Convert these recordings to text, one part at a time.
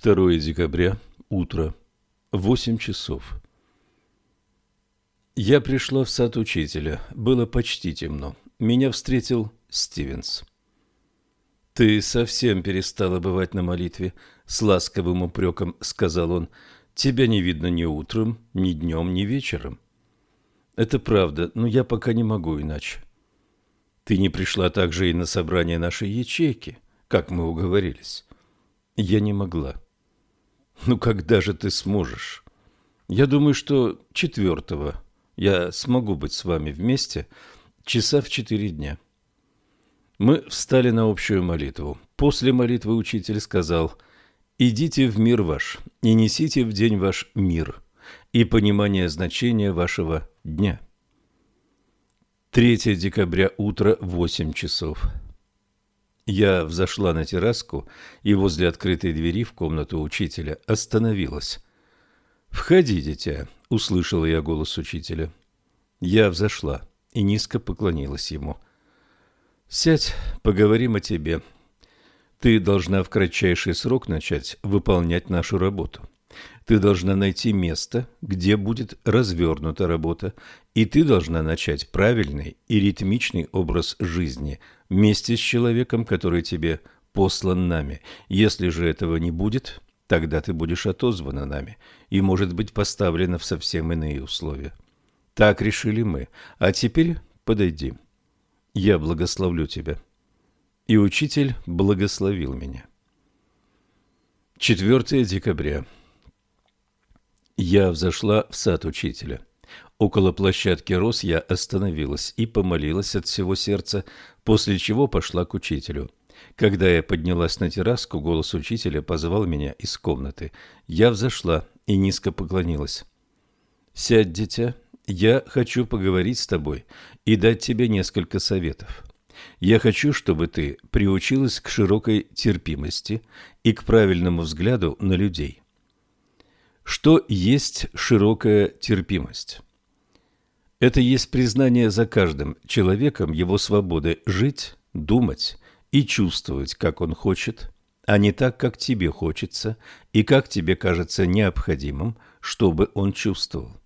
2 декабря, утро, 8 часов. Я пришла в сад учителя. Было почти темно. Меня встретил Стивенс. «Ты совсем перестала бывать на молитве», — с ласковым упреком сказал он. «Тебя не видно ни утром, ни днем, ни вечером». «Это правда, но я пока не могу иначе». «Ты не пришла также и на собрание нашей ячейки, как мы уговорились». Я не могла. Ну когда же ты сможешь? Я думаю, что четвертого я смогу быть с вами вместе часа в четыре дня. Мы встали на общую молитву. После молитвы учитель сказал, «Идите в мир ваш и несите в день ваш мир и понимание значения вашего дня». 3 декабря, утро, 8 часов. Я взошла на терраску и возле открытой двери в комнату учителя остановилась. «Входи, дитя», — услышала я голос учителя. Я взошла и низко поклонилась ему. «Сядь, поговорим о тебе. Ты должна в кратчайший срок начать выполнять нашу работу. Ты должна найти место, где будет развернута работа, и ты должна начать правильный и ритмичный образ жизни вместе с человеком, который тебе послан нами. Если же этого не будет, тогда ты будешь отозвана нами и, может быть, поставлена в совсем иные условия. Так решили мы. А теперь подойди. Я благословлю тебя. И учитель благословил меня. 4 декабря. Я взошла в сад учителя. Около площадки роз я остановилась и помолилась от всего сердца, после чего пошла к учителю. Когда я поднялась на терраску, голос учителя позвал меня из комнаты. Я взошла и низко поклонилась. «Сядь, дитя, я хочу поговорить с тобой и дать тебе несколько советов. Я хочу, чтобы ты приучилась к широкой терпимости и к правильному взгляду на людей». Что есть широкая терпимость? Это есть признание за каждым человеком его свободы жить, думать и чувствовать, как он хочет, а не так, как тебе хочется и как тебе кажется необходимым, чтобы он чувствовал.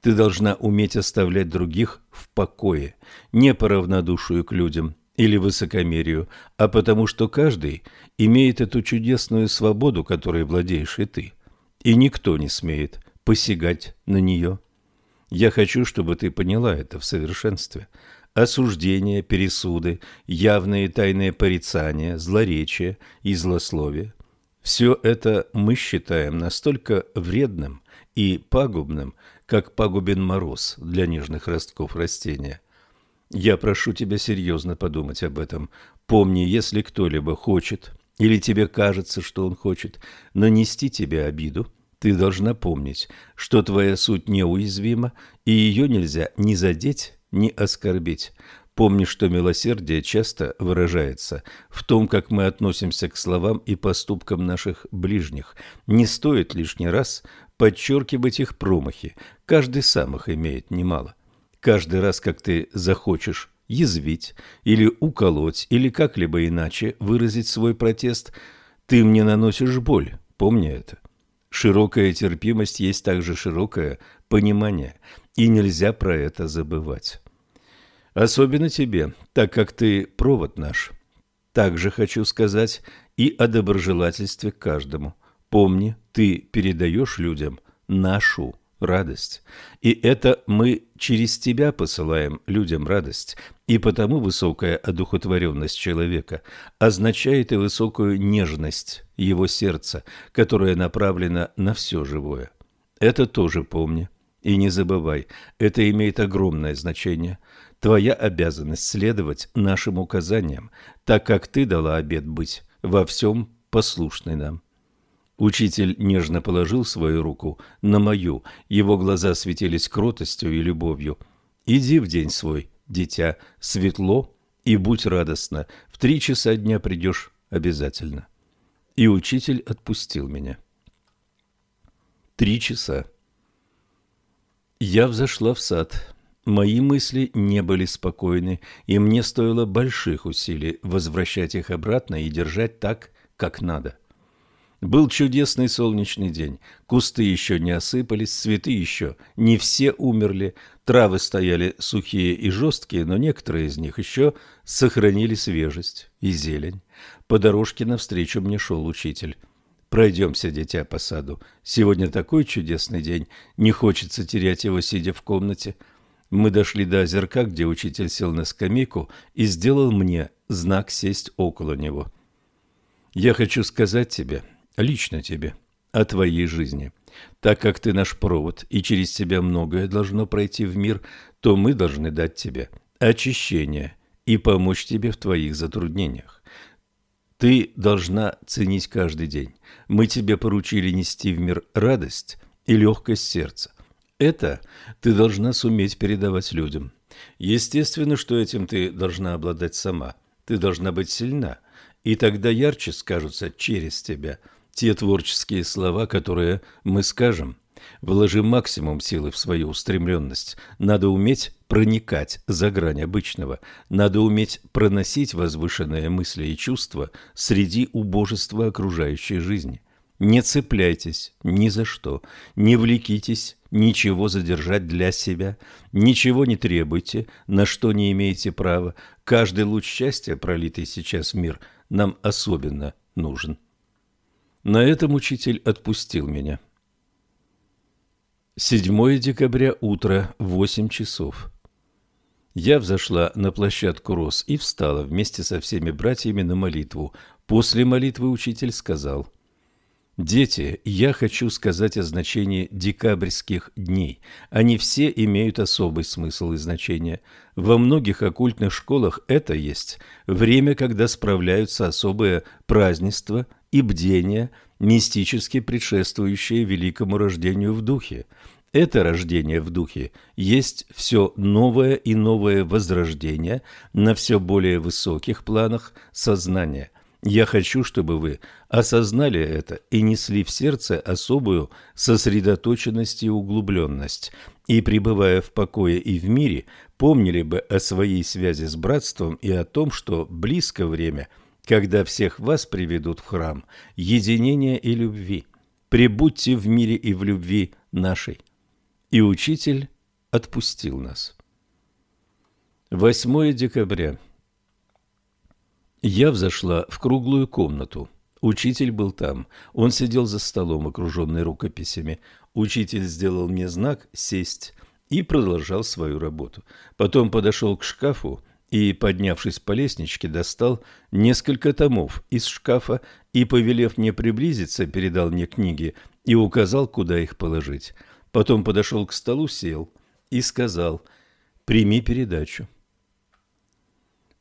Ты должна уметь оставлять других в покое, не по равнодушию к людям или высокомерию, а потому что каждый имеет эту чудесную свободу, которой владеешь и ты – и никто не смеет посягать на нее. Я хочу, чтобы ты поняла это в совершенстве. Осуждение, пересуды, явные тайные порицания, злоречие и злословие – все это мы считаем настолько вредным и пагубным, как пагубен мороз для нежных ростков растения. Я прошу тебя серьезно подумать об этом. Помни, если кто-либо хочет или тебе кажется, что он хочет нанести тебе обиду, ты должна помнить, что твоя суть неуязвима, и ее нельзя ни задеть, ни оскорбить. Помни, что милосердие часто выражается в том, как мы относимся к словам и поступкам наших ближних. Не стоит лишний раз подчеркивать их промахи. Каждый сам их имеет немало. Каждый раз, как ты захочешь язвить или уколоть, или как-либо иначе выразить свой протест, ты мне наносишь боль, помни это. Широкая терпимость есть также широкое понимание, и нельзя про это забывать. Особенно тебе, так как ты провод наш. Также хочу сказать и о доброжелательстве к каждому. Помни, ты передаешь людям нашу радость. И это мы через тебя посылаем людям радость. И потому высокая одухотворенность человека означает и высокую нежность его сердца, которая направлена на все живое. Это тоже помни. И не забывай, это имеет огромное значение. Твоя обязанность следовать нашим указаниям, так как ты дала обет быть во всем послушной нам. Учитель нежно положил свою руку на мою, его глаза светились кротостью и любовью. «Иди в день свой, дитя, светло и будь радостна. В три часа дня придешь обязательно». И учитель отпустил меня. Три часа. Я взошла в сад. Мои мысли не были спокойны, и мне стоило больших усилий возвращать их обратно и держать так, как надо. Был чудесный солнечный день. Кусты еще не осыпались, цветы еще не все умерли, травы стояли сухие и жесткие, но некоторые из них еще сохранили свежесть и зелень. По дорожке навстречу мне шел учитель. Пройдемся, дитя, по саду. Сегодня такой чудесный день, не хочется терять его, сидя в комнате. Мы дошли до озерка, где учитель сел на скамейку и сделал мне знак сесть около него. Я хочу сказать тебе, лично тебе, о твоей жизни. Так как ты наш провод, и через тебя многое должно пройти в мир, то мы должны дать тебе очищение и помочь тебе в твоих затруднениях. Ты должна ценить каждый день. Мы тебе поручили нести в мир радость и легкость сердца. Это ты должна суметь передавать людям. Естественно, что этим ты должна обладать сама. Ты должна быть сильна, и тогда ярче скажутся через тебя – те творческие слова, которые мы скажем. Вложи максимум силы в свою устремленность. Надо уметь проникать за грань обычного. Надо уметь проносить возвышенные мысли и чувства среди убожества окружающей жизни. Не цепляйтесь ни за что, не влекитесь ничего задержать для себя, ничего не требуйте, на что не имеете права. Каждый луч счастья, пролитый сейчас в мир, нам особенно нужен. На этом учитель отпустил меня. 7 декабря, утро, 8 часов. Я взошла на площадку Рос и встала вместе со всеми братьями на молитву. После молитвы учитель сказал, «Дети, я хочу сказать о значении декабрьских дней. Они все имеют особый смысл и значение. Во многих оккультных школах это есть время, когда справляются особые празднества – и бдение, мистически предшествующее великому рождению в духе. Это рождение в духе есть все новое и новое возрождение на все более высоких планах сознания. Я хочу, чтобы вы осознали это и несли в сердце особую сосредоточенность и углубленность, и, пребывая в покое и в мире, помнили бы о своей связи с братством и о том, что близко время – когда всех вас приведут в храм единения и любви. Прибудьте в мире и в любви нашей. И учитель отпустил нас. 8 декабря. Я взошла в круглую комнату. Учитель был там. Он сидел за столом, окруженный рукописями. Учитель сделал мне знак «сесть» и продолжал свою работу. Потом подошел к шкафу и, поднявшись по лестничке, достал несколько томов из шкафа и, повелев мне приблизиться, передал мне книги и указал, куда их положить. Потом подошел к столу, сел и сказал «Прими передачу».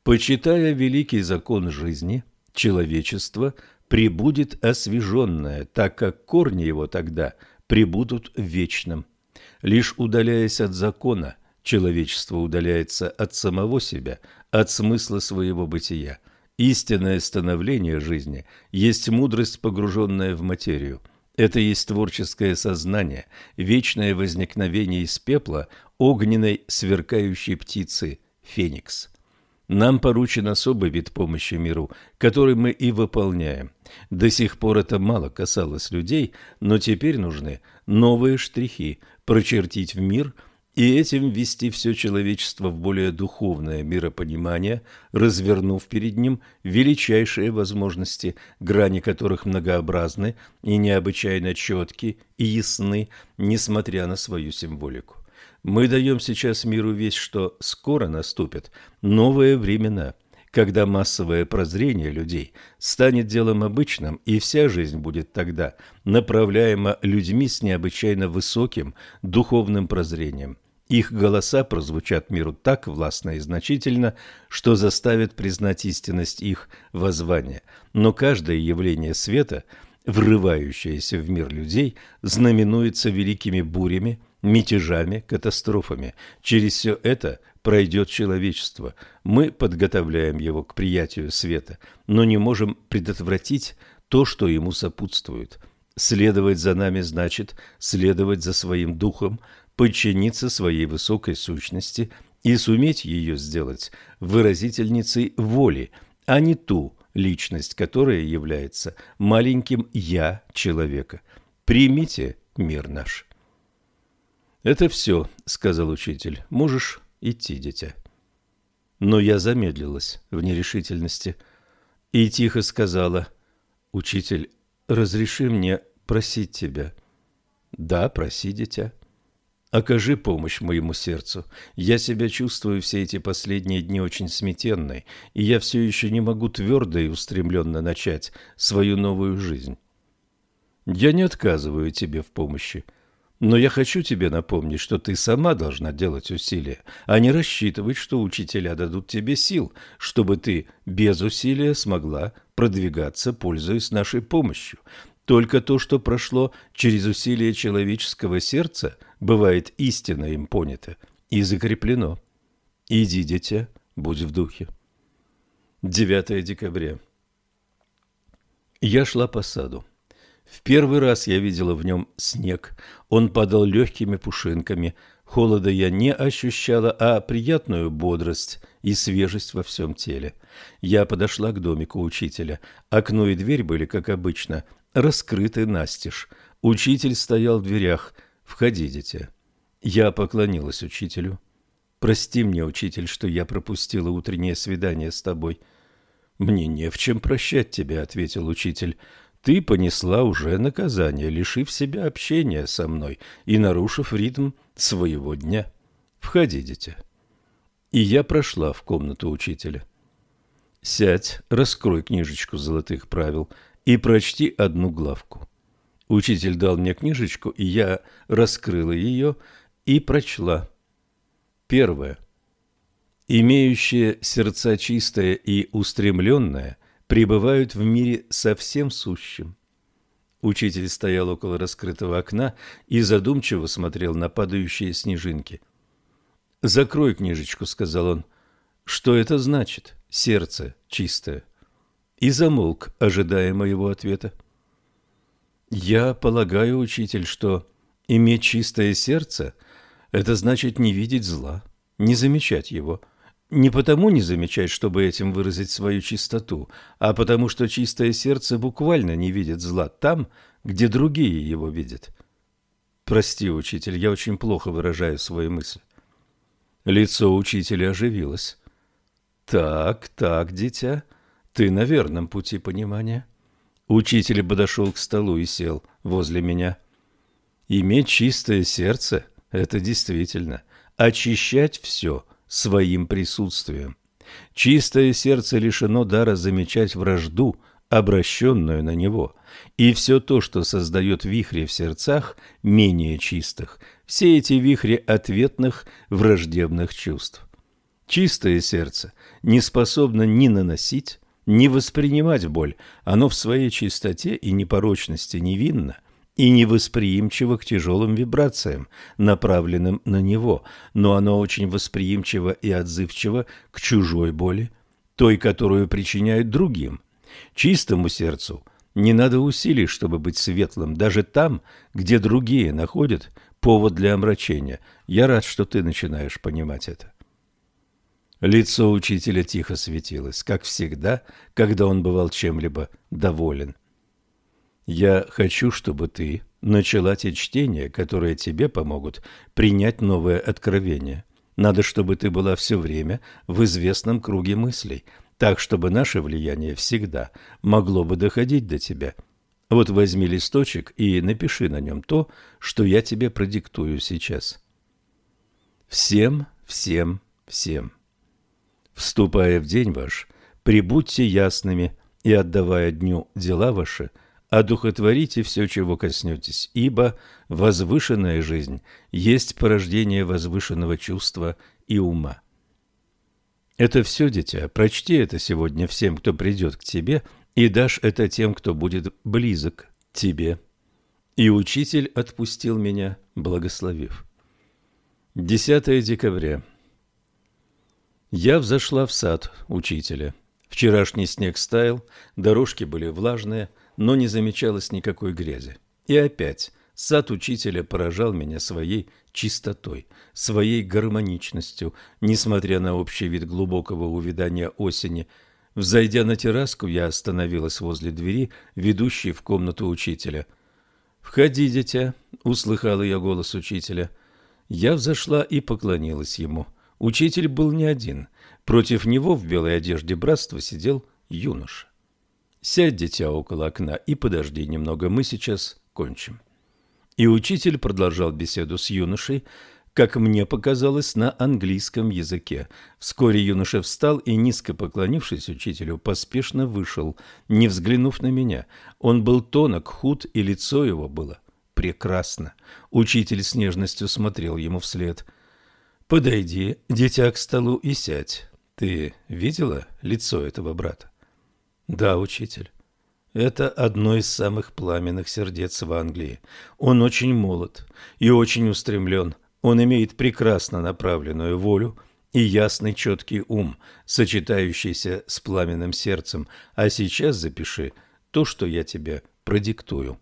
Почитая великий закон жизни, человечество прибудет освеженное, так как корни его тогда прибудут в вечном. Лишь удаляясь от закона – Человечество удаляется от самого себя, от смысла своего бытия. Истинное становление жизни есть мудрость, погруженная в материю. Это есть творческое сознание, вечное возникновение из пепла огненной сверкающей птицы Феникс. Нам поручен особый вид помощи миру, который мы и выполняем. До сих пор это мало касалось людей, но теперь нужны новые штрихи, прочертить в мир – и этим ввести все человечество в более духовное миропонимание, развернув перед ним величайшие возможности, грани которых многообразны и необычайно четки и ясны, несмотря на свою символику. Мы даем сейчас миру весть, что скоро наступят новые времена – когда массовое прозрение людей станет делом обычным, и вся жизнь будет тогда направляема людьми с необычайно высоким духовным прозрением – их голоса прозвучат миру так властно и значительно, что заставят признать истинность их воззвания. Но каждое явление света, врывающееся в мир людей, знаменуется великими бурями, мятежами, катастрофами. Через все это пройдет человечество. Мы подготовляем его к приятию света, но не можем предотвратить то, что ему сопутствует. Следовать за нами значит следовать за своим духом, подчиниться своей высокой сущности и суметь ее сделать выразительницей воли, а не ту личность, которая является маленьким «я» человека. Примите мир наш. «Это все», — сказал учитель. «Можешь идти, дитя». Но я замедлилась в нерешительности и тихо сказала, «Учитель, разреши мне просить тебя». «Да, проси, дитя». Окажи помощь моему сердцу. Я себя чувствую все эти последние дни очень сметенной, и я все еще не могу твердо и устремленно начать свою новую жизнь. Я не отказываю тебе в помощи, но я хочу тебе напомнить, что ты сама должна делать усилия, а не рассчитывать, что учителя дадут тебе сил, чтобы ты без усилия смогла продвигаться, пользуясь нашей помощью. Только то, что прошло через усилие человеческого сердца, бывает истинно им понято и закреплено. Иди, дитя, будь в духе. 9 декабря. Я шла по саду. В первый раз я видела в нем снег. Он падал легкими пушинками. Холода я не ощущала, а приятную бодрость и свежесть во всем теле. Я подошла к домику учителя. Окно и дверь были, как обычно, раскрыты настежь. Учитель стоял в дверях. «Входи, дитя». Я поклонилась учителю. «Прости мне, учитель, что я пропустила утреннее свидание с тобой». «Мне не в чем прощать тебя», — ответил учитель. «Ты понесла уже наказание, лишив себя общения со мной и нарушив ритм своего дня. Входи, дитя». И я прошла в комнату учителя. «Сядь, раскрой книжечку золотых правил и прочти одну главку. Учитель дал мне книжечку, и я раскрыла ее и прочла. Первое. Имеющие сердца чистое и устремленное пребывают в мире совсем сущим. Учитель стоял около раскрытого окна и задумчиво смотрел на падающие снежинки. «Закрой книжечку», — сказал он. «Что это значит? Сердце чистое?» И замолк, ожидая моего ответа. «Я полагаю, учитель, что иметь чистое сердце – это значит не видеть зла, не замечать его. Не потому не замечать, чтобы этим выразить свою чистоту, а потому что чистое сердце буквально не видит зла там, где другие его видят. Прости, учитель, я очень плохо выражаю свои мысли. Лицо учителя оживилось. Так, так, дитя, – ты на верном пути понимания. Учитель подошел к столу и сел возле меня. Иметь чистое сердце – это действительно очищать все своим присутствием. Чистое сердце лишено дара замечать вражду, обращенную на него, и все то, что создает вихри в сердцах менее чистых, все эти вихри ответных враждебных чувств. Чистое сердце не способно ни наносить, не воспринимать боль. Оно в своей чистоте и непорочности невинно и невосприимчиво к тяжелым вибрациям, направленным на него, но оно очень восприимчиво и отзывчиво к чужой боли, той, которую причиняют другим. Чистому сердцу не надо усилий, чтобы быть светлым, даже там, где другие находят повод для омрачения. Я рад, что ты начинаешь понимать это. Лицо учителя тихо светилось, как всегда, когда он бывал чем-либо доволен. «Я хочу, чтобы ты начала те чтения, которые тебе помогут принять новое откровение. Надо, чтобы ты была все время в известном круге мыслей, так, чтобы наше влияние всегда могло бы доходить до тебя. Вот возьми листочек и напиши на нем то, что я тебе продиктую сейчас. Всем, всем, всем. Вступая в день ваш, прибудьте ясными и, отдавая дню дела ваши, одухотворите все, чего коснетесь, ибо возвышенная жизнь есть порождение возвышенного чувства и ума. Это все, дитя, прочти это сегодня всем, кто придет к тебе, и дашь это тем, кто будет близок тебе. И учитель отпустил меня, благословив. 10 декабря. Я взошла в сад учителя. Вчерашний снег стаял, дорожки были влажные, но не замечалось никакой грязи. И опять сад учителя поражал меня своей чистотой, своей гармоничностью, несмотря на общий вид глубокого увядания осени. Взойдя на терраску, я остановилась возле двери, ведущей в комнату учителя. «Входи, дитя», — услыхала я голос учителя. Я взошла и поклонилась ему. Учитель был не один. Против него в белой одежде братства сидел юноша. «Сядь, дитя, около окна и подожди немного, мы сейчас кончим». И учитель продолжал беседу с юношей, как мне показалось, на английском языке. Вскоре юноша встал и, низко поклонившись учителю, поспешно вышел, не взглянув на меня. Он был тонок, худ, и лицо его было прекрасно. Учитель с нежностью смотрел ему вслед. «Подойди, дитя, к столу и сядь. Ты видела лицо этого брата?» «Да, учитель». Это одно из самых пламенных сердец в Англии. Он очень молод и очень устремлен. Он имеет прекрасно направленную волю и ясный четкий ум, сочетающийся с пламенным сердцем. А сейчас запиши то, что я тебе продиктую.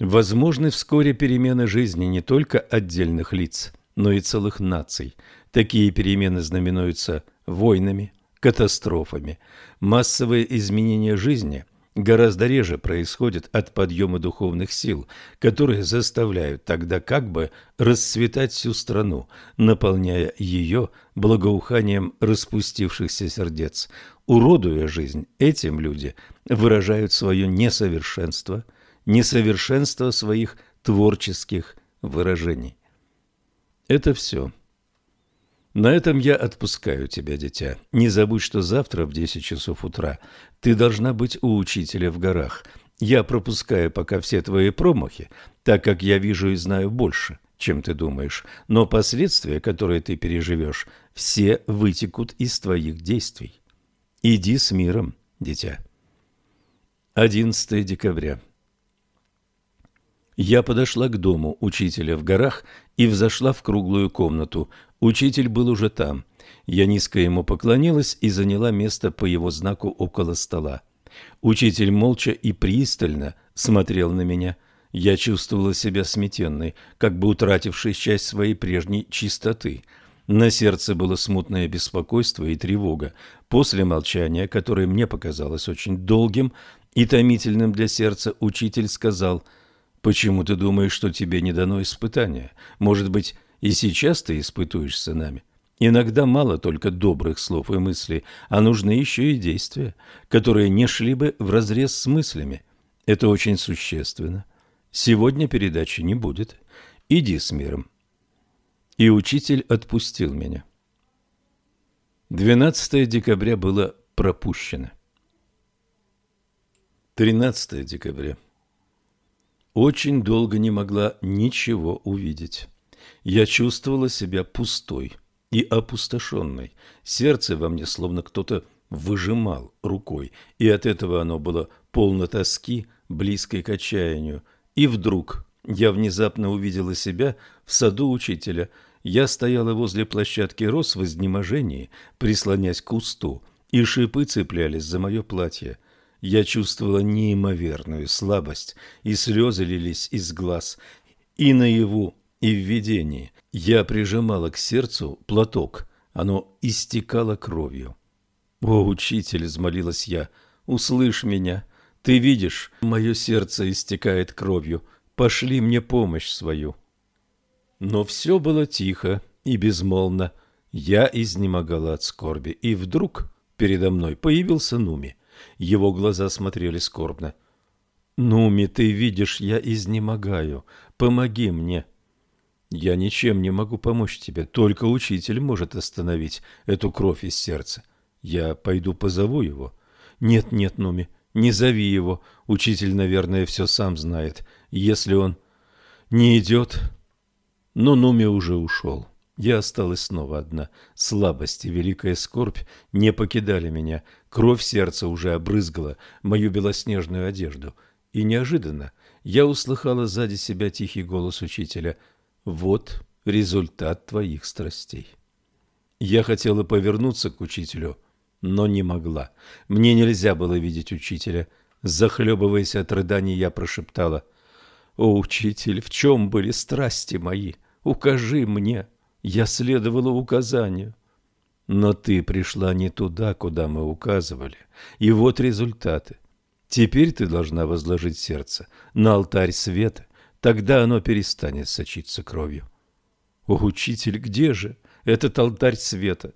Возможны вскоре перемены жизни не только отдельных лиц, но и целых наций. Такие перемены знаменуются войнами, катастрофами. Массовые изменения жизни гораздо реже происходят от подъема духовных сил, которые заставляют тогда как бы расцветать всю страну, наполняя ее благоуханием распустившихся сердец. Уродуя жизнь, этим люди выражают свое несовершенство, несовершенство своих творческих выражений. Это все. На этом я отпускаю тебя, дитя. Не забудь, что завтра в десять часов утра ты должна быть у учителя в горах. Я пропускаю пока все твои промахи, так как я вижу и знаю больше, чем ты думаешь. Но последствия, которые ты переживешь, все вытекут из твоих действий. Иди с миром, дитя. 11 декабря. Я подошла к дому учителя в горах и взошла в круглую комнату. Учитель был уже там. Я низко ему поклонилась и заняла место по его знаку около стола. Учитель молча и пристально смотрел на меня. Я чувствовала себя сметенной, как бы утратившей часть своей прежней чистоты. На сердце было смутное беспокойство и тревога. После молчания, которое мне показалось очень долгим и томительным для сердца, учитель сказал – Почему ты думаешь, что тебе не дано испытания? Может быть, и сейчас ты испытуешься нами? Иногда мало только добрых слов и мыслей, а нужны еще и действия, которые не шли бы вразрез с мыслями. Это очень существенно. Сегодня передачи не будет. Иди с миром. И учитель отпустил меня. 12 декабря было пропущено. 13 декабря очень долго не могла ничего увидеть. Я чувствовала себя пустой и опустошенной. Сердце во мне словно кто-то выжимал рукой, и от этого оно было полно тоски, близкой к отчаянию. И вдруг я внезапно увидела себя в саду учителя. Я стояла возле площадки роз в изнеможении, прислонясь к кусту, и шипы цеплялись за мое платье. Я чувствовала неимоверную слабость, и слезы лились из глаз, и наяву, и в видении. Я прижимала к сердцу платок, оно истекало кровью. «О, учитель!» — взмолилась я. «Услышь меня! Ты видишь, мое сердце истекает кровью. Пошли мне помощь свою!» Но все было тихо и безмолвно. Я изнемогала от скорби, и вдруг передо мной появился Нуми. Его глаза смотрели скорбно. «Нуми, ты видишь, я изнемогаю. Помоги мне». «Я ничем не могу помочь тебе. Только учитель может остановить эту кровь из сердца. Я пойду позову его». «Нет, нет, Нуми, не зови его. Учитель, наверное, все сам знает. Если он не идет...» Но Нуми уже ушел. Я осталась снова одна. Слабость и великая скорбь не покидали меня. Кровь сердца уже обрызгала мою белоснежную одежду. И неожиданно я услыхала сзади себя тихий голос учителя. «Вот результат твоих страстей». Я хотела повернуться к учителю, но не могла. Мне нельзя было видеть учителя. Захлебываясь от рыданий, я прошептала. «О, учитель, в чем были страсти мои? Укажи мне!» Я следовала указанию. Но ты пришла не туда, куда мы указывали. И вот результаты. Теперь ты должна возложить сердце на алтарь света, тогда оно перестанет сочиться кровью. О, учитель, где же этот алтарь света?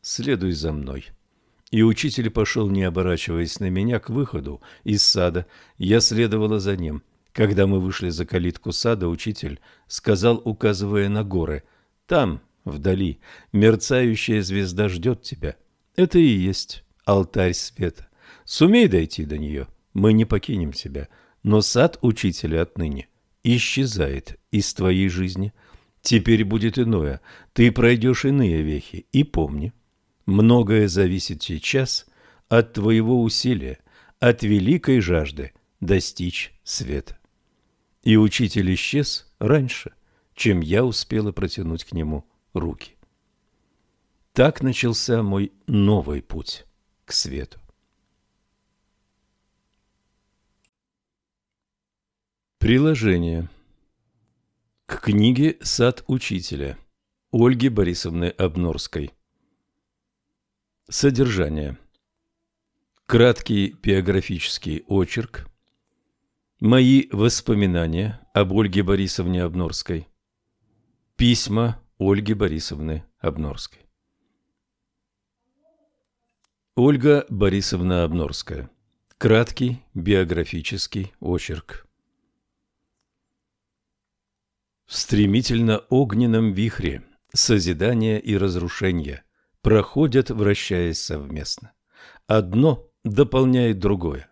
Следуй за мной. И учитель пошел, не оборачиваясь на меня, к выходу из сада. Я следовала за ним. Когда мы вышли за калитку сада, учитель сказал, указывая на горы, «Там, вдали, мерцающая звезда ждет тебя. Это и есть алтарь света. Сумей дойти до нее, мы не покинем тебя. Но сад учителя отныне исчезает из твоей жизни. Теперь будет иное. Ты пройдешь иные вехи. И помни, многое зависит сейчас от твоего усилия, от великой жажды достичь света. И учитель исчез раньше, чем я успела протянуть к нему руки. Так начался мой новый путь к свету. Приложение к книге «Сад учителя» Ольги Борисовны Обнорской. Содержание. Краткий биографический очерк. Мои воспоминания об Ольге Борисовне Обнорской. Письма Ольги Борисовны Обнорской. Ольга Борисовна Обнорская. Краткий биографический очерк. В стремительно огненном вихре созидания и разрушения проходят, вращаясь совместно. Одно дополняет другое.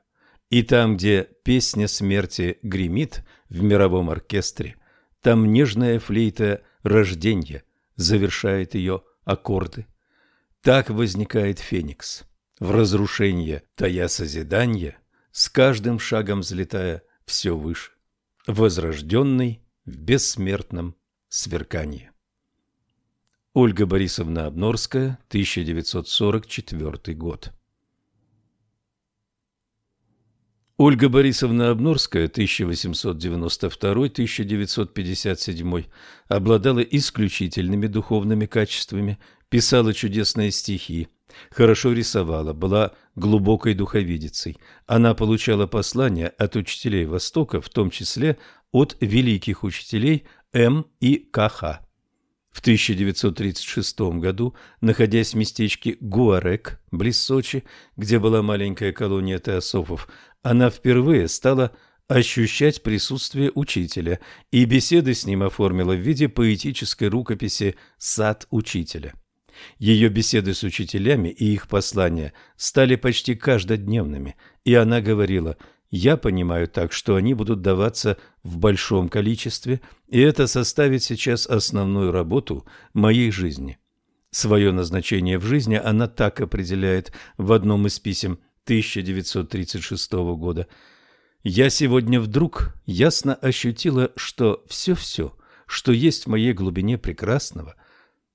И там, где песня смерти гремит в мировом оркестре, там нежная флейта рождения завершает ее аккорды. Так возникает феникс. В разрушение тая созидания, с каждым шагом взлетая все выше. Возрожденный в бессмертном сверкании. Ольга Борисовна Обнорская, 1944 год. Ольга Борисовна Обнорская, 1892-1957, обладала исключительными духовными качествами, писала чудесные стихи, хорошо рисовала, была глубокой духовидицей. Она получала послания от учителей Востока, в том числе от великих учителей М. и К.Х. В 1936 году, находясь в местечке Гуарек, близ Сочи, где была маленькая колония теософов, она впервые стала ощущать присутствие учителя и беседы с ним оформила в виде поэтической рукописи «Сад учителя». Ее беседы с учителями и их послания стали почти каждодневными, и она говорила – я понимаю так, что они будут даваться в большом количестве, и это составит сейчас основную работу моей жизни. Свое назначение в жизни она так определяет в одном из писем 1936 года. «Я сегодня вдруг ясно ощутила, что все-все, что есть в моей глубине прекрасного,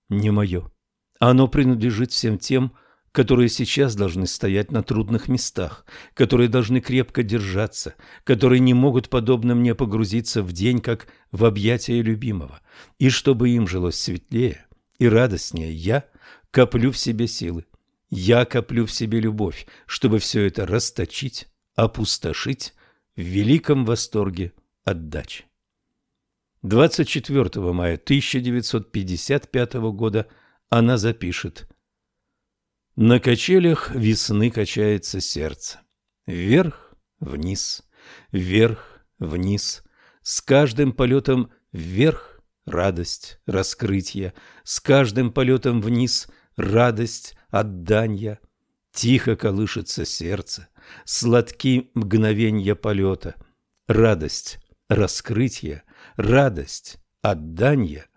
не мое. Оно принадлежит всем тем, которые сейчас должны стоять на трудных местах, которые должны крепко держаться, которые не могут, подобно мне, погрузиться в день, как в объятия любимого. И чтобы им жилось светлее и радостнее, я коплю в себе силы, я коплю в себе любовь, чтобы все это расточить, опустошить в великом восторге отдачи. 24 мая 1955 года она запишет на качелях весны качается сердце. Вверх, вниз, вверх, вниз. С каждым полетом вверх радость раскрытия, с каждым полетом вниз радость отдания. Тихо колышется сердце, сладки мгновенья полета, радость раскрытия, радость отдания.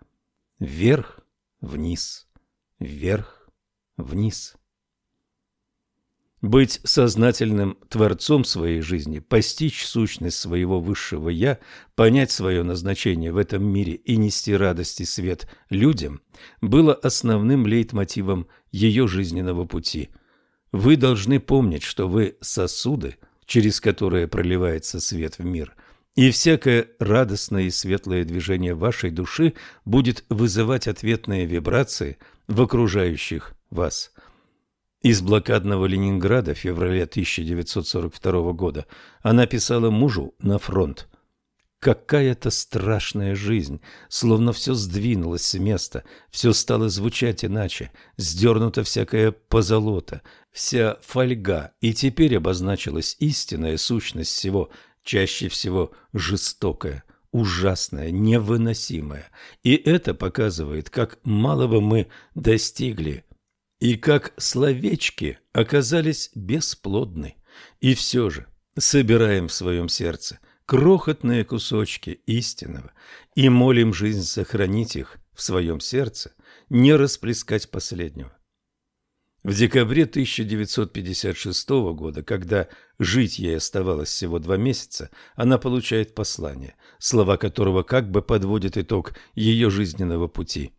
Вверх, вниз, вверх, вниз. Быть сознательным творцом своей жизни, постичь сущность своего высшего «я», понять свое назначение в этом мире и нести радость и свет людям было основным лейтмотивом ее жизненного пути. Вы должны помнить, что вы сосуды, через которые проливается свет в мир, и всякое радостное и светлое движение вашей души будет вызывать ответные вибрации в окружающих вас. Из блокадного Ленинграда в феврале 1942 года она писала мужу на фронт. Какая-то страшная жизнь, словно все сдвинулось с места, все стало звучать иначе, сдернута всякая позолота, вся фольга, и теперь обозначилась истинная сущность всего, чаще всего жестокая, ужасная, невыносимая. И это показывает, как малого мы достигли, и как словечки оказались бесплодны. И все же собираем в своем сердце – крохотные кусочки истинного и молим жизнь сохранить их в своем сердце, не расплескать последнего. В декабре 1956 года, когда жить ей оставалось всего два месяца, она получает послание, слова которого как бы подводят итог ее жизненного пути.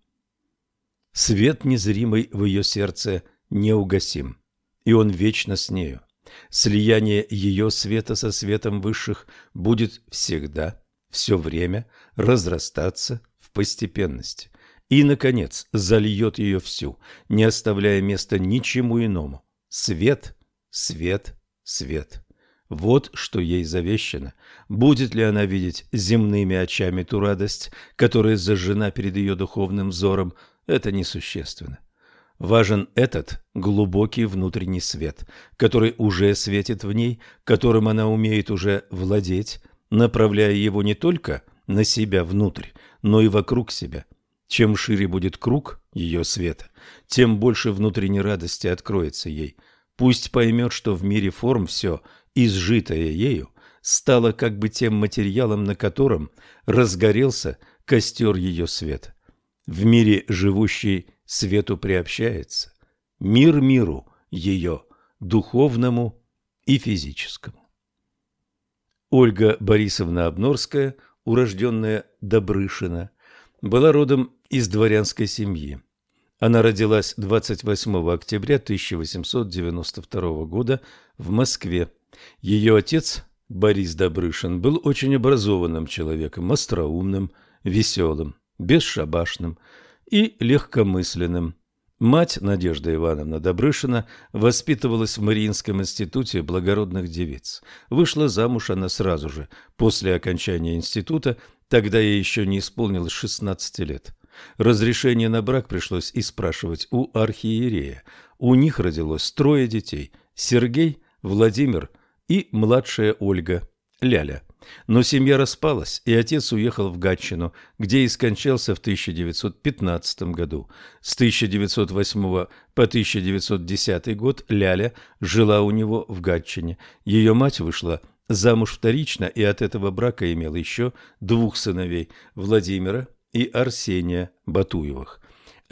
«Свет незримый в ее сердце неугасим, и он вечно с нею. Слияние ее света со светом высших будет всегда, все время разрастаться в постепенности. И, наконец, зальет ее всю, не оставляя места ничему иному. Свет, свет, свет. Вот что ей завещено. Будет ли она видеть земными очами ту радость, которая зажжена перед ее духовным взором, это несущественно. Важен этот глубокий внутренний свет, который уже светит в ней, которым она умеет уже владеть, направляя его не только на себя внутрь, но и вокруг себя. Чем шире будет круг ее света, тем больше внутренней радости откроется ей. Пусть поймет, что в мире форм все, изжитое ею, стало как бы тем материалом, на котором разгорелся костер ее света. В мире, живущий свету приобщается, мир миру ее, духовному и физическому. Ольга Борисовна Обнорская, урожденная Добрышина, была родом из дворянской семьи. Она родилась 28 октября 1892 года в Москве. Ее отец, Борис Добрышин, был очень образованным человеком, остроумным, веселым, бесшабашным, и легкомысленным. Мать Надежда Ивановна Добрышина воспитывалась в Мариинском институте благородных девиц. Вышла замуж она сразу же, после окончания института, тогда ей еще не исполнилось 16 лет. Разрешение на брак пришлось и спрашивать у архиерея. У них родилось трое детей – Сергей, Владимир и младшая Ольга, Ляля – но семья распалась, и отец уехал в Гатчину, где и скончался в 1915 году. С 1908 по 1910 год Ляля жила у него в Гатчине. Ее мать вышла замуж вторично и от этого брака имела еще двух сыновей – Владимира и Арсения Батуевых.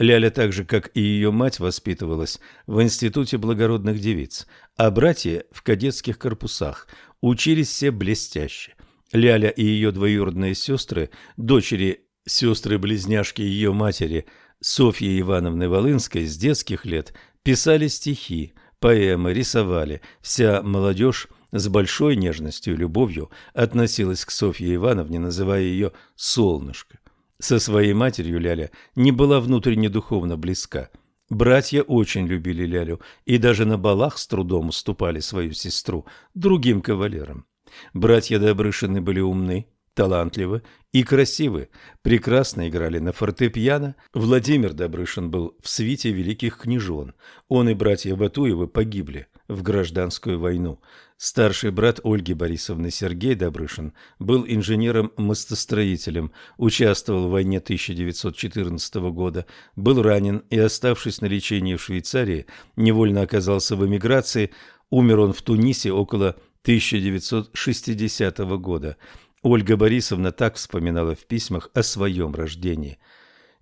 Ляля, так же как и ее мать, воспитывалась в Институте благородных девиц, а братья – в кадетских корпусах. Учились все блестяще. Ляля и ее двоюродные сестры, дочери сестры-близняшки ее матери Софьи Ивановны Волынской с детских лет писали стихи, поэмы, рисовали. Вся молодежь с большой нежностью и любовью относилась к Софье Ивановне, называя ее «солнышко». Со своей матерью Ляля не была внутренне духовно близка. Братья очень любили Лялю и даже на балах с трудом уступали свою сестру другим кавалерам. Братья Добрышины были умны, талантливы и красивы, прекрасно играли на фортепиано. Владимир Добрышин был в свите великих княжон. Он и братья Батуевы погибли в гражданскую войну. Старший брат Ольги Борисовны Сергей Добрышин был инженером-мостостроителем, участвовал в войне 1914 года, был ранен и, оставшись на лечении в Швейцарии, невольно оказался в эмиграции, умер он в Тунисе около 1960 года. Ольга Борисовна так вспоминала в письмах о своем рождении.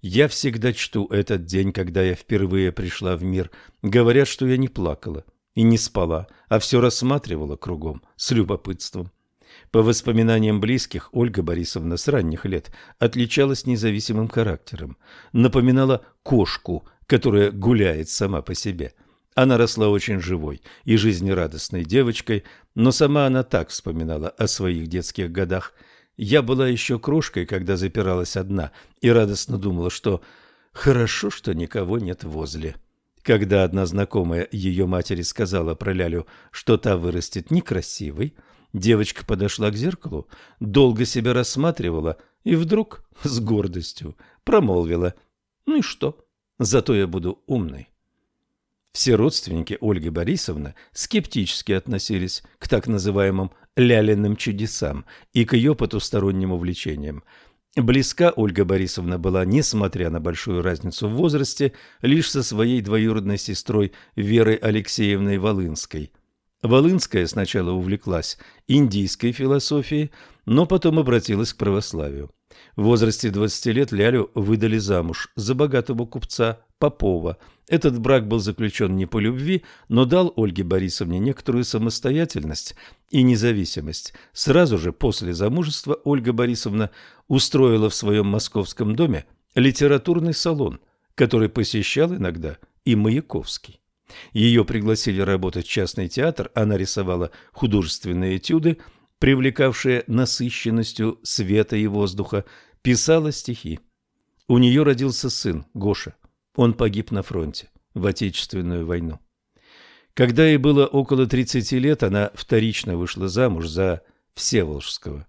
«Я всегда чту этот день, когда я впервые пришла в мир. Говорят, что я не плакала и не спала, а все рассматривала кругом с любопытством». По воспоминаниям близких, Ольга Борисовна с ранних лет отличалась независимым характером, напоминала кошку, которая гуляет сама по себе – она росла очень живой и жизнерадостной девочкой, но сама она так вспоминала о своих детских годах. Я была еще крошкой, когда запиралась одна, и радостно думала, что хорошо, что никого нет возле. Когда одна знакомая ее матери сказала про Лялю, что та вырастет некрасивой, девочка подошла к зеркалу, долго себя рассматривала и вдруг с гордостью промолвила «Ну и что? Зато я буду умной». Все родственники Ольги Борисовны скептически относились к так называемым «лялиным чудесам» и к ее потусторонним увлечениям. Близка Ольга Борисовна была, несмотря на большую разницу в возрасте, лишь со своей двоюродной сестрой Верой Алексеевной Волынской. Волынская сначала увлеклась индийской философией, но потом обратилась к православию. В возрасте 20 лет Лялю выдали замуж за богатого купца Попова. Этот брак был заключен не по любви, но дал Ольге Борисовне некоторую самостоятельность и независимость. Сразу же после замужества Ольга Борисовна устроила в своем московском доме литературный салон, который посещал иногда и Маяковский. Ее пригласили работать в частный театр, она рисовала художественные этюды – привлекавшая насыщенностью света и воздуха, писала стихи. У нее родился сын, Гоша. Он погиб на фронте в Отечественную войну. Когда ей было около 30 лет, она вторично вышла замуж за Всеволжского.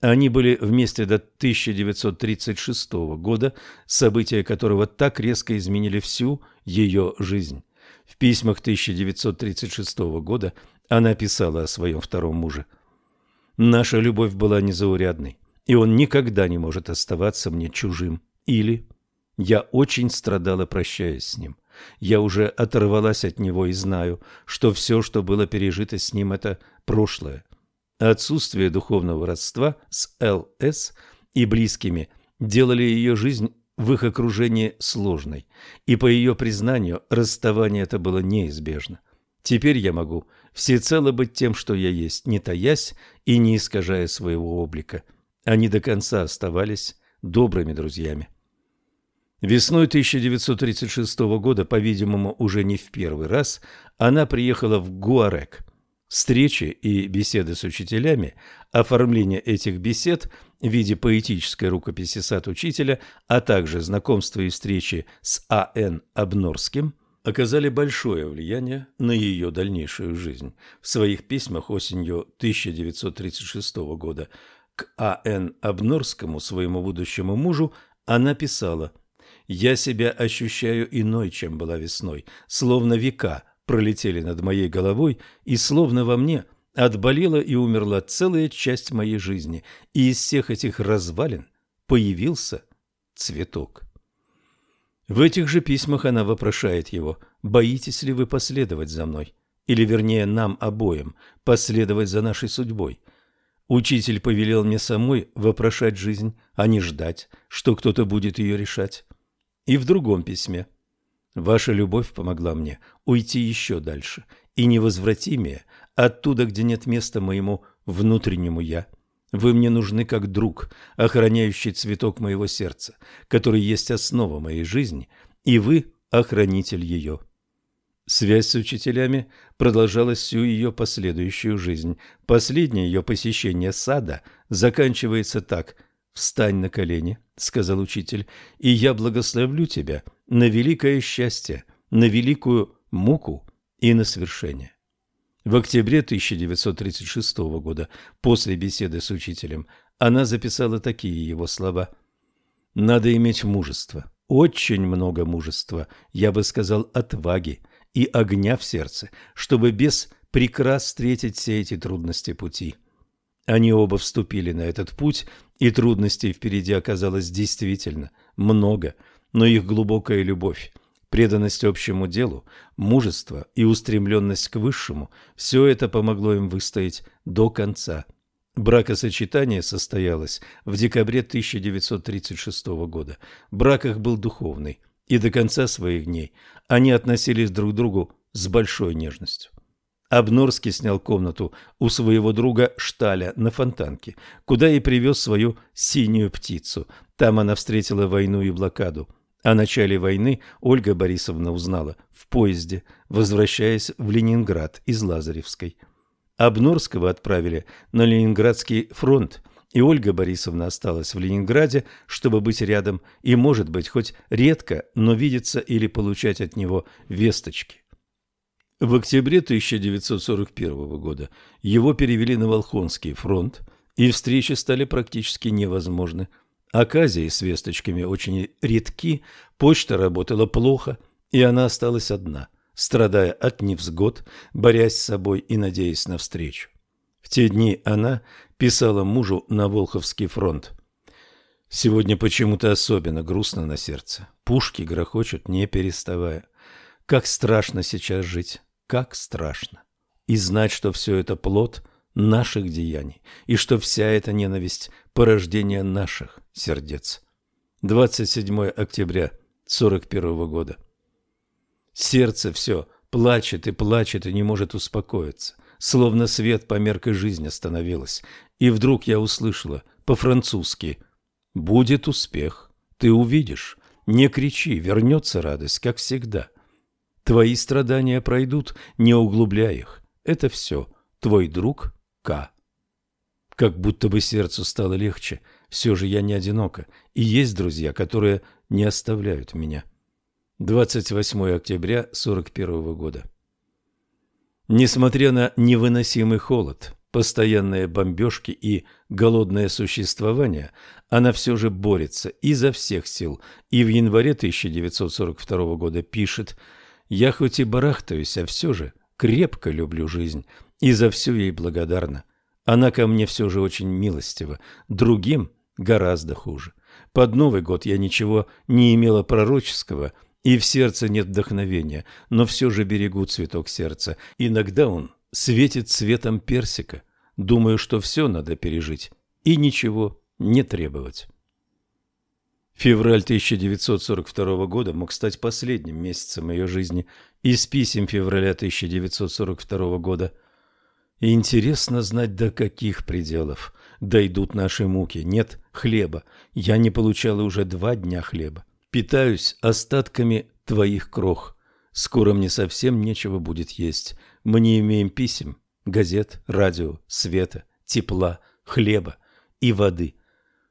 Они были вместе до 1936 года, события которого так резко изменили всю ее жизнь. В письмах 1936 года она писала о своем втором муже – Наша любовь была незаурядной, и он никогда не может оставаться мне чужим. Или я очень страдала, прощаясь с ним. Я уже оторвалась от него и знаю, что все, что было пережито с ним, это прошлое. Отсутствие духовного родства с ЛС и близкими делали ее жизнь в их окружении сложной, и по ее признанию расставание это было неизбежно. Теперь я могу всецело быть тем, что я есть, не таясь и не искажая своего облика. Они до конца оставались добрыми друзьями. Весной 1936 года, по-видимому, уже не в первый раз, она приехала в Гуарек. Встречи и беседы с учителями, оформление этих бесед в виде поэтической рукописи сад учителя, а также знакомство и встречи с А.Н. Обнорским – оказали большое влияние на ее дальнейшую жизнь. В своих письмах осенью 1936 года к А.Н. Обнорскому, своему будущему мужу, она писала «Я себя ощущаю иной, чем была весной, словно века пролетели над моей головой, и словно во мне отболела и умерла целая часть моей жизни, и из всех этих развалин появился цветок». В этих же письмах она вопрошает его, боитесь ли вы последовать за мной, или вернее нам обоим последовать за нашей судьбой. Учитель повелел мне самой вопрошать жизнь, а не ждать, что кто-то будет ее решать. И в другом письме. Ваша любовь помогла мне уйти еще дальше и невозвратимее, оттуда, где нет места моему внутреннему «я». Вы мне нужны как друг, охраняющий цветок моего сердца, который есть основа моей жизни, и вы – охранитель ее. Связь с учителями продолжалась всю ее последующую жизнь. Последнее ее посещение сада заканчивается так «Встань на колени», — сказал учитель, — «и я благословлю тебя на великое счастье, на великую муку и на свершение». В октябре 1936 года, после беседы с учителем, она записала такие его слова. «Надо иметь мужество, очень много мужества, я бы сказал, отваги и огня в сердце, чтобы без прикрас встретить все эти трудности пути». Они оба вступили на этот путь, и трудностей впереди оказалось действительно много, но их глубокая любовь Преданность общему делу, мужество и устремленность к высшему – все это помогло им выстоять до конца. Бракосочетание состоялось в декабре 1936 года. Брак их был духовный, и до конца своих дней они относились друг к другу с большой нежностью. Обнорский снял комнату у своего друга Шталя на Фонтанке, куда и привез свою синюю птицу. Там она встретила войну и блокаду. О начале войны Ольга Борисовна узнала в поезде, возвращаясь в Ленинград из Лазаревской. Обнорского отправили на Ленинградский фронт, и Ольга Борисовна осталась в Ленинграде, чтобы быть рядом и, может быть, хоть редко, но видеться или получать от него весточки. В октябре 1941 года его перевели на Волхонский фронт, и встречи стали практически невозможны. Оказии с весточками очень редки, почта работала плохо, и она осталась одна, страдая от невзгод, борясь с собой и надеясь на встречу. В те дни она писала мужу на Волховский фронт. Сегодня почему-то особенно грустно на сердце. Пушки грохочут, не переставая. Как страшно сейчас жить, как страшно. И знать, что все это плод наших деяний, и что вся эта ненависть – порождение наших сердец. 27 октября 41 года. Сердце все плачет и плачет и не может успокоиться – словно свет померк и жизнь остановилась. И вдруг я услышала по-французски «Будет успех, ты увидишь, не кричи, вернется радость, как всегда. Твои страдания пройдут, не углубляя их. Это все, твой друг К». Как будто бы сердцу стало легче, все же я не одинока, и есть друзья, которые не оставляют меня. 28 октября 41 года. Несмотря на невыносимый холод, постоянные бомбежки и голодное существование, она все же борется изо всех сил и в январе 1942 года пишет «Я хоть и барахтаюсь, а все же крепко люблю жизнь и за все ей благодарна. Она ко мне все же очень милостива, другим гораздо хуже. Под Новый год я ничего не имела пророческого – и в сердце нет вдохновения, но все же берегу цветок сердца. Иногда он светит цветом персика. Думаю, что все надо пережить и ничего не требовать. Февраль 1942 года мог стать последним месяцем ее жизни. Из писем февраля 1942 года. Интересно знать, до каких пределов дойдут наши муки. Нет хлеба. Я не получала уже два дня хлеба. Питаюсь остатками твоих крох. Скоро мне совсем нечего будет есть. Мы не имеем писем, газет, радио, света, тепла, хлеба и воды.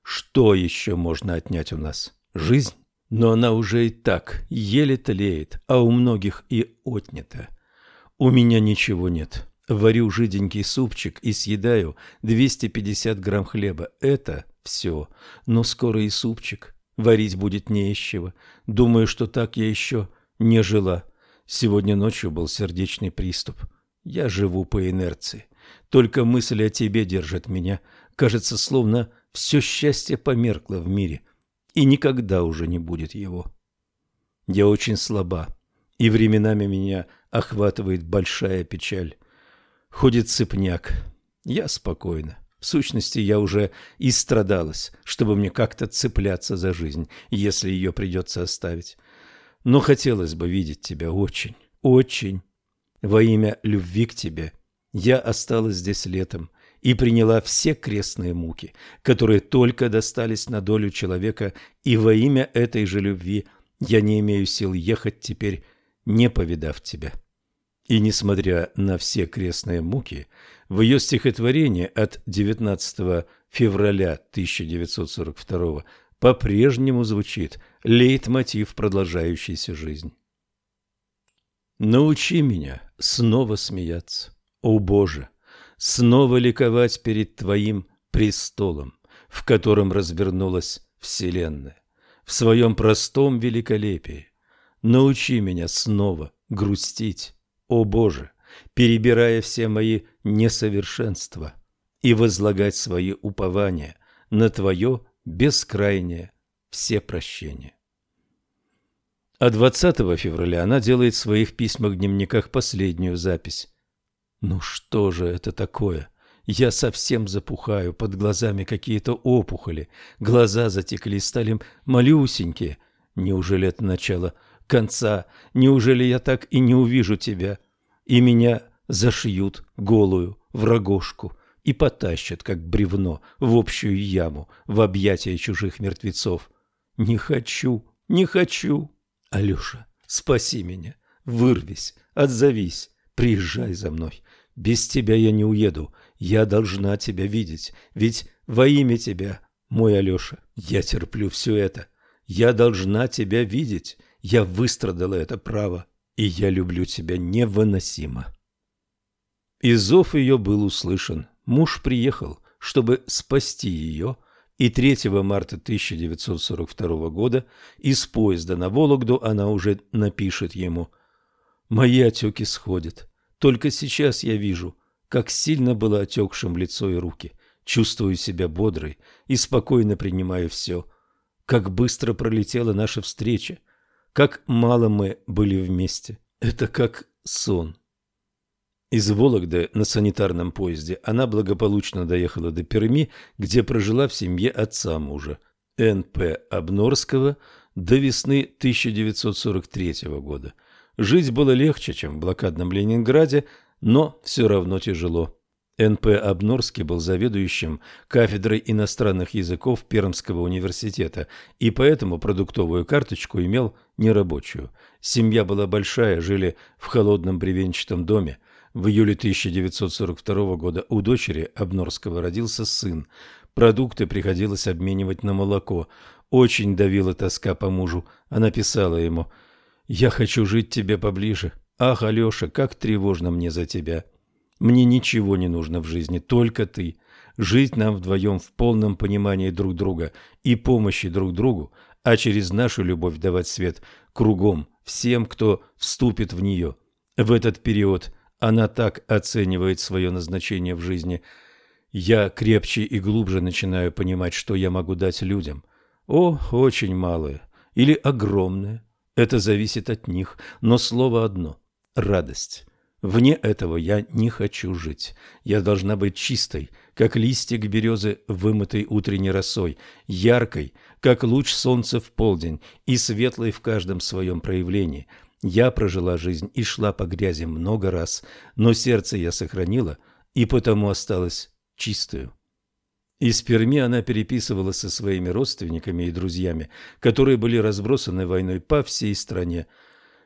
Что еще можно отнять у нас? Жизнь? Но она уже и так еле тлеет, а у многих и отнята. У меня ничего нет. Варю жиденький супчик и съедаю 250 грамм хлеба. Это все. Но скоро и супчик Варить будет не из чего. Думаю, что так я еще не жила. Сегодня ночью был сердечный приступ. Я живу по инерции. Только мысль о тебе держит меня. Кажется, словно все счастье померкло в мире. И никогда уже не будет его. Я очень слаба. И временами меня охватывает большая печаль. Ходит цепняк. Я спокойна. В сущности, я уже истрадалась, чтобы мне как-то цепляться за жизнь, если ее придется оставить. Но хотелось бы видеть тебя очень, очень. Во имя любви к тебе я осталась здесь летом и приняла все крестные муки, которые только достались на долю человека, и во имя этой же любви я не имею сил ехать теперь, не повидав тебя. И несмотря на все крестные муки, в ее стихотворении от 19 февраля 1942 по-прежнему звучит лейтмотив продолжающейся жизни. Научи меня снова смеяться, о Боже, снова ликовать перед Твоим престолом, в котором развернулась Вселенная, в своем простом великолепии. Научи меня снова грустить, о Боже, перебирая все мои несовершенства и возлагать свои упования на Твое бескрайнее все прощения. А 20 февраля она делает в своих письмах-дневниках последнюю запись. «Ну что же это такое? Я совсем запухаю, под глазами какие-то опухоли, глаза затекли, стали малюсенькие. Неужели это начало конца. Неужели я так и не увижу тебя? И меня зашьют голую в рогожку и потащат, как бревно, в общую яму, в объятия чужих мертвецов. Не хочу, не хочу. Алеша, спаси меня, вырвись, отзовись, приезжай за мной. Без тебя я не уеду, Я должна тебя видеть, ведь во имя тебя, мой Алеша, я терплю все это. Я должна тебя видеть. Я выстрадала это право, и я люблю тебя невыносимо. И зов ее был услышан. Муж приехал, чтобы спасти ее, и 3 марта 1942 года из поезда на Вологду она уже напишет ему «Мои отеки сходят. Только сейчас я вижу, как сильно было отекшим лицо и руки. Чувствую себя бодрой и спокойно принимаю все. Как быстро пролетела наша встреча. Как мало мы были вместе. Это как сон». Из Вологды на санитарном поезде она благополучно доехала до Перми, где прожила в семье отца мужа, Н.П. Обнорского, до весны 1943 года. Жить было легче, чем в блокадном Ленинграде, но все равно тяжело. Н.П. Обнорский был заведующим кафедрой иностранных языков Пермского университета и поэтому продуктовую карточку имел нерабочую. Семья была большая, жили в холодном бревенчатом доме. В июле 1942 года у дочери Обнорского родился сын. Продукты приходилось обменивать на молоко. Очень давила тоска по мужу. Она писала ему «Я хочу жить тебе поближе. Ах, Алеша, как тревожно мне за тебя. Мне ничего не нужно в жизни, только ты. Жить нам вдвоем в полном понимании друг друга и помощи друг другу, а через нашу любовь давать свет кругом всем, кто вступит в нее. В этот период она так оценивает свое назначение в жизни. Я крепче и глубже начинаю понимать, что я могу дать людям. О, очень малое или огромное. Это зависит от них, но слово одно – радость. Вне этого я не хочу жить. Я должна быть чистой, как листик березы, вымытой утренней росой, яркой, как луч солнца в полдень, и светлой в каждом своем проявлении – я прожила жизнь и шла по грязи много раз, но сердце я сохранила и потому осталась чистую. Из Перми она переписывала со своими родственниками и друзьями, которые были разбросаны войной по всей стране.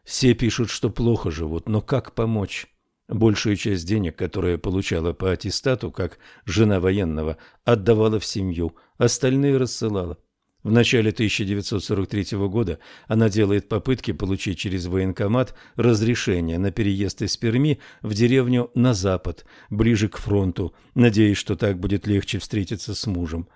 Все пишут, что плохо живут, но как помочь? Большую часть денег, которые получала по аттестату, как жена военного, отдавала в семью, остальные рассылала. В начале 1943 года она делает попытки получить через военкомат разрешение на переезд из Перми в деревню на запад, ближе к фронту, надеясь, что так будет легче встретиться с мужем.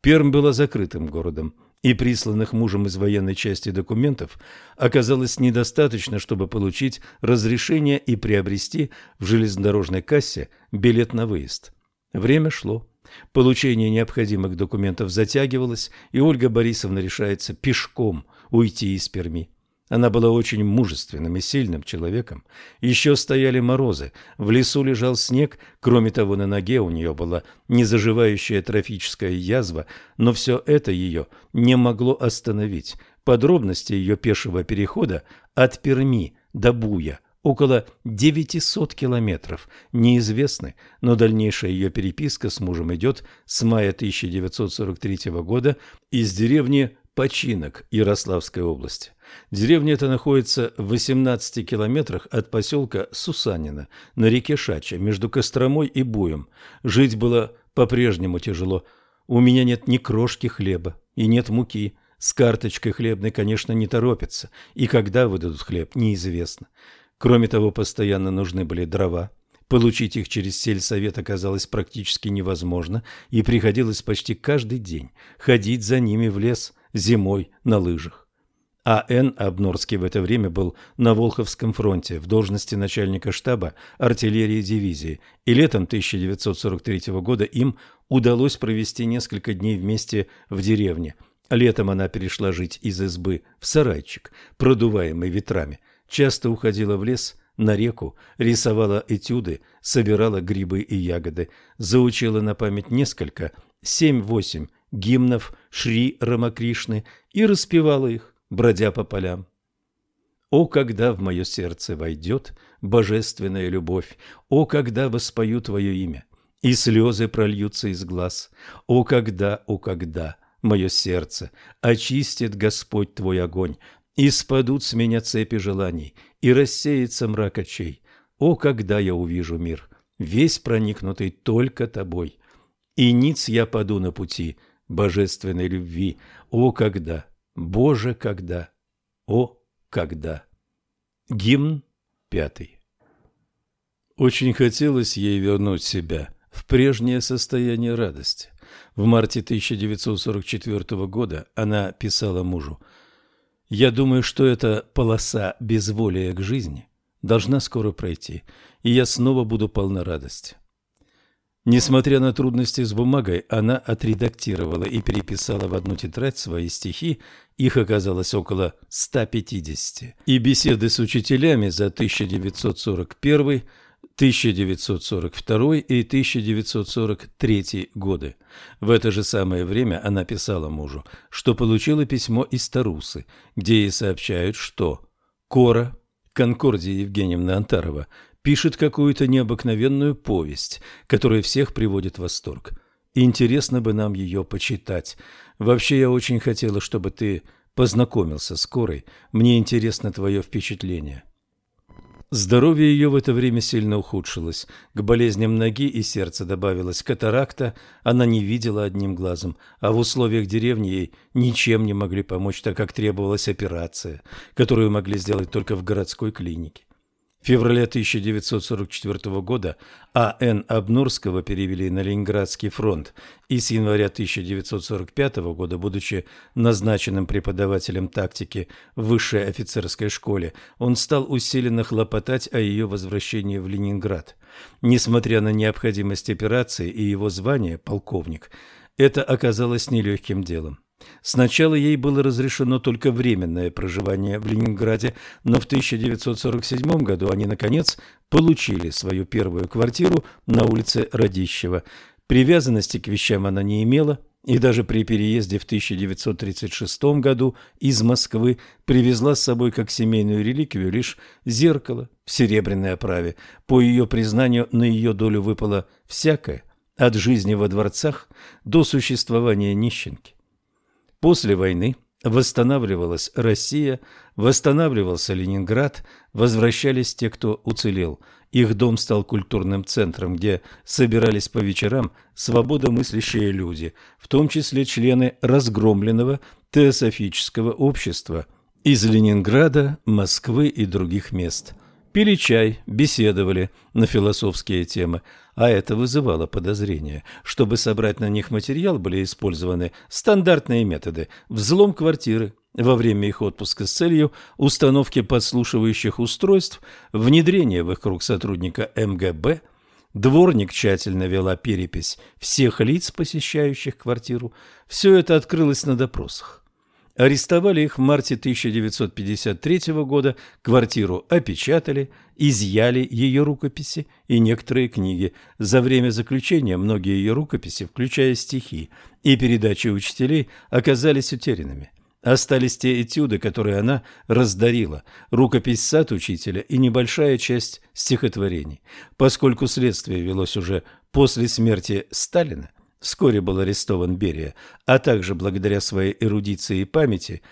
Перм была закрытым городом, и присланных мужем из военной части документов оказалось недостаточно, чтобы получить разрешение и приобрести в железнодорожной кассе билет на выезд. Время шло. Получение необходимых документов затягивалось, и Ольга Борисовна решается пешком уйти из Перми. Она была очень мужественным и сильным человеком. Еще стояли морозы, в лесу лежал снег, кроме того, на ноге у нее была незаживающая трофическая язва, но все это ее не могло остановить. Подробности ее пешего перехода от Перми до Буя около 900 километров, неизвестны, но дальнейшая ее переписка с мужем идет с мая 1943 года из деревни Починок Ярославской области. Деревня эта находится в 18 километрах от поселка Сусанина на реке Шача между Костромой и Буем. Жить было по-прежнему тяжело. У меня нет ни крошки хлеба и нет муки. С карточкой хлебной, конечно, не торопятся, и когда выдадут хлеб, неизвестно. Кроме того, постоянно нужны были дрова. Получить их через сельсовет оказалось практически невозможно, и приходилось почти каждый день ходить за ними в лес зимой на лыжах. А Н. Обнорский в это время был на Волховском фронте в должности начальника штаба артиллерии дивизии, и летом 1943 года им удалось провести несколько дней вместе в деревне. Летом она перешла жить из избы в сарайчик, продуваемый ветрами – часто уходила в лес, на реку, рисовала этюды, собирала грибы и ягоды, заучила на память несколько, семь-восемь гимнов Шри Рамакришны и распевала их, бродя по полям. О, когда в мое сердце войдет божественная любовь! О, когда воспою твое имя! И слезы прольются из глаз! О, когда, о, когда! Мое сердце очистит Господь твой огонь, и спадут с меня цепи желаний, и рассеется мрак очей. О, когда я увижу мир! весь проникнутый только тобой. И ниц я паду на пути божественной любви. О, когда! Боже, когда! О, когда! Гимн пятый. Очень хотелось ей вернуть себя в прежнее состояние радости. В марте 1944 года она писала мужу «Я думаю, что эта полоса безволия к жизни должна скоро пройти, и я снова буду полна радости». Несмотря на трудности с бумагой, она отредактировала и переписала в одну тетрадь свои стихи, их оказалось около 150, и беседы с учителями за 1941 1942 и 1943 годы. В это же самое время она писала мужу, что получила письмо из Тарусы, где ей сообщают, что Кора, Конкордия Евгеньевна Антарова, пишет какую-то необыкновенную повесть, которая всех приводит в восторг. Интересно бы нам ее почитать. Вообще я очень хотела, чтобы ты познакомился с Корой. Мне интересно твое впечатление. Здоровье ее в это время сильно ухудшилось. К болезням ноги и сердца добавилась катаракта, она не видела одним глазом, а в условиях деревни ей ничем не могли помочь, так как требовалась операция, которую могли сделать только в городской клинике феврале 1944 года А.Н. Обнурского перевели на Ленинградский фронт, и с января 1945 года, будучи назначенным преподавателем тактики в высшей офицерской школе, он стал усиленно хлопотать о ее возвращении в Ленинград. Несмотря на необходимость операции и его звание полковник, это оказалось нелегким делом. Сначала ей было разрешено только временное проживание в Ленинграде, но в 1947 году они, наконец, получили свою первую квартиру на улице Радищева. Привязанности к вещам она не имела, и даже при переезде в 1936 году из Москвы привезла с собой как семейную реликвию лишь зеркало в серебряной оправе. По ее признанию, на ее долю выпало всякое, от жизни во дворцах до существования нищенки. После войны восстанавливалась Россия, восстанавливался Ленинград, возвращались те, кто уцелел. Их дом стал культурным центром, где собирались по вечерам свободомыслящие люди, в том числе члены разгромленного теософического общества из Ленинграда, Москвы и других мест. Пили чай, беседовали на философские темы – а это вызывало подозрения. Чтобы собрать на них материал, были использованы стандартные методы – взлом квартиры во время их отпуска с целью установки подслушивающих устройств, внедрения в их круг сотрудника МГБ – Дворник тщательно вела перепись всех лиц, посещающих квартиру. Все это открылось на допросах. Арестовали их в марте 1953 года, квартиру опечатали, изъяли ее рукописи и некоторые книги. За время заключения многие ее рукописи, включая стихи и передачи учителей, оказались утерянными. Остались те этюды, которые она раздарила, рукопись «Сад учителя» и небольшая часть стихотворений. Поскольку следствие велось уже после смерти Сталина, вскоре был арестован Берия, а также благодаря своей эрудиции и памяти,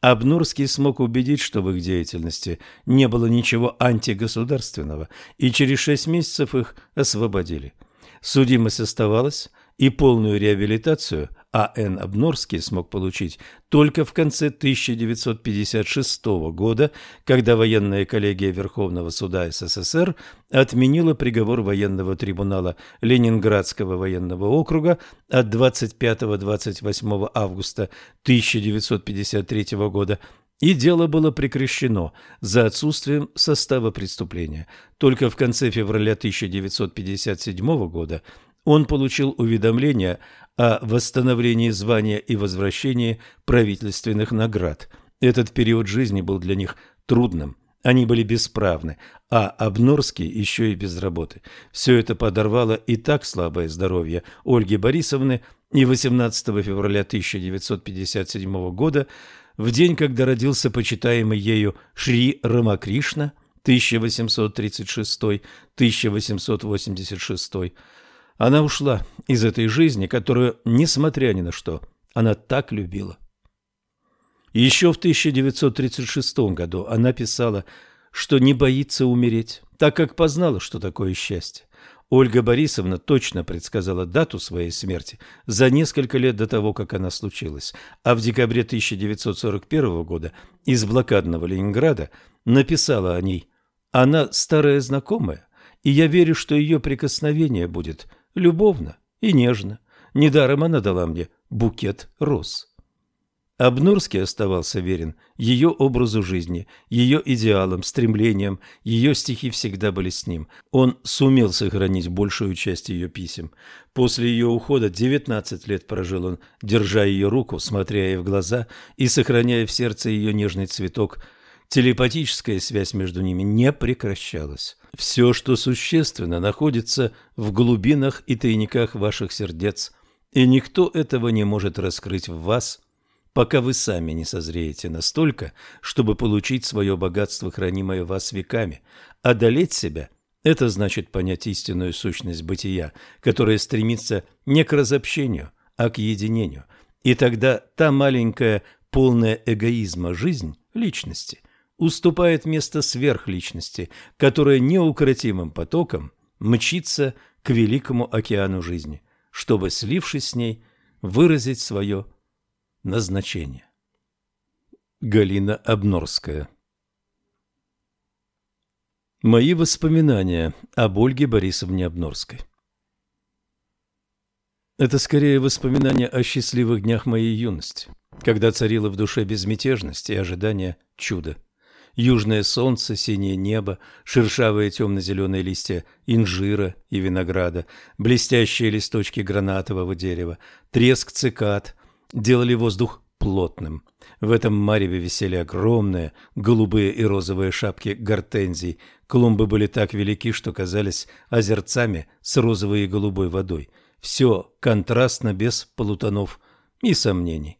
Обнурский смог убедить, что в их деятельности не было ничего антигосударственного, и через шесть месяцев их освободили. Судимость оставалась, и полную реабилитацию А.Н. Обнорский смог получить только в конце 1956 года, когда военная коллегия Верховного суда СССР отменила приговор военного трибунала Ленинградского военного округа от 25-28 августа 1953 года и дело было прекращено за отсутствием состава преступления. Только в конце февраля 1957 года он получил уведомление о восстановлении звания и возвращении правительственных наград. Этот период жизни был для них трудным. Они были бесправны, а Обнорский еще и без работы. Все это подорвало и так слабое здоровье Ольги Борисовны, и 18 февраля 1957 года, в день, когда родился почитаемый ею Шри Рамакришна, 1836-1886, она ушла из этой жизни, которую, несмотря ни на что, она так любила. Еще в 1936 году она писала, что не боится умереть, так как познала, что такое счастье. Ольга Борисовна точно предсказала дату своей смерти за несколько лет до того, как она случилась, а в декабре 1941 года из блокадного Ленинграда написала о ней «Она старая знакомая, и я верю, что ее прикосновение будет любовно и нежно. Недаром она дала мне букет роз». Обнорский оставался верен ее образу жизни, ее идеалам, стремлениям, ее стихи всегда были с ним. Он сумел сохранить большую часть ее писем. После ее ухода 19 лет прожил он, держа ее руку, смотря ей в глаза и сохраняя в сердце ее нежный цветок. Телепатическая связь между ними не прекращалась. Все, что существенно, находится в глубинах и тайниках ваших сердец, и никто этого не может раскрыть в вас – пока вы сами не созреете настолько, чтобы получить свое богатство, хранимое вас веками. Одолеть себя – это значит понять истинную сущность бытия, которая стремится не к разобщению, а к единению. И тогда та маленькая, полная эгоизма жизнь личности уступает место сверхличности, которая неукротимым потоком мчится к великому океану жизни, чтобы, слившись с ней, выразить свое назначение. Галина Обнорская Мои воспоминания об Ольге Борисовне Обнорской Это скорее воспоминания о счастливых днях моей юности, когда царила в душе безмятежность и ожидание чуда. Южное солнце, синее небо, шершавые темно-зеленые листья инжира и винограда, блестящие листочки гранатового дерева, треск цикад, делали воздух плотным. В этом мареве висели огромные голубые и розовые шапки гортензий. Клумбы были так велики, что казались озерцами с розовой и голубой водой. Все контрастно, без полутонов и сомнений.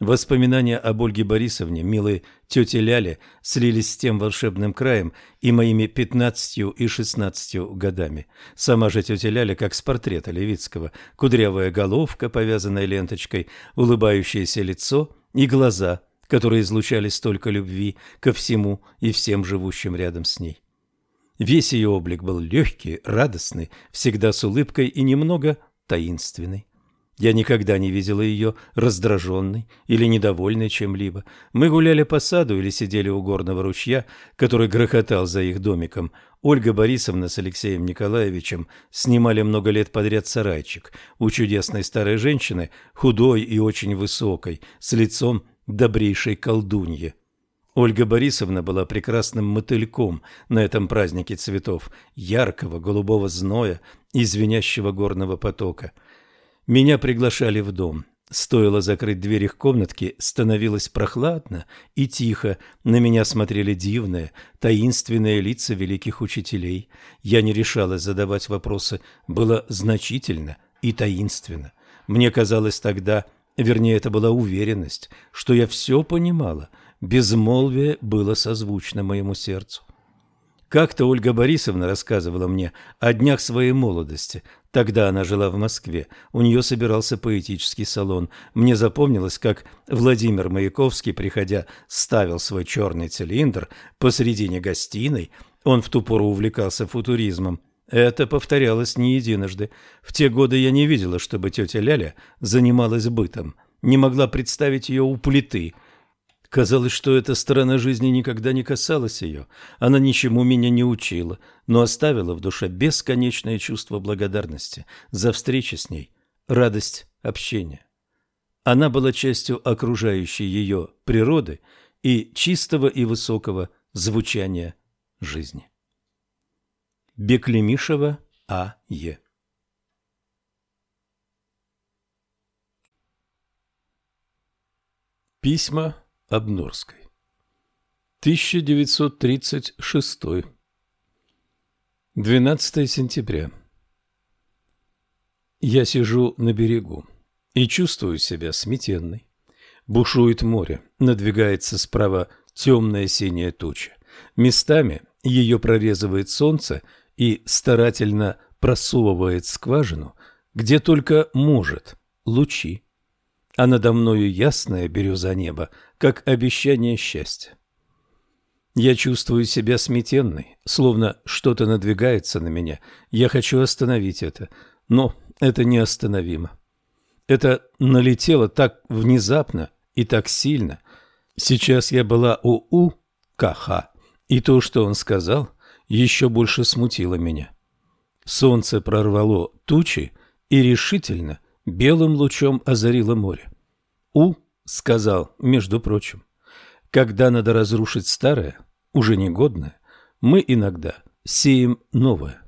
Воспоминания об Ольге Борисовне, милой тете Ляле, слились с тем волшебным краем и моими пятнадцатью и шестнадцатью годами. Сама же тетя Ляля, как с портрета Левицкого, кудрявая головка, повязанная ленточкой, улыбающееся лицо и глаза, которые излучали столько любви ко всему и всем живущим рядом с ней. Весь ее облик был легкий, радостный, всегда с улыбкой и немного таинственный. Я никогда не видела ее раздраженной или недовольной чем-либо. Мы гуляли по саду или сидели у горного ручья, который грохотал за их домиком. Ольга Борисовна с Алексеем Николаевичем снимали много лет подряд сарайчик у чудесной старой женщины, худой и очень высокой, с лицом добрейшей колдуньи. Ольга Борисовна была прекрасным мотыльком на этом празднике цветов, яркого голубого зноя и звенящего горного потока – меня приглашали в дом. Стоило закрыть дверь их комнатки, становилось прохладно и тихо. На меня смотрели дивные, таинственные лица великих учителей. Я не решалась задавать вопросы. Было значительно и таинственно. Мне казалось тогда, вернее, это была уверенность, что я все понимала. Безмолвие было созвучно моему сердцу. Как-то Ольга Борисовна рассказывала мне о днях своей молодости. Тогда она жила в Москве. У нее собирался поэтический салон. Мне запомнилось, как Владимир Маяковский, приходя, ставил свой черный цилиндр посредине гостиной. Он в ту пору увлекался футуризмом. Это повторялось не единожды. В те годы я не видела, чтобы тетя Ляля занималась бытом. Не могла представить ее у плиты – Казалось, что эта сторона жизни никогда не касалась ее. Она ничему меня не учила, но оставила в душе бесконечное чувство благодарности за встречи с ней, радость общения. Она была частью окружающей ее природы и чистого и высокого звучания жизни. Беклемишева А. Е. Письма Обнорской. 1936. 12 сентября. Я сижу на берегу и чувствую себя сметенной. Бушует море, надвигается справа темная синяя туча. Местами ее прорезывает солнце и старательно просовывает скважину, где только может, лучи а надо мною ясное бирюза неба, как обещание счастья. Я чувствую себя сметенной, словно что-то надвигается на меня. Я хочу остановить это, но это неостановимо. Это налетело так внезапно и так сильно. Сейчас я была у У Каха, и то, что он сказал, еще больше смутило меня. Солнце прорвало тучи и решительно белым лучом озарило море. У сказал, между прочим, когда надо разрушить старое, уже негодное, мы иногда сеем новое.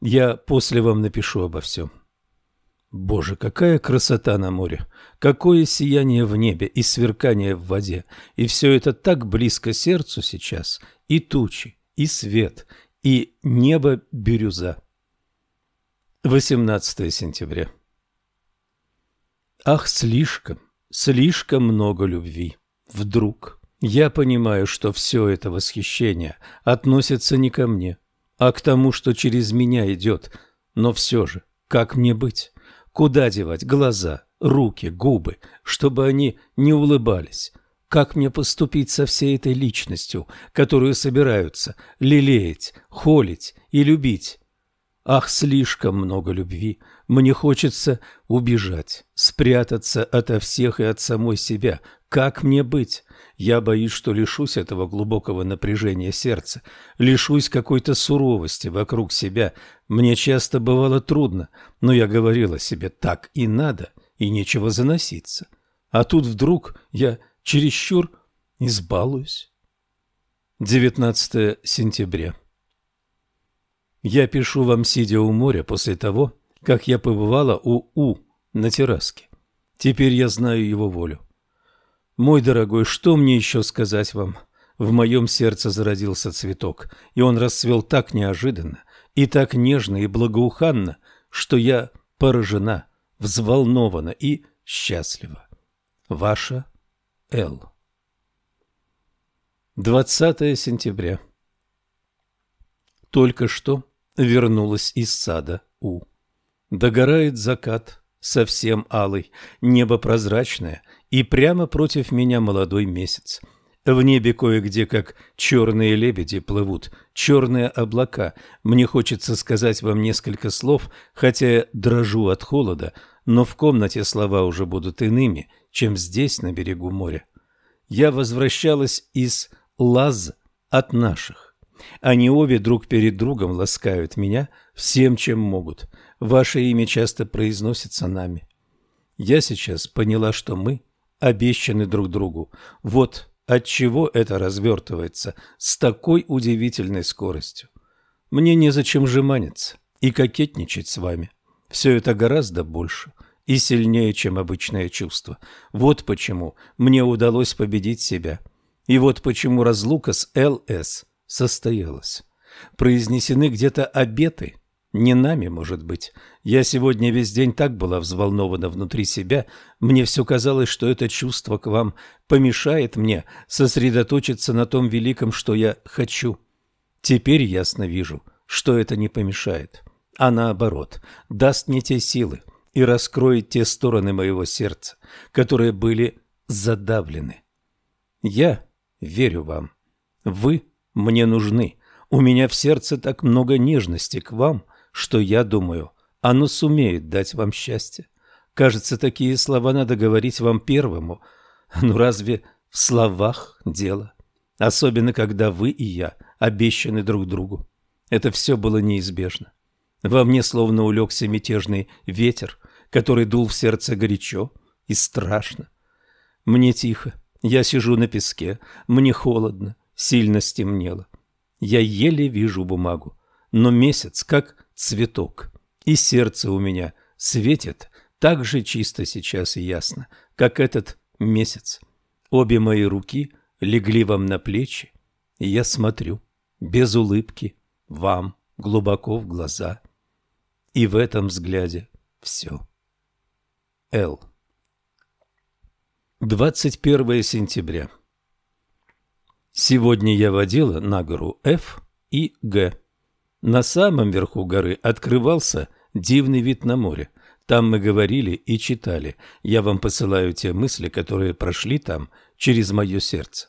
Я после вам напишу обо всем. Боже, какая красота на море, какое сияние в небе и сверкание в воде, и все это так близко сердцу сейчас, и тучи, и свет, и небо бирюза. 18 сентября. Ах, слишком, слишком много любви. Вдруг я понимаю, что все это восхищение относится не ко мне, а к тому, что через меня идет. Но все же, как мне быть? Куда девать глаза, руки, губы, чтобы они не улыбались? Как мне поступить со всей этой личностью, которую собираются лелеять, холить и любить? Ах, слишком много любви. Мне хочется убежать, спрятаться ото всех и от самой себя. Как мне быть? Я боюсь, что лишусь этого глубокого напряжения сердца, лишусь какой-то суровости вокруг себя. Мне часто бывало трудно, но я говорила себе «так и надо», и нечего заноситься. А тут вдруг я чересчур избалуюсь. 19 сентября. Я пишу вам, сидя у моря, после того, как я побывала у У на терраске. Теперь я знаю его волю. Мой дорогой, что мне еще сказать вам? В моем сердце зародился цветок, и он расцвел так неожиданно, и так нежно и благоуханно, что я поражена, взволнована и счастлива. Ваша Л. 20 сентября. Только что вернулась из сада У. Догорает закат, совсем алый, небо прозрачное, и прямо против меня молодой месяц. В небе кое-где, как черные лебеди, плывут черные облака. Мне хочется сказать вам несколько слов, хотя я дрожу от холода, но в комнате слова уже будут иными, чем здесь, на берегу моря. Я возвращалась из Лаз от наших. Они обе друг перед другом ласкают меня всем, чем могут. Ваше имя часто произносится нами. Я сейчас поняла, что мы обещаны друг другу. Вот от чего это развертывается с такой удивительной скоростью. Мне незачем жеманиться и кокетничать с вами. Все это гораздо больше и сильнее, чем обычное чувство. Вот почему мне удалось победить себя. И вот почему разлука с ЛС состоялась. Произнесены где-то обеты – не нами, может быть. Я сегодня весь день так была взволнована внутри себя, мне все казалось, что это чувство к вам помешает мне сосредоточиться на том великом, что я хочу. Теперь ясно вижу, что это не помешает, а наоборот, даст мне те силы и раскроет те стороны моего сердца, которые были задавлены. Я верю вам. Вы мне нужны. У меня в сердце так много нежности к вам – что я думаю, оно сумеет дать вам счастье. Кажется, такие слова надо говорить вам первому. Ну разве в словах дело? Особенно, когда вы и я обещаны друг другу. Это все было неизбежно. Во мне словно улегся мятежный ветер, который дул в сердце горячо и страшно. Мне тихо, я сижу на песке, мне холодно, сильно стемнело. Я еле вижу бумагу, но месяц, как цветок, и сердце у меня светит так же чисто сейчас и ясно, как этот месяц. Обе мои руки легли вам на плечи, и я смотрю, без улыбки, вам глубоко в глаза. И в этом взгляде все. Л. 21 сентября. Сегодня я водила на гору F и Г. На самом верху горы открывался дивный вид на море. Там мы говорили и читали. Я вам посылаю те мысли, которые прошли там через мое сердце.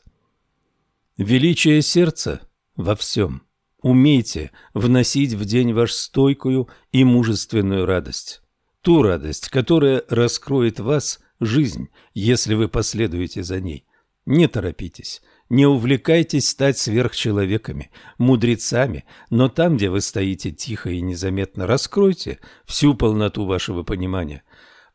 Величие сердца во всем. Умейте вносить в день ваш стойкую и мужественную радость. Ту радость, которая раскроет вас жизнь, если вы последуете за ней. Не торопитесь, не увлекайтесь стать сверхчеловеками, мудрецами, но там, где вы стоите тихо и незаметно, раскройте всю полноту вашего понимания.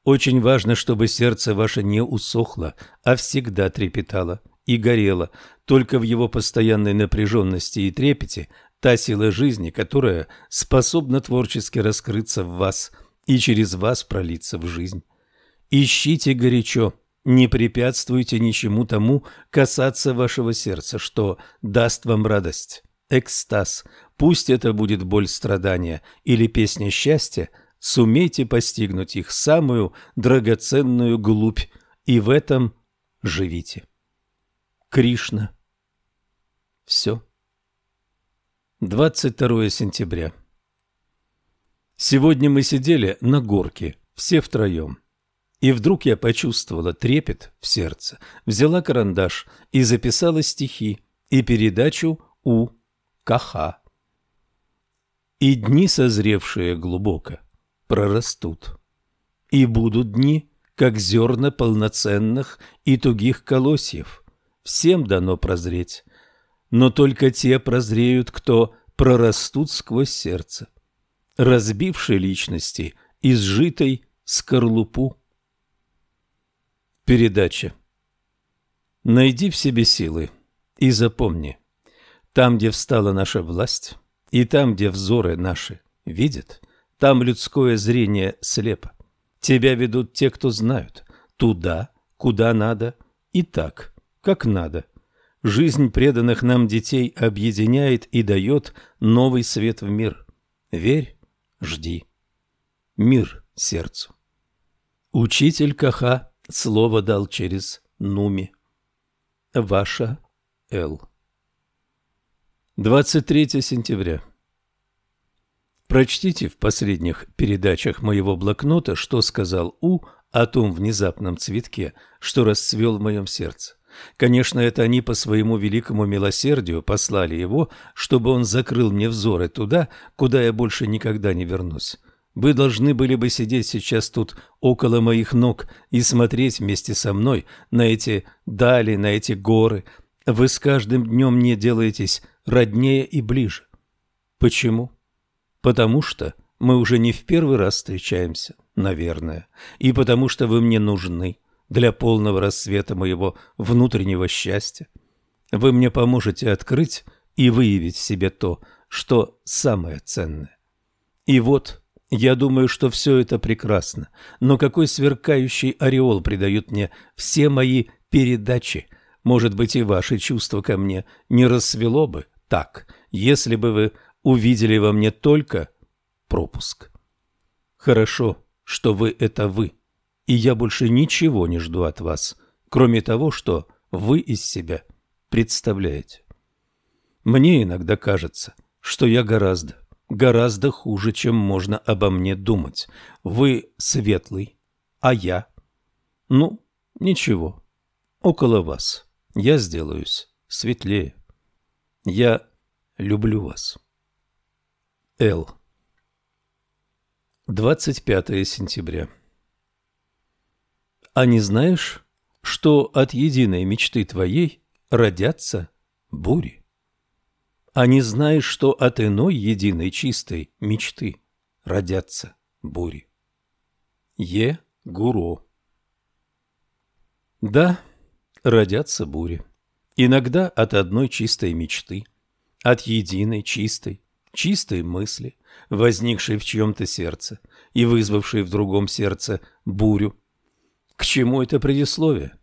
Очень важно, чтобы сердце ваше не усохло, а всегда трепетало и горело. Только в его постоянной напряженности и трепете та сила жизни, которая способна творчески раскрыться в вас и через вас пролиться в жизнь. Ищите горячо, не препятствуйте ничему тому касаться вашего сердца, что даст вам радость, экстаз. Пусть это будет боль страдания или песня счастья, сумейте постигнуть их самую драгоценную глубь, и в этом живите. Кришна. Все. 22 сентября. Сегодня мы сидели на горке, все втроем. И вдруг я почувствовала трепет в сердце, взяла карандаш и записала стихи и передачу у Каха. И дни, созревшие глубоко, прорастут. И будут дни, как зерна полноценных и тугих колосьев – всем дано прозреть, но только те прозреют, кто прорастут сквозь сердце, разбившие личности, изжитой скорлупу. Передача. Найди в себе силы и запомни, там, где встала наша власть, и там, где взоры наши видят, там людское зрение слепо. Тебя ведут те, кто знают, туда, куда надо, и так – как надо. Жизнь преданных нам детей объединяет и дает новый свет в мир. Верь, жди. Мир сердцу. Учитель Каха слово дал через Нуми. Ваша Л. 23 сентября. Прочтите в последних передачах моего блокнота, что сказал У о том внезапном цветке, что расцвел в моем сердце. Конечно, это они по своему великому милосердию послали его, чтобы он закрыл мне взоры туда, куда я больше никогда не вернусь. Вы должны были бы сидеть сейчас тут около моих ног и смотреть вместе со мной на эти дали, на эти горы. Вы с каждым днем не делаетесь роднее и ближе. Почему? Потому что мы уже не в первый раз встречаемся, наверное, и потому что вы мне нужны для полного рассвета моего внутреннего счастья. Вы мне поможете открыть и выявить в себе то, что самое ценное. И вот, я думаю, что все это прекрасно, но какой сверкающий ореол придают мне все мои передачи. Может быть, и ваши чувства ко мне не рассвело бы так, если бы вы увидели во мне только пропуск. Хорошо, что вы – это вы и я больше ничего не жду от вас, кроме того, что вы из себя представляете. Мне иногда кажется, что я гораздо, гораздо хуже, чем можно обо мне думать. Вы светлый, а я? Ну, ничего, около вас я сделаюсь светлее. Я люблю вас. Л. 25 сентября. А не знаешь, что от единой мечты твоей родятся бури? А не знаешь, что от иной единой чистой мечты родятся бури? Е. Гуро Да, родятся бури. Иногда от одной чистой мечты, от единой чистой, чистой мысли, возникшей в чьем-то сердце и вызвавшей в другом сердце бурю, к чему это предисловие?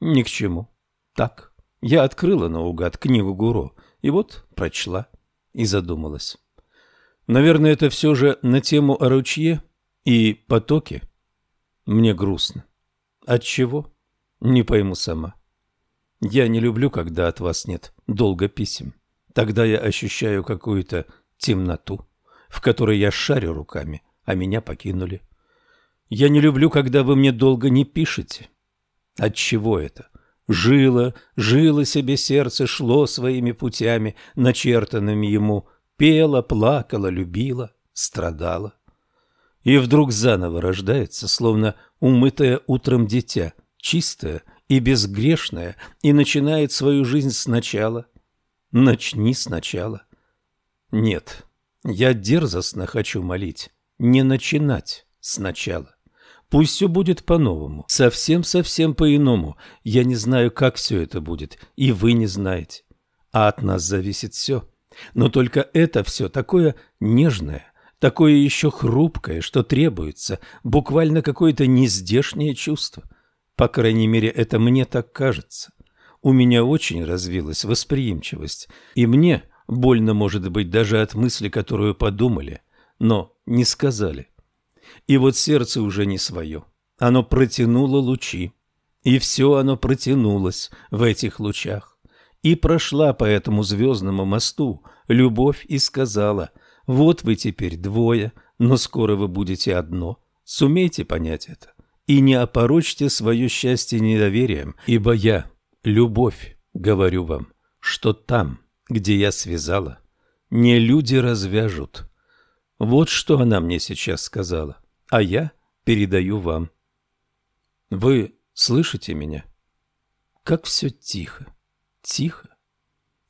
Ни к чему. Так, я открыла наугад книгу Гуру, и вот прочла и задумалась. Наверное, это все же на тему о ручье и потоке. Мне грустно. От чего? Не пойму сама. Я не люблю, когда от вас нет долго писем. Тогда я ощущаю какую-то темноту, в которой я шарю руками, а меня покинули. Я не люблю, когда вы мне долго не пишете. От чего это? Жило, жило себе сердце, шло своими путями, начертанными ему, пело, плакало, любило, страдало. И вдруг заново рождается, словно умытое утром дитя, чистое и безгрешное, и начинает свою жизнь сначала. Начни сначала. Нет, я дерзостно хочу молить, не начинать сначала. Пусть все будет по-новому, совсем-совсем по-иному. Я не знаю, как все это будет, и вы не знаете. А от нас зависит все. Но только это все такое нежное, такое еще хрупкое, что требуется буквально какое-то нездешнее чувство. По крайней мере, это мне так кажется. У меня очень развилась восприимчивость, и мне больно может быть даже от мысли, которую подумали, но не сказали. И вот сердце уже не свое. Оно протянуло лучи. И все оно протянулось в этих лучах. И прошла по этому звездному мосту любовь и сказала, вот вы теперь двое, но скоро вы будете одно. Сумейте понять это. И не опорочьте свое счастье недоверием, ибо я, любовь, говорю вам, что там, где я связала, не люди развяжут. Вот что она мне сейчас сказала а я передаю вам. Вы слышите меня? Как все тихо, тихо.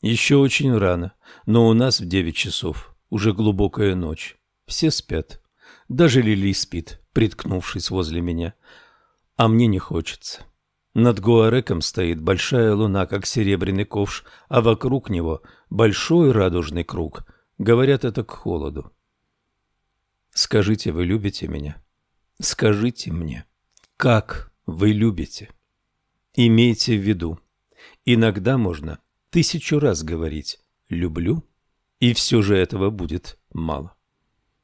Еще очень рано, но у нас в девять часов, уже глубокая ночь. Все спят. Даже Лили спит, приткнувшись возле меня. А мне не хочется. Над Гуареком стоит большая луна, как серебряный ковш, а вокруг него большой радужный круг. Говорят это к холоду. Скажите, вы любите меня? Скажите мне, как вы любите? Имейте в виду, иногда можно тысячу раз говорить «люблю», и все же этого будет мало.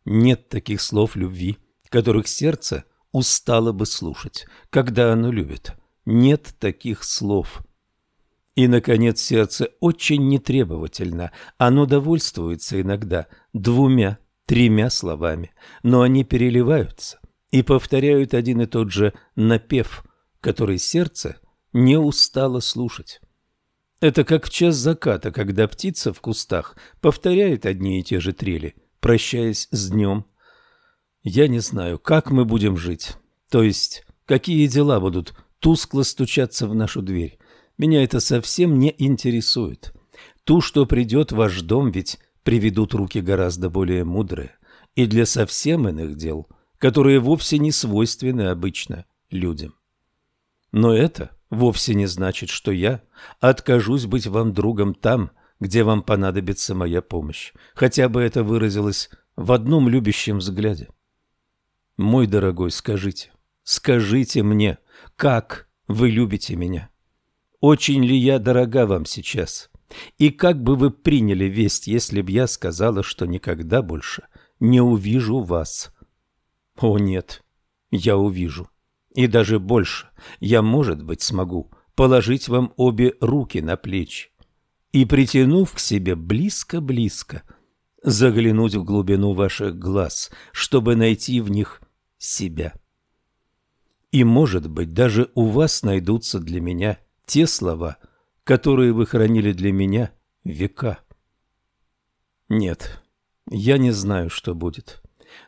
Нет таких слов любви, которых сердце устало бы слушать, когда оно любит. Нет таких слов. И, наконец, сердце очень нетребовательно. Оно довольствуется иногда двумя тремя словами, но они переливаются и повторяют один и тот же напев, который сердце не устало слушать. Это как в час заката, когда птица в кустах повторяет одни и те же трели, прощаясь с днем. Я не знаю, как мы будем жить, то есть какие дела будут тускло стучаться в нашу дверь. Меня это совсем не интересует. Ту, что придет в ваш дом, ведь приведут руки гораздо более мудрые и для совсем иных дел, которые вовсе не свойственны обычно людям. Но это вовсе не значит, что я откажусь быть вам другом там, где вам понадобится моя помощь, хотя бы это выразилось в одном любящем взгляде. Мой дорогой, скажите, скажите мне, как вы любите меня? Очень ли я дорога вам сейчас? И как бы вы приняли весть, если б я сказала, что никогда больше не увижу вас? О нет, я увижу. И даже больше, я, может быть, смогу положить вам обе руки на плечи и, притянув к себе близко-близко, заглянуть в глубину ваших глаз, чтобы найти в них себя. И, может быть, даже у вас найдутся для меня те слова – которые вы хранили для меня века. Нет, я не знаю, что будет.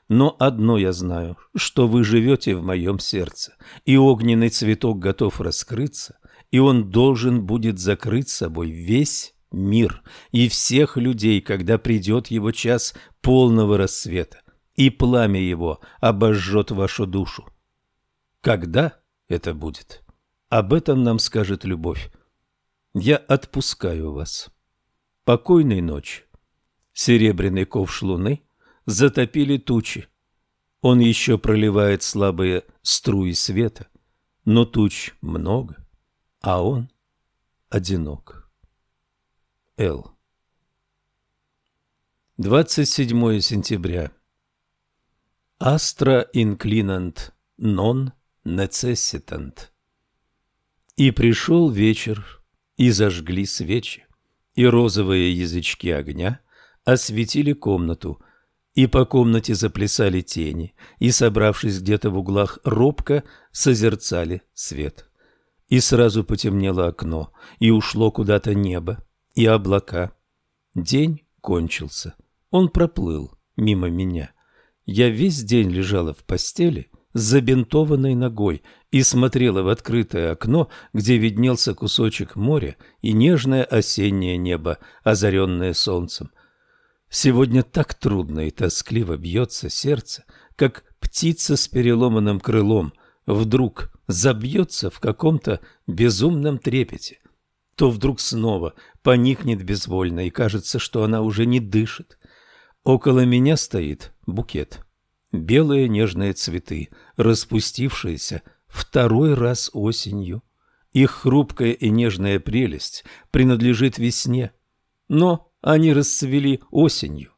Но одно я знаю, что вы живете в моем сердце, и огненный цветок готов раскрыться, и он должен будет закрыть собой весь мир и всех людей, когда придет его час полного рассвета, и пламя его обожжет вашу душу. Когда это будет? Об этом нам скажет любовь. Я отпускаю вас. Покойной ночи. Серебряный ковш луны затопили тучи. Он еще проливает слабые струи света, но туч много, а он одинок. Л. 27 сентября. Астра инклинант нон necessitant. И пришел вечер, и зажгли свечи, и розовые язычки огня осветили комнату, и по комнате заплясали тени, и, собравшись где-то в углах, робко созерцали свет. и сразу потемнело окно, и ушло куда-то небо, и облака. День кончился. Он проплыл мимо меня. Я весь день лежала в постели забинтованной ногой и смотрела в открытое окно, где виднелся кусочек моря и нежное осеннее небо, озаренное солнцем. Сегодня так трудно и тоскливо бьется сердце, как птица с переломанным крылом вдруг забьется в каком-то безумном трепете. То вдруг снова поникнет безвольно, и кажется, что она уже не дышит. Около меня стоит букет. Белые нежные цветы, распустившиеся второй раз осенью. Их хрупкая и нежная прелесть принадлежит весне, но они расцвели осенью.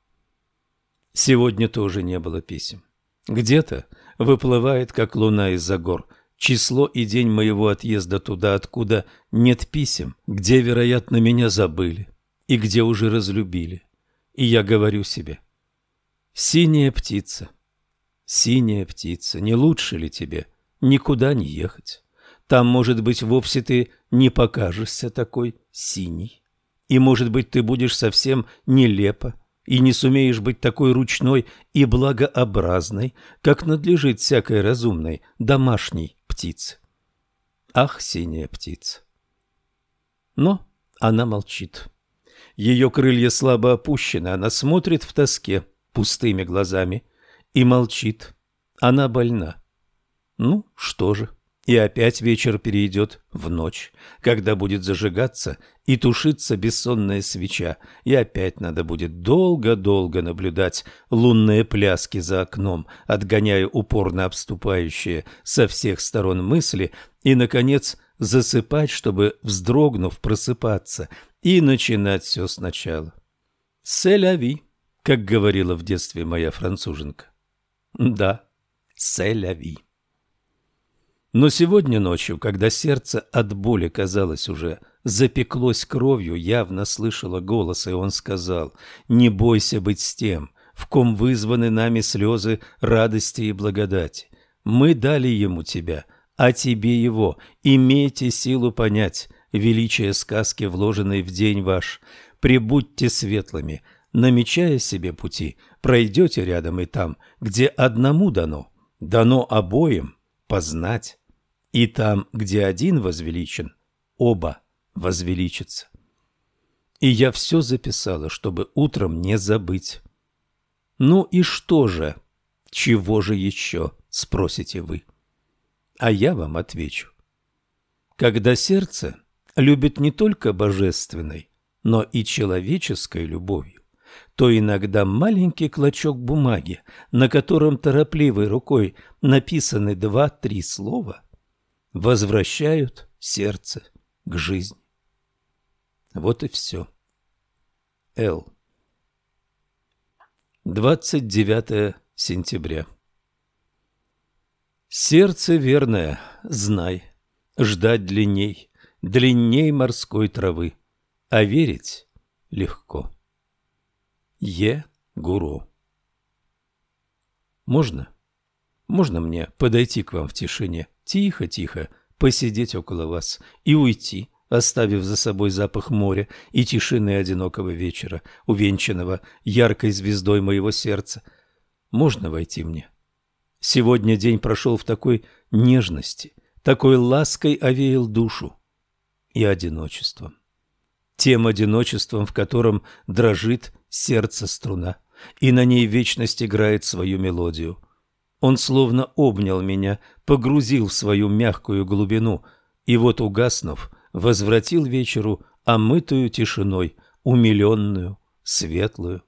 Сегодня тоже не было писем. Где-то выплывает, как луна из-за гор, число и день моего отъезда туда, откуда нет писем, где, вероятно, меня забыли и где уже разлюбили. И я говорю себе, синяя птица, синяя птица, не лучше ли тебе никуда не ехать? Там, может быть, вовсе ты не покажешься такой синий, и, может быть, ты будешь совсем нелепо и не сумеешь быть такой ручной и благообразной, как надлежит всякой разумной домашней птице. Ах, синяя птица! Но она молчит. Ее крылья слабо опущены, она смотрит в тоске пустыми глазами и молчит. Она больна. Ну, что же? И опять вечер перейдет в ночь, когда будет зажигаться и тушиться бессонная свеча, и опять надо будет долго-долго наблюдать лунные пляски за окном, отгоняя упорно обступающие со всех сторон мысли, и, наконец, засыпать, чтобы, вздрогнув, просыпаться и начинать все сначала. «Селяви», как говорила в детстве моя француженка. Да, селяви. Но сегодня ночью, когда сердце от боли, казалось, уже запеклось кровью, явно слышала голос, и он сказал, «Не бойся быть с тем, в ком вызваны нами слезы радости и благодати. Мы дали ему тебя, а тебе его. Имейте силу понять величие сказки, вложенной в день ваш. Прибудьте светлыми, намечая себе пути, пройдете рядом и там, где одному дано, дано обоим познать». И там, где один возвеличен, оба возвеличатся. И я все записала, чтобы утром не забыть. Ну и что же? Чего же еще, спросите вы? А я вам отвечу. Когда сердце любит не только божественной, но и человеческой любовью, то иногда маленький клочок бумаги, на котором торопливой рукой написаны два-три слова, возвращают сердце к жизни. Вот и все. Л. 29 сентября. Сердце верное, знай, ждать длинней, длинней морской травы, а верить легко. Е. Гуру. Можно? Можно мне подойти к вам в тишине? тихо-тихо посидеть около вас и уйти, оставив за собой запах моря и тишины одинокого вечера, увенчанного яркой звездой моего сердца. Можно войти мне? Сегодня день прошел в такой нежности, такой лаской овеял душу и одиночеством. Тем одиночеством, в котором дрожит сердце струна, и на ней вечность играет свою мелодию. Он словно обнял меня, погрузил в свою мягкую глубину, и вот, угаснув, возвратил вечеру омытую тишиной, умиленную, светлую.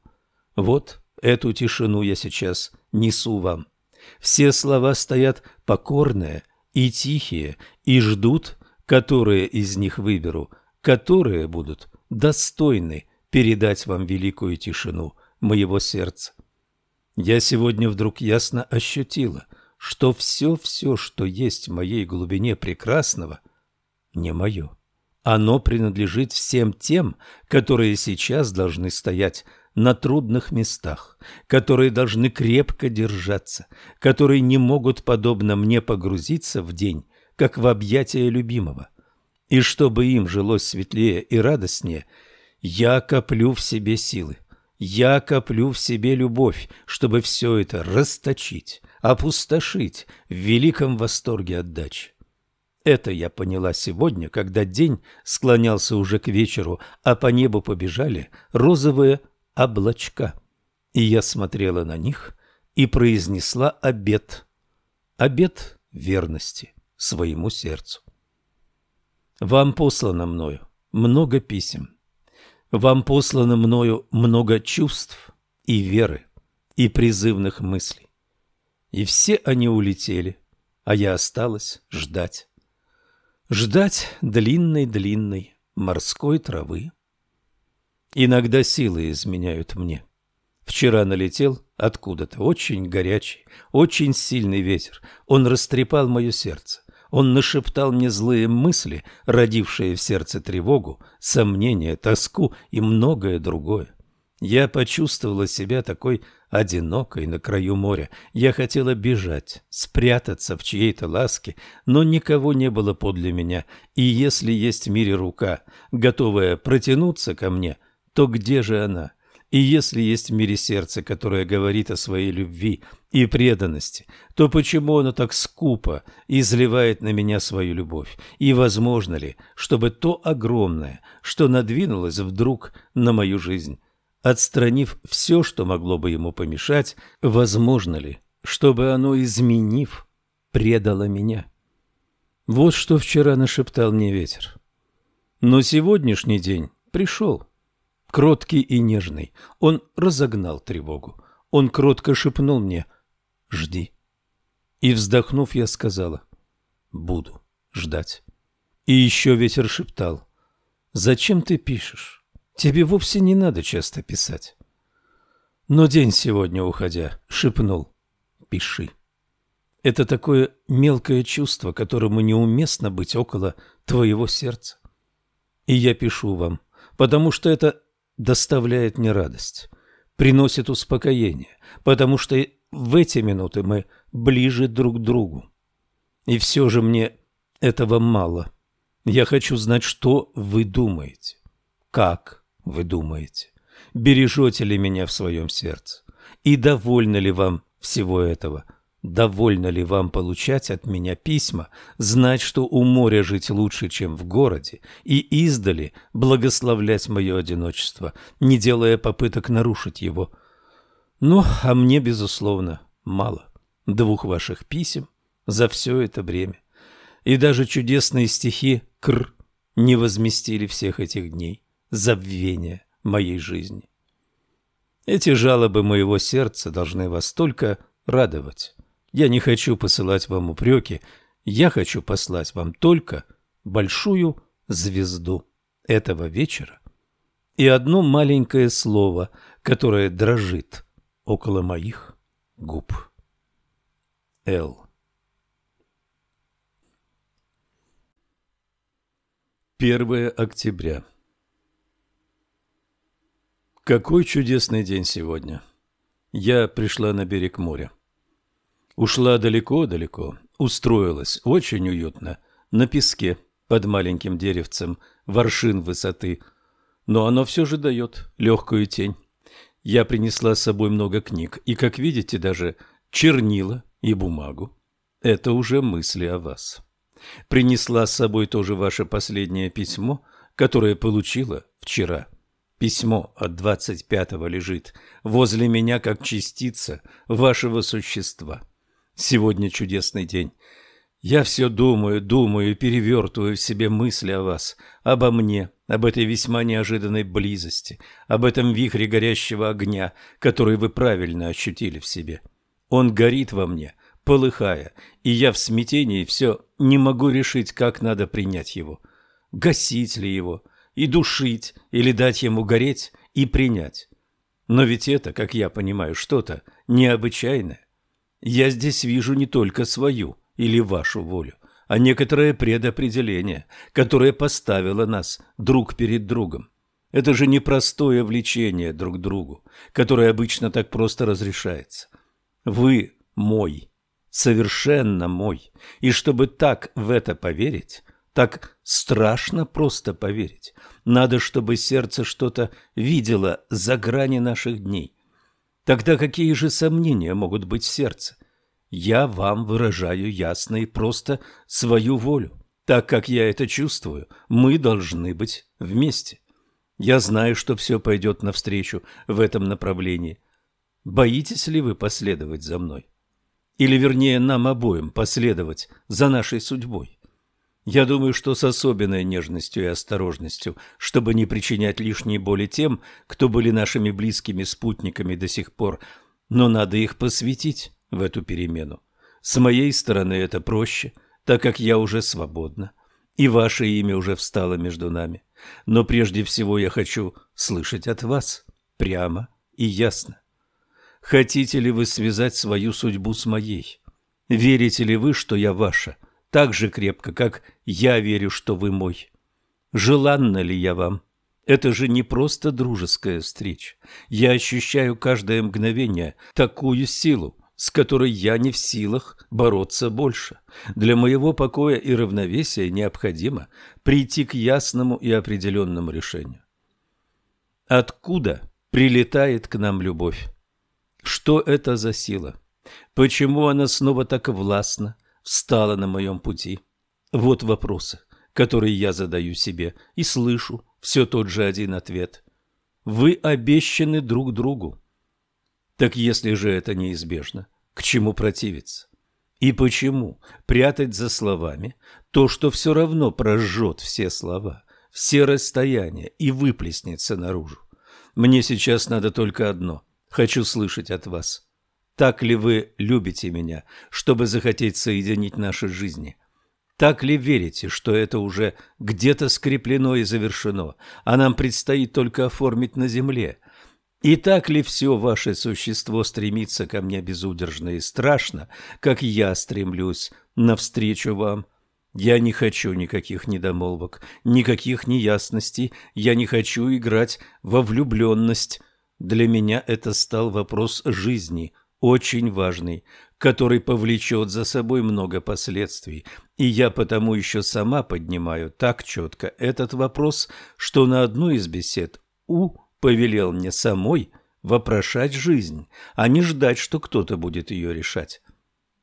Вот эту тишину я сейчас несу вам. Все слова стоят покорные и тихие, и ждут, которые из них выберу, которые будут достойны передать вам великую тишину моего сердца. Я сегодня вдруг ясно ощутила, что все-все, что есть в моей глубине прекрасного, не мое. Оно принадлежит всем тем, которые сейчас должны стоять на трудных местах, которые должны крепко держаться, которые не могут, подобно мне, погрузиться в день, как в объятия любимого. И чтобы им жилось светлее и радостнее, я коплю в себе силы. Я коплю в себе любовь, чтобы все это расточить, опустошить в великом восторге отдачи. Это я поняла сегодня, когда день склонялся уже к вечеру, а по небу побежали розовые облачка. И я смотрела на них и произнесла обет. Обет верности своему сердцу. Вам послано мною много писем. Вам послано мною много чувств и веры, и призывных мыслей. И все они улетели, а я осталась ждать. Ждать длинной-длинной морской травы. Иногда силы изменяют мне. Вчера налетел откуда-то очень горячий, очень сильный ветер. Он растрепал мое сердце. Он нашептал мне злые мысли, родившие в сердце тревогу, сомнения, тоску и многое другое. Я почувствовала себя такой одинокой на краю моря. Я хотела бежать, спрятаться в чьей-то ласке, но никого не было подле меня. И если есть в мире рука, готовая протянуться ко мне, то где же она? И если есть в мире сердце, которое говорит о своей любви и преданности, то почему оно так скупо изливает на меня свою любовь? И возможно ли, чтобы то огромное, что надвинулось вдруг на мою жизнь, отстранив все, что могло бы ему помешать, возможно ли, чтобы оно, изменив, предало меня? Вот что вчера нашептал мне ветер. Но сегодняшний день пришел кроткий и нежный. Он разогнал тревогу. Он кротко шепнул мне «Жди». И, вздохнув, я сказала «Буду ждать». И еще ветер шептал «Зачем ты пишешь? Тебе вовсе не надо часто писать». Но день сегодня, уходя, шепнул «Пиши». Это такое мелкое чувство, которому неуместно быть около твоего сердца. И я пишу вам, потому что это доставляет мне радость, приносит успокоение, потому что в эти минуты мы ближе друг к другу. И все же мне этого мало. Я хочу знать, что вы думаете, как вы думаете, бережете ли меня в своем сердце и довольны ли вам всего этого – Довольно ли вам получать от меня письма, знать, что у моря жить лучше, чем в городе, и издали благословлять мое одиночество, не делая попыток нарушить его? Ну, а мне, безусловно, мало двух ваших писем за все это время. И даже чудесные стихи «Кр» не возместили всех этих дней забвения моей жизни. Эти жалобы моего сердца должны вас только радовать. Я не хочу посылать вам упреки, я хочу послать вам только большую звезду этого вечера и одно маленькое слово, которое дрожит около моих губ. Л. Первое октября. Какой чудесный день сегодня. Я пришла на берег моря. Ушла далеко-далеко, устроилась очень уютно, на песке под маленьким деревцем воршин высоты, но оно все же дает легкую тень. Я принесла с собой много книг, и, как видите, даже чернила и бумагу. Это уже мысли о вас. Принесла с собой тоже ваше последнее письмо, которое получила вчера. Письмо от двадцать пятого лежит возле меня как частица вашего существа. Сегодня чудесный день. Я все думаю, думаю, перевертываю в себе мысли о вас, обо мне, об этой весьма неожиданной близости, об этом вихре горящего огня, который вы правильно ощутили в себе. Он горит во мне, полыхая, и я в смятении все не могу решить, как надо принять его. Гасить ли его, и душить, или дать ему гореть и принять. Но ведь это, как я понимаю, что-то необычайное. Я здесь вижу не только свою или вашу волю, а некоторое предопределение, которое поставило нас друг перед другом. Это же непростое влечение друг к другу, которое обычно так просто разрешается. Вы мой, совершенно мой. И чтобы так в это поверить, так страшно просто поверить, надо, чтобы сердце что-то видело за грани наших дней. Тогда какие же сомнения могут быть в сердце? Я вам выражаю ясно и просто свою волю. Так как я это чувствую, мы должны быть вместе. Я знаю, что все пойдет навстречу в этом направлении. Боитесь ли вы последовать за мной? Или, вернее, нам обоим последовать за нашей судьбой? Я думаю, что с особенной нежностью и осторожностью, чтобы не причинять лишней боли тем, кто были нашими близкими спутниками до сих пор, но надо их посвятить в эту перемену. С моей стороны это проще, так как я уже свободна, и ваше имя уже встало между нами. Но прежде всего я хочу слышать от вас прямо и ясно. Хотите ли вы связать свою судьбу с моей? Верите ли вы, что я ваша, так же крепко, как я верю, что вы мой? Желанна ли я вам? Это же не просто дружеская встреча. Я ощущаю каждое мгновение такую силу, с которой я не в силах бороться больше. Для моего покоя и равновесия необходимо прийти к ясному и определенному решению. Откуда прилетает к нам любовь? Что это за сила? Почему она снова так властно встала на моем пути? Вот вопросы, которые я задаю себе и слышу все тот же один ответ. Вы обещаны друг другу. Так если же это неизбежно, к чему противиться? И почему прятать за словами то, что все равно прожжет все слова, все расстояния и выплеснется наружу? Мне сейчас надо только одно. Хочу слышать от вас. Так ли вы любите меня, чтобы захотеть соединить наши жизни? Так ли верите, что это уже где-то скреплено и завершено, а нам предстоит только оформить на земле – и так ли все ваше существо стремится ко мне безудержно и страшно, как я стремлюсь навстречу вам? Я не хочу никаких недомолвок, никаких неясностей, я не хочу играть во влюбленность. Для меня это стал вопрос жизни, очень важный, который повлечет за собой много последствий, и я потому еще сама поднимаю так четко этот вопрос, что на одну из бесед у повелел мне самой вопрошать жизнь, а не ждать, что кто-то будет ее решать.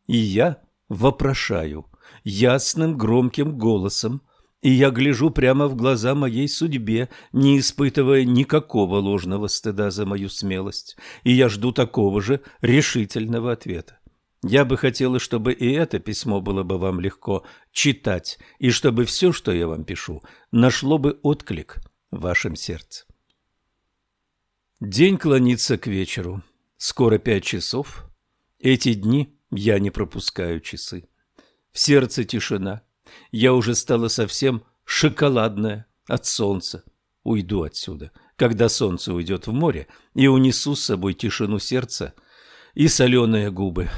И я вопрошаю ясным громким голосом, и я гляжу прямо в глаза моей судьбе, не испытывая никакого ложного стыда за мою смелость, и я жду такого же решительного ответа. Я бы хотела, чтобы и это письмо было бы вам легко читать, и чтобы все, что я вам пишу, нашло бы отклик в вашем сердце. День клонится к вечеру. Скоро пять часов. Эти дни я не пропускаю часы. В сердце тишина. Я уже стала совсем шоколадная от солнца. Уйду отсюда, когда солнце уйдет в море, и унесу с собой тишину сердца и соленые губы.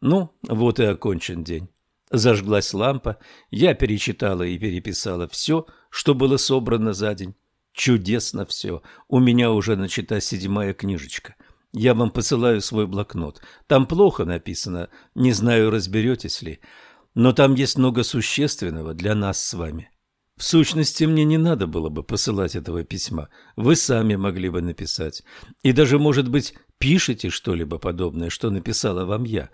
Ну, вот и окончен день. Зажглась лампа, я перечитала и переписала все, что было собрано за день. Чудесно все. У меня уже начата седьмая книжечка. Я вам посылаю свой блокнот. Там плохо написано, не знаю, разберетесь ли. Но там есть много существенного для нас с вами. В сущности, мне не надо было бы посылать этого письма. Вы сами могли бы написать. И даже, может быть, пишете что-либо подобное, что написала вам я.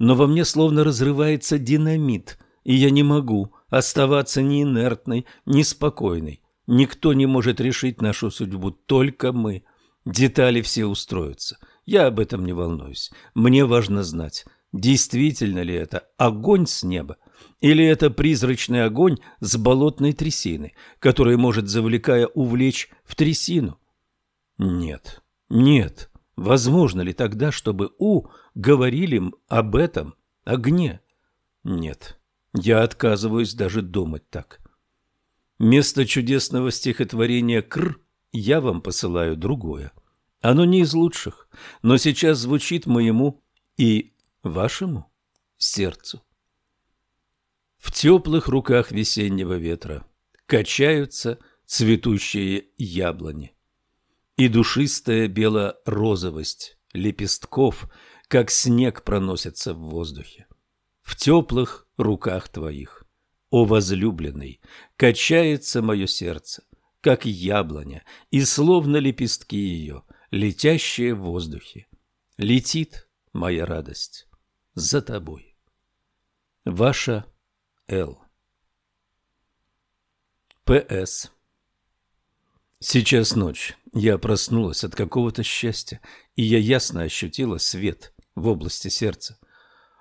Но во мне словно разрывается динамит, и я не могу оставаться ни инертной, ни спокойной. Никто не может решить нашу судьбу, только мы. Детали все устроятся. Я об этом не волнуюсь. Мне важно знать, действительно ли это огонь с неба, или это призрачный огонь с болотной трясины, который может, завлекая, увлечь в трясину. Нет, нет. Возможно ли тогда, чтобы У говорили об этом огне? Нет, я отказываюсь даже думать так. Вместо чудесного стихотворения «Кр» я вам посылаю другое. Оно не из лучших, но сейчас звучит моему и вашему сердцу. В теплых руках весеннего ветра качаются цветущие яблони. И душистая бело-розовость лепестков как снег проносится в воздухе. В теплых руках твоих, о возлюбленный, качается мое сердце, как яблоня, и словно лепестки ее, летящие в воздухе. Летит моя радость за тобой. Ваша Л. П.С. Сейчас ночь. Я проснулась от какого-то счастья, и я ясно ощутила свет в области сердца.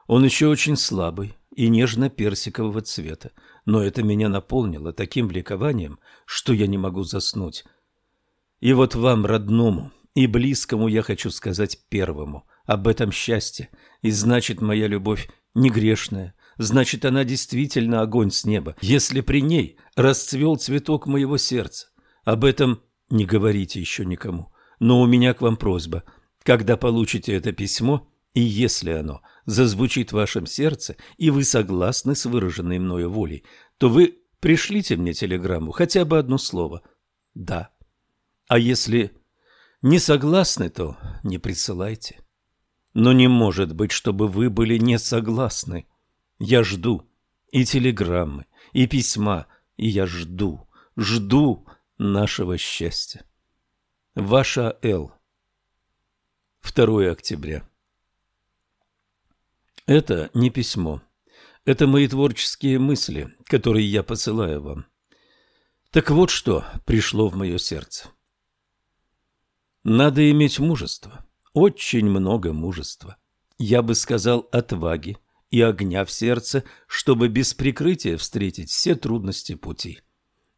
Он еще очень слабый и нежно-персикового цвета, но это меня наполнило таким ликованием, что я не могу заснуть. И вот вам, родному и близкому, я хочу сказать первому об этом счастье, и значит, моя любовь не грешная, значит, она действительно огонь с неба, если при ней расцвел цветок моего сердца. Об этом не говорите еще никому. Но у меня к вам просьба. Когда получите это письмо, и если оно зазвучит в вашем сердце, и вы согласны с выраженной мною волей, то вы пришлите мне телеграмму, хотя бы одно слово «да». А если не согласны, то не присылайте. Но не может быть, чтобы вы были не согласны. Я жду и телеграммы, и письма, и я жду, жду, нашего счастья. Ваша Л. 2 октября. Это не письмо. Это мои творческие мысли, которые я посылаю вам. Так вот что пришло в мое сердце. Надо иметь мужество, очень много мужества. Я бы сказал отваги и огня в сердце, чтобы без прикрытия встретить все трудности пути.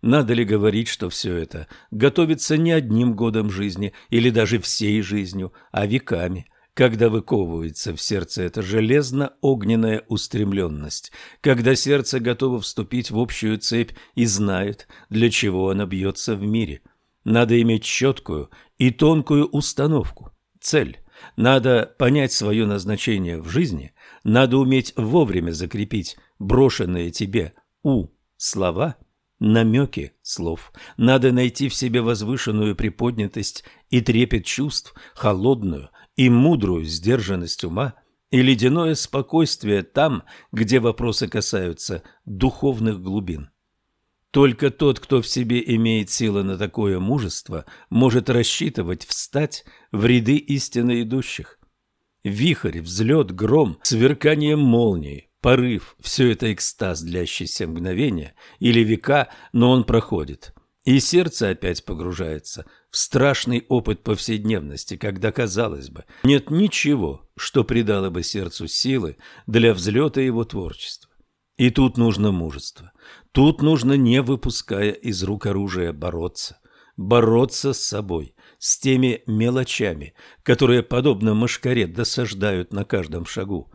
Надо ли говорить, что все это готовится не одним годом жизни или даже всей жизнью, а веками, когда выковывается в сердце эта железно-огненная устремленность, когда сердце готово вступить в общую цепь и знает, для чего оно бьется в мире. Надо иметь четкую и тонкую установку, цель. Надо понять свое назначение в жизни, надо уметь вовремя закрепить брошенные тебе «у» слова – намеки слов. Надо найти в себе возвышенную приподнятость и трепет чувств, холодную и мудрую сдержанность ума и ледяное спокойствие там, где вопросы касаются духовных глубин. Только тот, кто в себе имеет силы на такое мужество, может рассчитывать встать в ряды истинно идущих. Вихрь, взлет, гром, сверкание молнии, порыв, все это экстаз, длящийся мгновения или века, но он проходит. И сердце опять погружается в страшный опыт повседневности, когда, казалось бы, нет ничего, что придало бы сердцу силы для взлета его творчества. И тут нужно мужество. Тут нужно, не выпуская из рук оружия, бороться. Бороться с собой, с теми мелочами, которые, подобно мошкаре, досаждают на каждом шагу.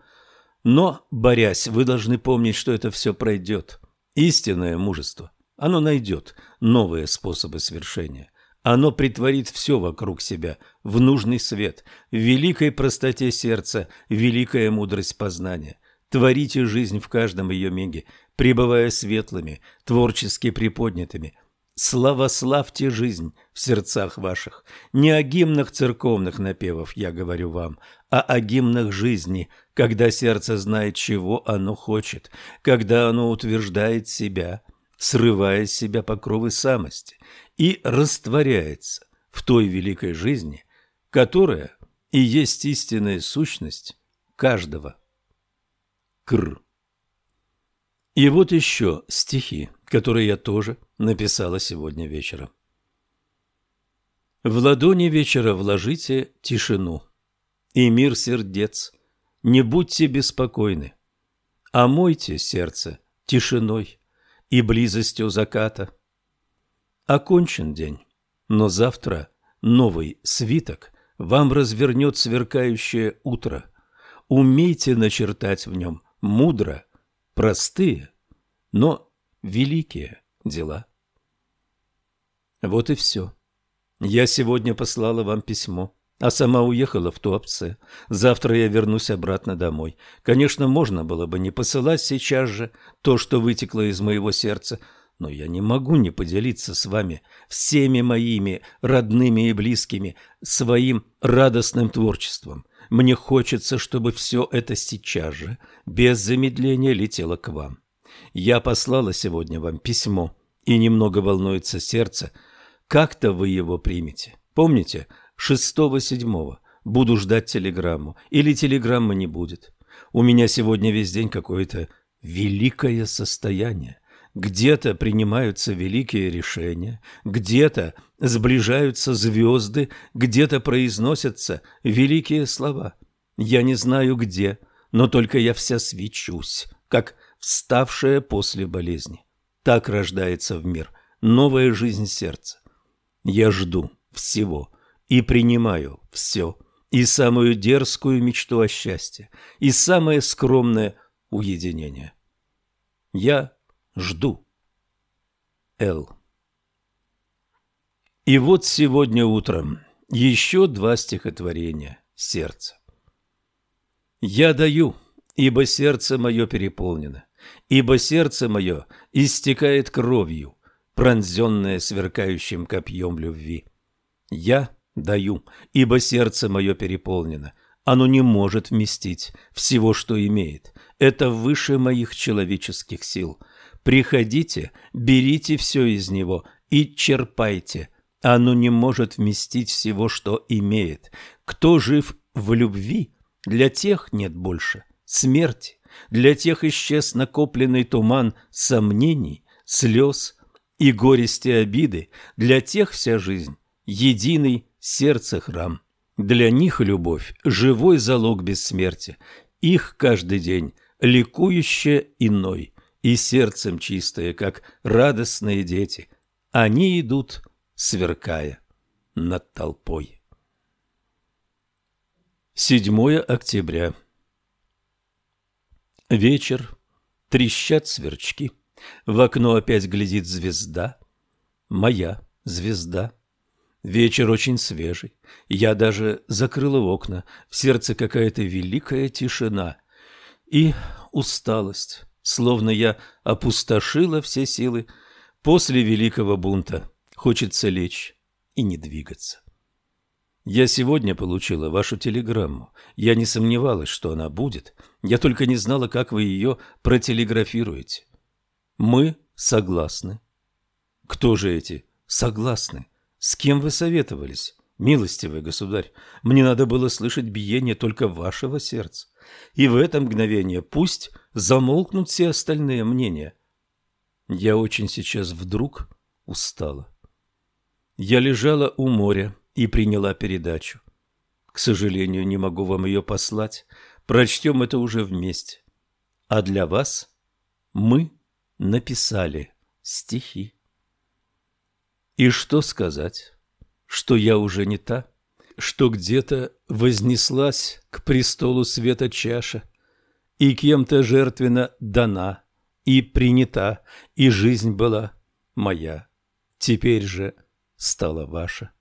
Но, борясь, вы должны помнить, что это все пройдет. Истинное мужество. Оно найдет новые способы свершения. Оно притворит все вокруг себя в нужный свет, в великой простоте сердца, великая мудрость познания. Творите жизнь в каждом ее миге, пребывая светлыми, творчески приподнятыми – Славославьте жизнь в сердцах ваших. Не о гимнах церковных напевов я говорю вам, а о гимнах жизни, когда сердце знает, чего оно хочет, когда оно утверждает себя, срывая с себя покровы самости и растворяется в той великой жизни, которая и есть истинная сущность каждого. Кр. И вот еще стихи, которые я тоже написала сегодня вечером. В ладони вечера вложите тишину и мир сердец. Не будьте беспокойны. Омойте сердце тишиной и близостью заката. Окончен день, но завтра новый свиток вам развернет сверкающее утро. Умейте начертать в нем мудро простые, но великие дела. Вот и все. Я сегодня послала вам письмо, а сама уехала в Туапсе. Завтра я вернусь обратно домой. Конечно, можно было бы не посылать сейчас же то, что вытекло из моего сердца, но я не могу не поделиться с вами всеми моими родными и близкими своим радостным творчеством. Мне хочется, чтобы все это сейчас же, без замедления, летело к вам. Я послала сегодня вам письмо, и немного волнуется сердце. Как-то вы его примете. Помните, шестого-седьмого буду ждать телеграмму, или телеграммы не будет. У меня сегодня весь день какое-то великое состояние. Где-то принимаются великие решения, где-то сближаются звезды, где-то произносятся великие слова. Я не знаю где, но только я вся свечусь, как вставшая после болезни. Так рождается в мир новая жизнь сердца. Я жду всего и принимаю все, и самую дерзкую мечту о счастье, и самое скромное уединение. Я жду. Л. И вот сегодня утром еще два стихотворения сердца. Я даю, ибо сердце мое переполнено, ибо сердце мое истекает кровью, пронзенное сверкающим копьем любви. Я даю, ибо сердце мое переполнено, оно не может вместить всего, что имеет. Это выше моих человеческих сил – Приходите, берите все из него и черпайте. Оно не может вместить всего, что имеет. Кто жив в любви, для тех нет больше смерти. Для тех исчез накопленный туман сомнений, слез и горести обиды. Для тех вся жизнь – единый сердце храм. Для них любовь – живой залог бессмертия. Их каждый день – ликующе иной – и сердцем чистые, как радостные дети. Они идут, сверкая над толпой. 7 октября. Вечер. Трещат сверчки. В окно опять глядит звезда. Моя звезда. Вечер очень свежий. Я даже закрыла окна. В сердце какая-то великая тишина и усталость словно я опустошила все силы. После великого бунта хочется лечь и не двигаться. Я сегодня получила вашу телеграмму. Я не сомневалась, что она будет. Я только не знала, как вы ее протелеграфируете. Мы согласны. Кто же эти согласны? С кем вы советовались? Милостивый государь, мне надо было слышать биение только вашего сердца. И в это мгновение пусть замолкнут все остальные мнения. Я очень сейчас вдруг устала. Я лежала у моря и приняла передачу. К сожалению, не могу вам ее послать. Прочтем это уже вместе. А для вас мы написали стихи. И что сказать? что я уже не та, что где-то вознеслась к престолу света чаша, и кем-то жертвенно дана и принята, и жизнь была моя, теперь же стала ваша.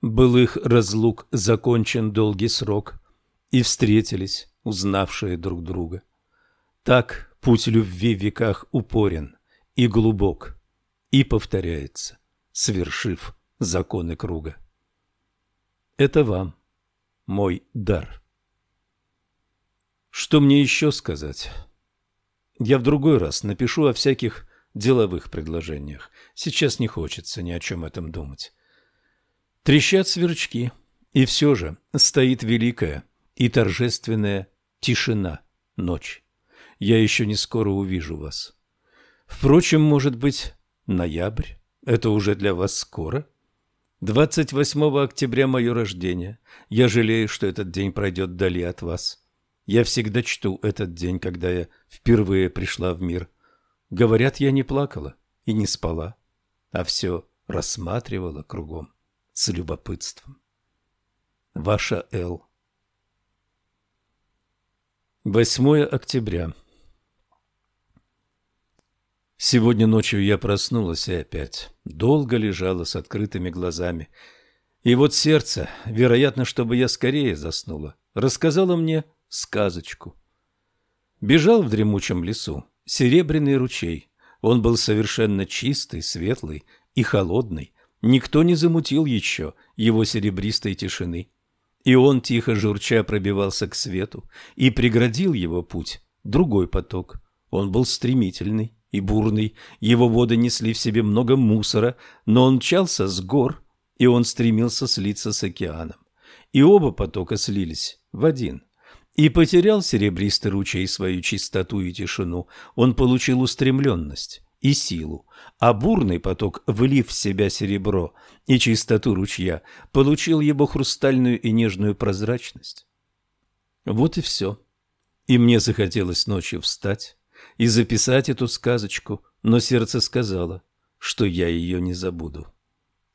Был их разлук закончен долгий срок, и встретились, узнавшие друг друга. Так путь любви в веках упорен и глубок, и повторяется, свершив законы круга. Это вам мой дар. Что мне еще сказать? Я в другой раз напишу о всяких деловых предложениях. Сейчас не хочется ни о чем этом думать. Трещат сверчки, и все же стоит великая и торжественная тишина ночь. Я еще не скоро увижу вас. Впрочем, может быть, ноябрь – это уже для вас скоро? 28 октября мое рождение. Я жалею, что этот день пройдет вдали от вас. Я всегда чту этот день, когда я впервые пришла в мир. Говорят, я не плакала и не спала, а все рассматривала кругом с любопытством. Ваша Л. 8 октября. Сегодня ночью я проснулась и опять долго лежала с открытыми глазами. И вот сердце, вероятно, чтобы я скорее заснула, рассказало мне сказочку. Бежал в дремучем лесу серебряный ручей. Он был совершенно чистый, светлый и холодный. Никто не замутил еще его серебристой тишины. И он, тихо журча, пробивался к свету, и преградил его путь другой поток. Он был стремительный и бурный, его воды несли в себе много мусора, но он мчался с гор, и он стремился слиться с океаном. И оба потока слились в один. И потерял серебристый ручей свою чистоту и тишину, он получил устремленность и силу, а бурный поток, влив в себя серебро и чистоту ручья, получил его хрустальную и нежную прозрачность. Вот и все. И мне захотелось ночью встать и записать эту сказочку, но сердце сказало, что я ее не забуду.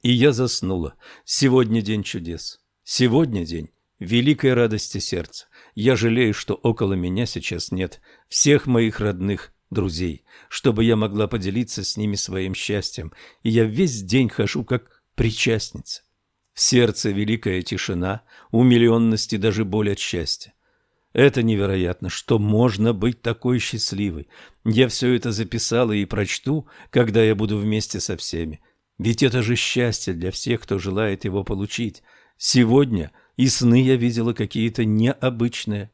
И я заснула. Сегодня день чудес. Сегодня день великой радости сердца. Я жалею, что около меня сейчас нет всех моих родных друзей, чтобы я могла поделиться с ними своим счастьем, и я весь день хожу как причастница. В сердце великая тишина, умиленность и даже боль от счастья. Это невероятно, что можно быть такой счастливой. Я все это записала и прочту, когда я буду вместе со всеми. Ведь это же счастье для всех, кто желает его получить. Сегодня и сны я видела какие-то необычные.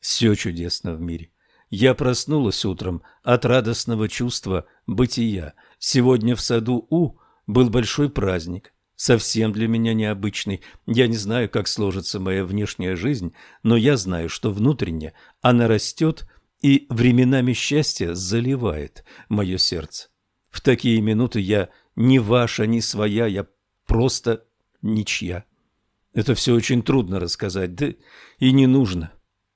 Все чудесно в мире. Я проснулась утром от радостного чувства бытия. Сегодня в саду У был большой праздник, совсем для меня необычный. Я не знаю, как сложится моя внешняя жизнь, но я знаю, что внутренне она растет и временами счастья заливает мое сердце. В такие минуты я не ваша, не своя, я просто ничья. Это все очень трудно рассказать, да и не нужно.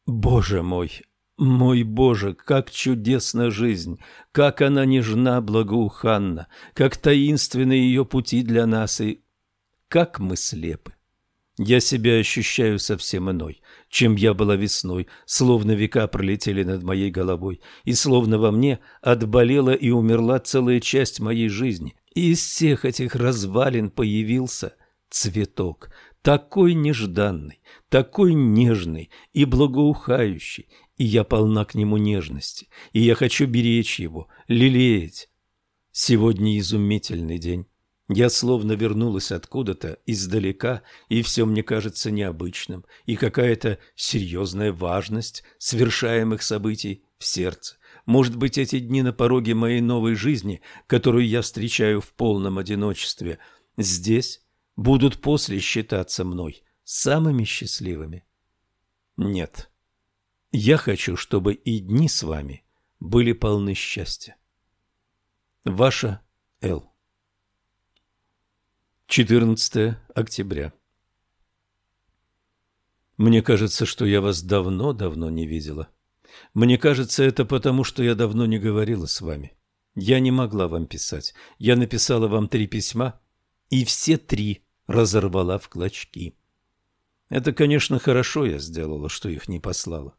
Боже мой, мой Боже, как чудесна жизнь, как она нежна, благоуханна, как таинственны ее пути для нас, и как мы слепы. Я себя ощущаю совсем иной, чем я была весной, словно века пролетели над моей головой, и словно во мне отболела и умерла целая часть моей жизни. И из всех этих развалин появился цветок, такой нежданный, такой нежный и благоухающий, и я полна к нему нежности, и я хочу беречь его, лелеять. Сегодня изумительный день. Я словно вернулась откуда-то издалека, и все мне кажется необычным, и какая-то серьезная важность совершаемых событий в сердце. Может быть, эти дни на пороге моей новой жизни, которую я встречаю в полном одиночестве, здесь будут после считаться мной самыми счастливыми? Нет. Я хочу, чтобы и дни с вами были полны счастья. Ваша Л. 14 октября. Мне кажется, что я вас давно-давно не видела. Мне кажется, это потому, что я давно не говорила с вами. Я не могла вам писать. Я написала вам три письма, и все три разорвала в клочки. Это, конечно, хорошо я сделала, что их не послала.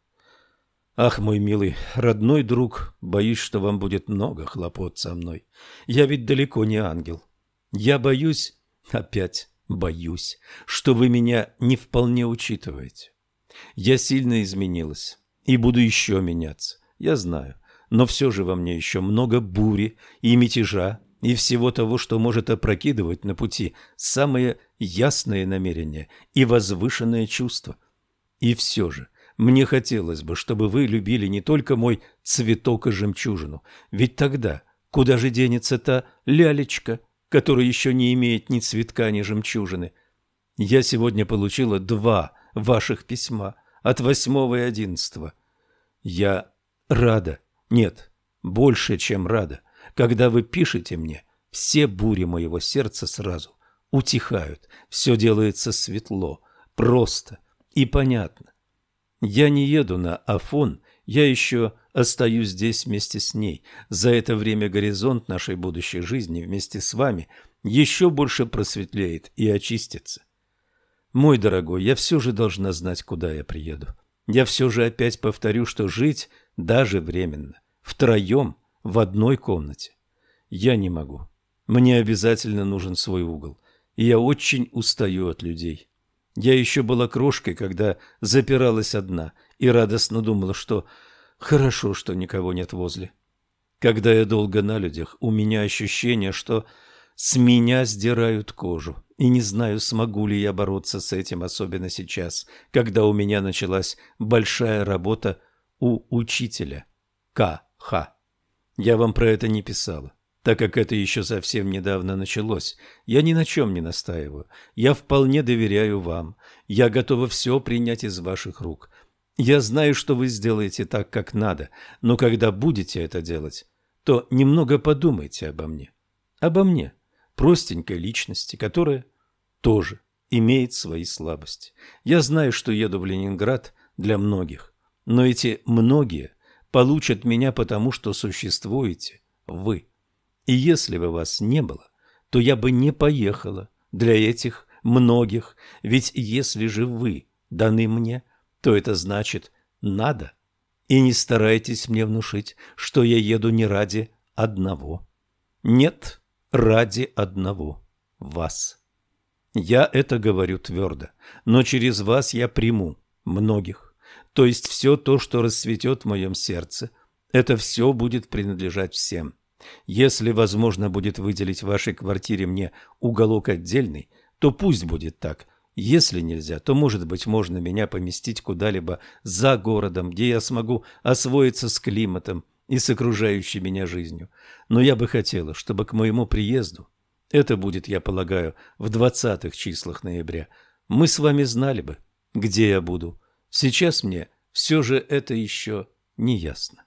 Ах, мой милый, родной друг, боюсь, что вам будет много хлопот со мной. Я ведь далеко не ангел. Я боюсь, опять боюсь, что вы меня не вполне учитываете. Я сильно изменилась и буду еще меняться, я знаю, но все же во мне еще много бури и мятежа, и всего того, что может опрокидывать на пути самые ясные намерения и возвышенные чувства. И все же мне хотелось бы, чтобы вы любили не только мой цветок и жемчужину, ведь тогда куда же денется та лялечка, которая еще не имеет ни цветка, ни жемчужины? Я сегодня получила два ваших письма от восьмого и одиннадцатого. Я рада, нет, больше, чем рада, когда вы пишете мне, все бури моего сердца сразу утихают, все делается светло, просто и понятно. Я не еду на Афон, я еще остаюсь здесь вместе с ней. За это время горизонт нашей будущей жизни вместе с вами еще больше просветлеет и очистится. Мой дорогой, я все же должна знать, куда я приеду. Я все же опять повторю, что жить даже временно, втроем, в одной комнате. Я не могу. Мне обязательно нужен свой угол, и я очень устаю от людей. Я еще была крошкой, когда запиралась одна, и радостно думала, что хорошо, что никого нет возле. Когда я долго на людях, у меня ощущение, что с меня сдирают кожу, и не знаю, смогу ли я бороться с этим, особенно сейчас, когда у меня началась большая работа у учителя К.Х. Я вам про это не писала, так как это еще совсем недавно началось. Я ни на чем не настаиваю. Я вполне доверяю вам. Я готова все принять из ваших рук. Я знаю, что вы сделаете так, как надо, но когда будете это делать, то немного подумайте обо мне. Обо мне простенькой личности, которая тоже имеет свои слабости. Я знаю, что еду в Ленинград для многих, но эти многие получат меня потому, что существуете вы. И если бы вас не было, то я бы не поехала для этих многих, ведь если же вы даны мне, то это значит «надо». И не старайтесь мне внушить, что я еду не ради одного. Нет, ради одного – вас. Я это говорю твердо, но через вас я приму многих. То есть все то, что расцветет в моем сердце, это все будет принадлежать всем. Если возможно будет выделить в вашей квартире мне уголок отдельный, то пусть будет так. Если нельзя, то, может быть, можно меня поместить куда-либо за городом, где я смогу освоиться с климатом, и с окружающей меня жизнью. Но я бы хотела, чтобы к моему приезду, это будет, я полагаю, в двадцатых числах ноября, мы с вами знали бы, где я буду. Сейчас мне все же это еще не ясно.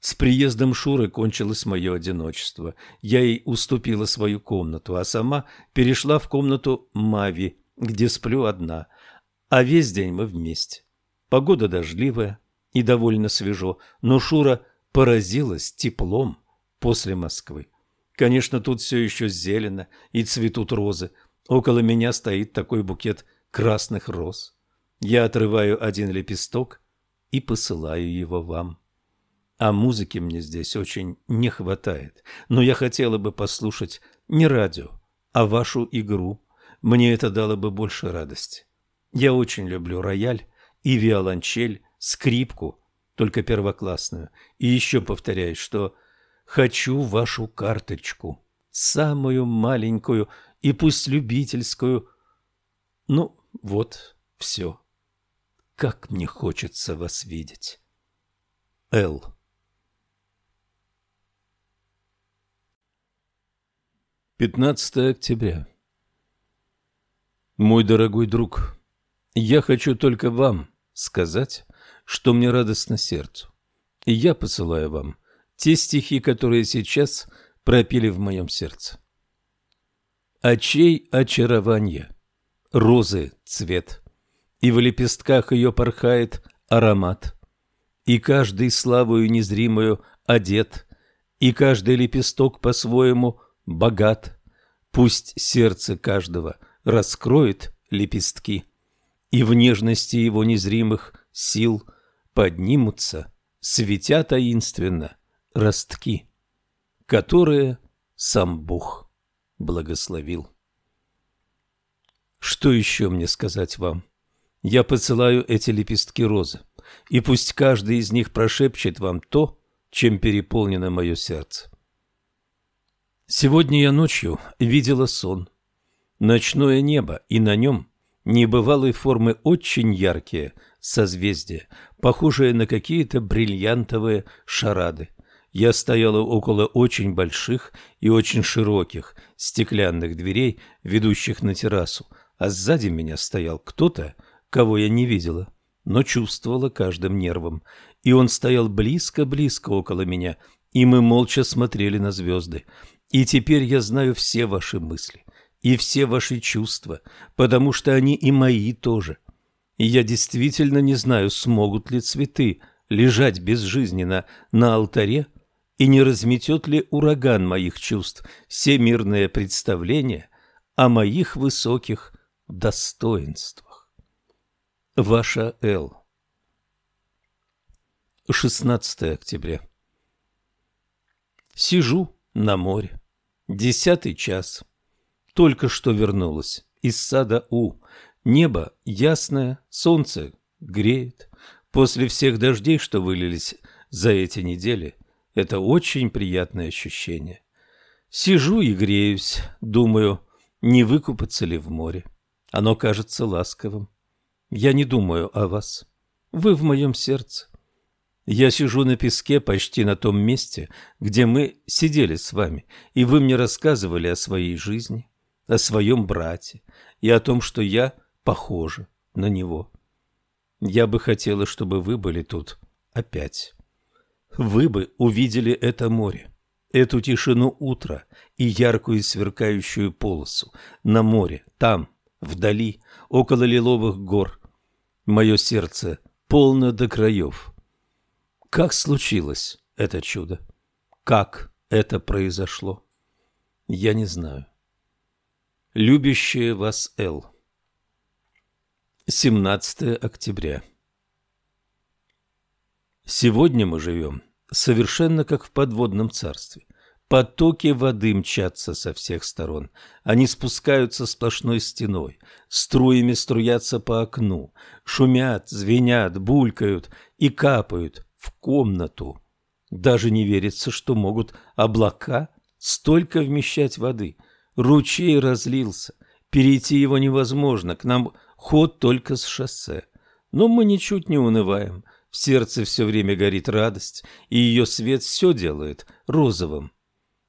С приездом Шуры кончилось мое одиночество. Я ей уступила свою комнату, а сама перешла в комнату Мави, где сплю одна. А весь день мы вместе. Погода дождливая, и довольно свежо, но Шура поразилась теплом после Москвы. Конечно, тут все еще зелено и цветут розы. Около меня стоит такой букет красных роз. Я отрываю один лепесток и посылаю его вам. А музыки мне здесь очень не хватает, но я хотела бы послушать не радио, а вашу игру. Мне это дало бы больше радости. Я очень люблю рояль и виолончель, скрипку, только первоклассную. И еще повторяю, что хочу вашу карточку, самую маленькую и пусть любительскую. Ну, вот, все. Как мне хочется вас видеть. Л. Пятнадцатое октября. Мой дорогой друг, я хочу только вам сказать, что мне радостно сердцу. И я посылаю вам те стихи, которые сейчас пропили в моем сердце. Очей очарование, розы цвет, и в лепестках ее порхает аромат, и каждый славою незримую одет, и каждый лепесток по-своему богат. Пусть сердце каждого раскроет лепестки, и в нежности его незримых сил поднимутся, светя таинственно, ростки, которые сам Бог благословил. Что еще мне сказать вам? Я посылаю эти лепестки розы, и пусть каждый из них прошепчет вам то, чем переполнено мое сердце. Сегодня я ночью видела сон. Ночное небо, и на нем небывалой формы очень яркие созвездия, похожие на какие-то бриллиантовые шарады. Я стояла около очень больших и очень широких стеклянных дверей, ведущих на террасу, а сзади меня стоял кто-то, кого я не видела, но чувствовала каждым нервом, и он стоял близко-близко около меня, и мы молча смотрели на звезды. И теперь я знаю все ваши мысли и все ваши чувства, потому что они и мои тоже. И я действительно не знаю, смогут ли цветы лежать безжизненно на алтаре, и не разметет ли ураган моих чувств все мирные представления о моих высоких достоинствах. Ваша Л. 16 октября. Сижу на море. Десятый час только что вернулась из сада У. Небо ясное, солнце греет. После всех дождей, что вылились за эти недели, это очень приятное ощущение. Сижу и греюсь, думаю, Не выкупаться ли в море? Оно кажется ласковым. Я не думаю о вас. Вы в моем сердце. Я сижу на песке почти на том месте, где мы сидели с вами, и вы мне рассказывали о своей жизни, о своем брате и о том, что я похожа на него. Я бы хотела, чтобы вы были тут опять. Вы бы увидели это море, эту тишину утра и яркую сверкающую полосу на море, там, вдали, около лиловых гор. Мое сердце полно до краев. Как случилось это чудо? Как это произошло? Я не знаю. Любящая вас Эл. 17 октября. Сегодня мы живем совершенно как в подводном царстве. Потоки воды мчатся со всех сторон. Они спускаются сплошной стеной, струями струятся по окну, шумят, звенят, булькают и капают в комнату. Даже не верится, что могут облака столько вмещать воды. Ручей разлился, перейти его невозможно, к нам ход только с шоссе. Но мы ничуть не унываем, в сердце все время горит радость, и ее свет все делает розовым.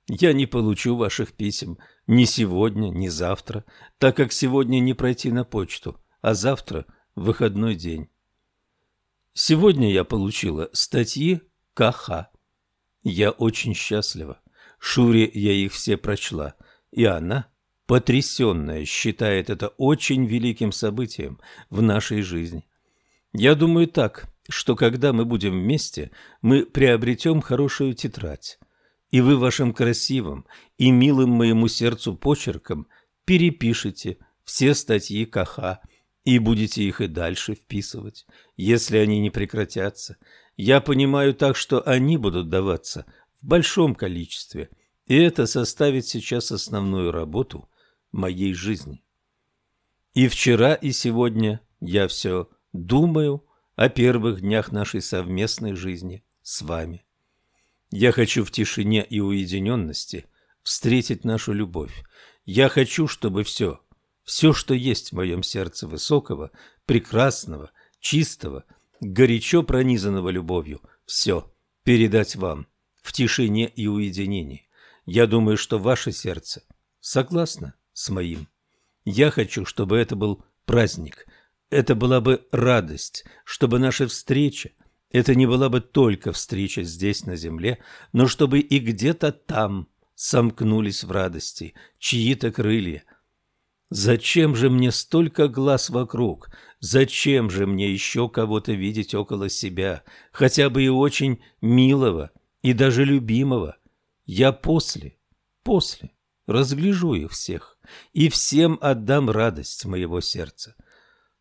Я не получу ваших писем ни сегодня, ни завтра, так как сегодня не пройти на почту, а завтра выходной день. Сегодня я получила статьи КХ. Я очень счастлива. Шуре я их все прочла, и она, потрясенная, считает это очень великим событием в нашей жизни. Я думаю так, что когда мы будем вместе, мы приобретем хорошую тетрадь и вы вашим красивым и милым моему сердцу почерком перепишете все статьи КХ и будете их и дальше вписывать, если они не прекратятся. Я понимаю так, что они будут даваться в большом количестве, и это составит сейчас основную работу моей жизни. И вчера, и сегодня я все думаю о первых днях нашей совместной жизни с вами. Я хочу в тишине и уединенности встретить нашу любовь. Я хочу, чтобы все, все, что есть в моем сердце высокого, прекрасного, чистого, горячо пронизанного любовью, все передать вам в тишине и уединении. Я думаю, что ваше сердце согласно с моим. Я хочу, чтобы это был праздник, это была бы радость, чтобы наша встреча это не была бы только встреча здесь, на земле, но чтобы и где-то там сомкнулись в радости чьи-то крылья. Зачем же мне столько глаз вокруг? Зачем же мне еще кого-то видеть около себя, хотя бы и очень милого и даже любимого? Я после, после разгляжу их всех и всем отдам радость моего сердца.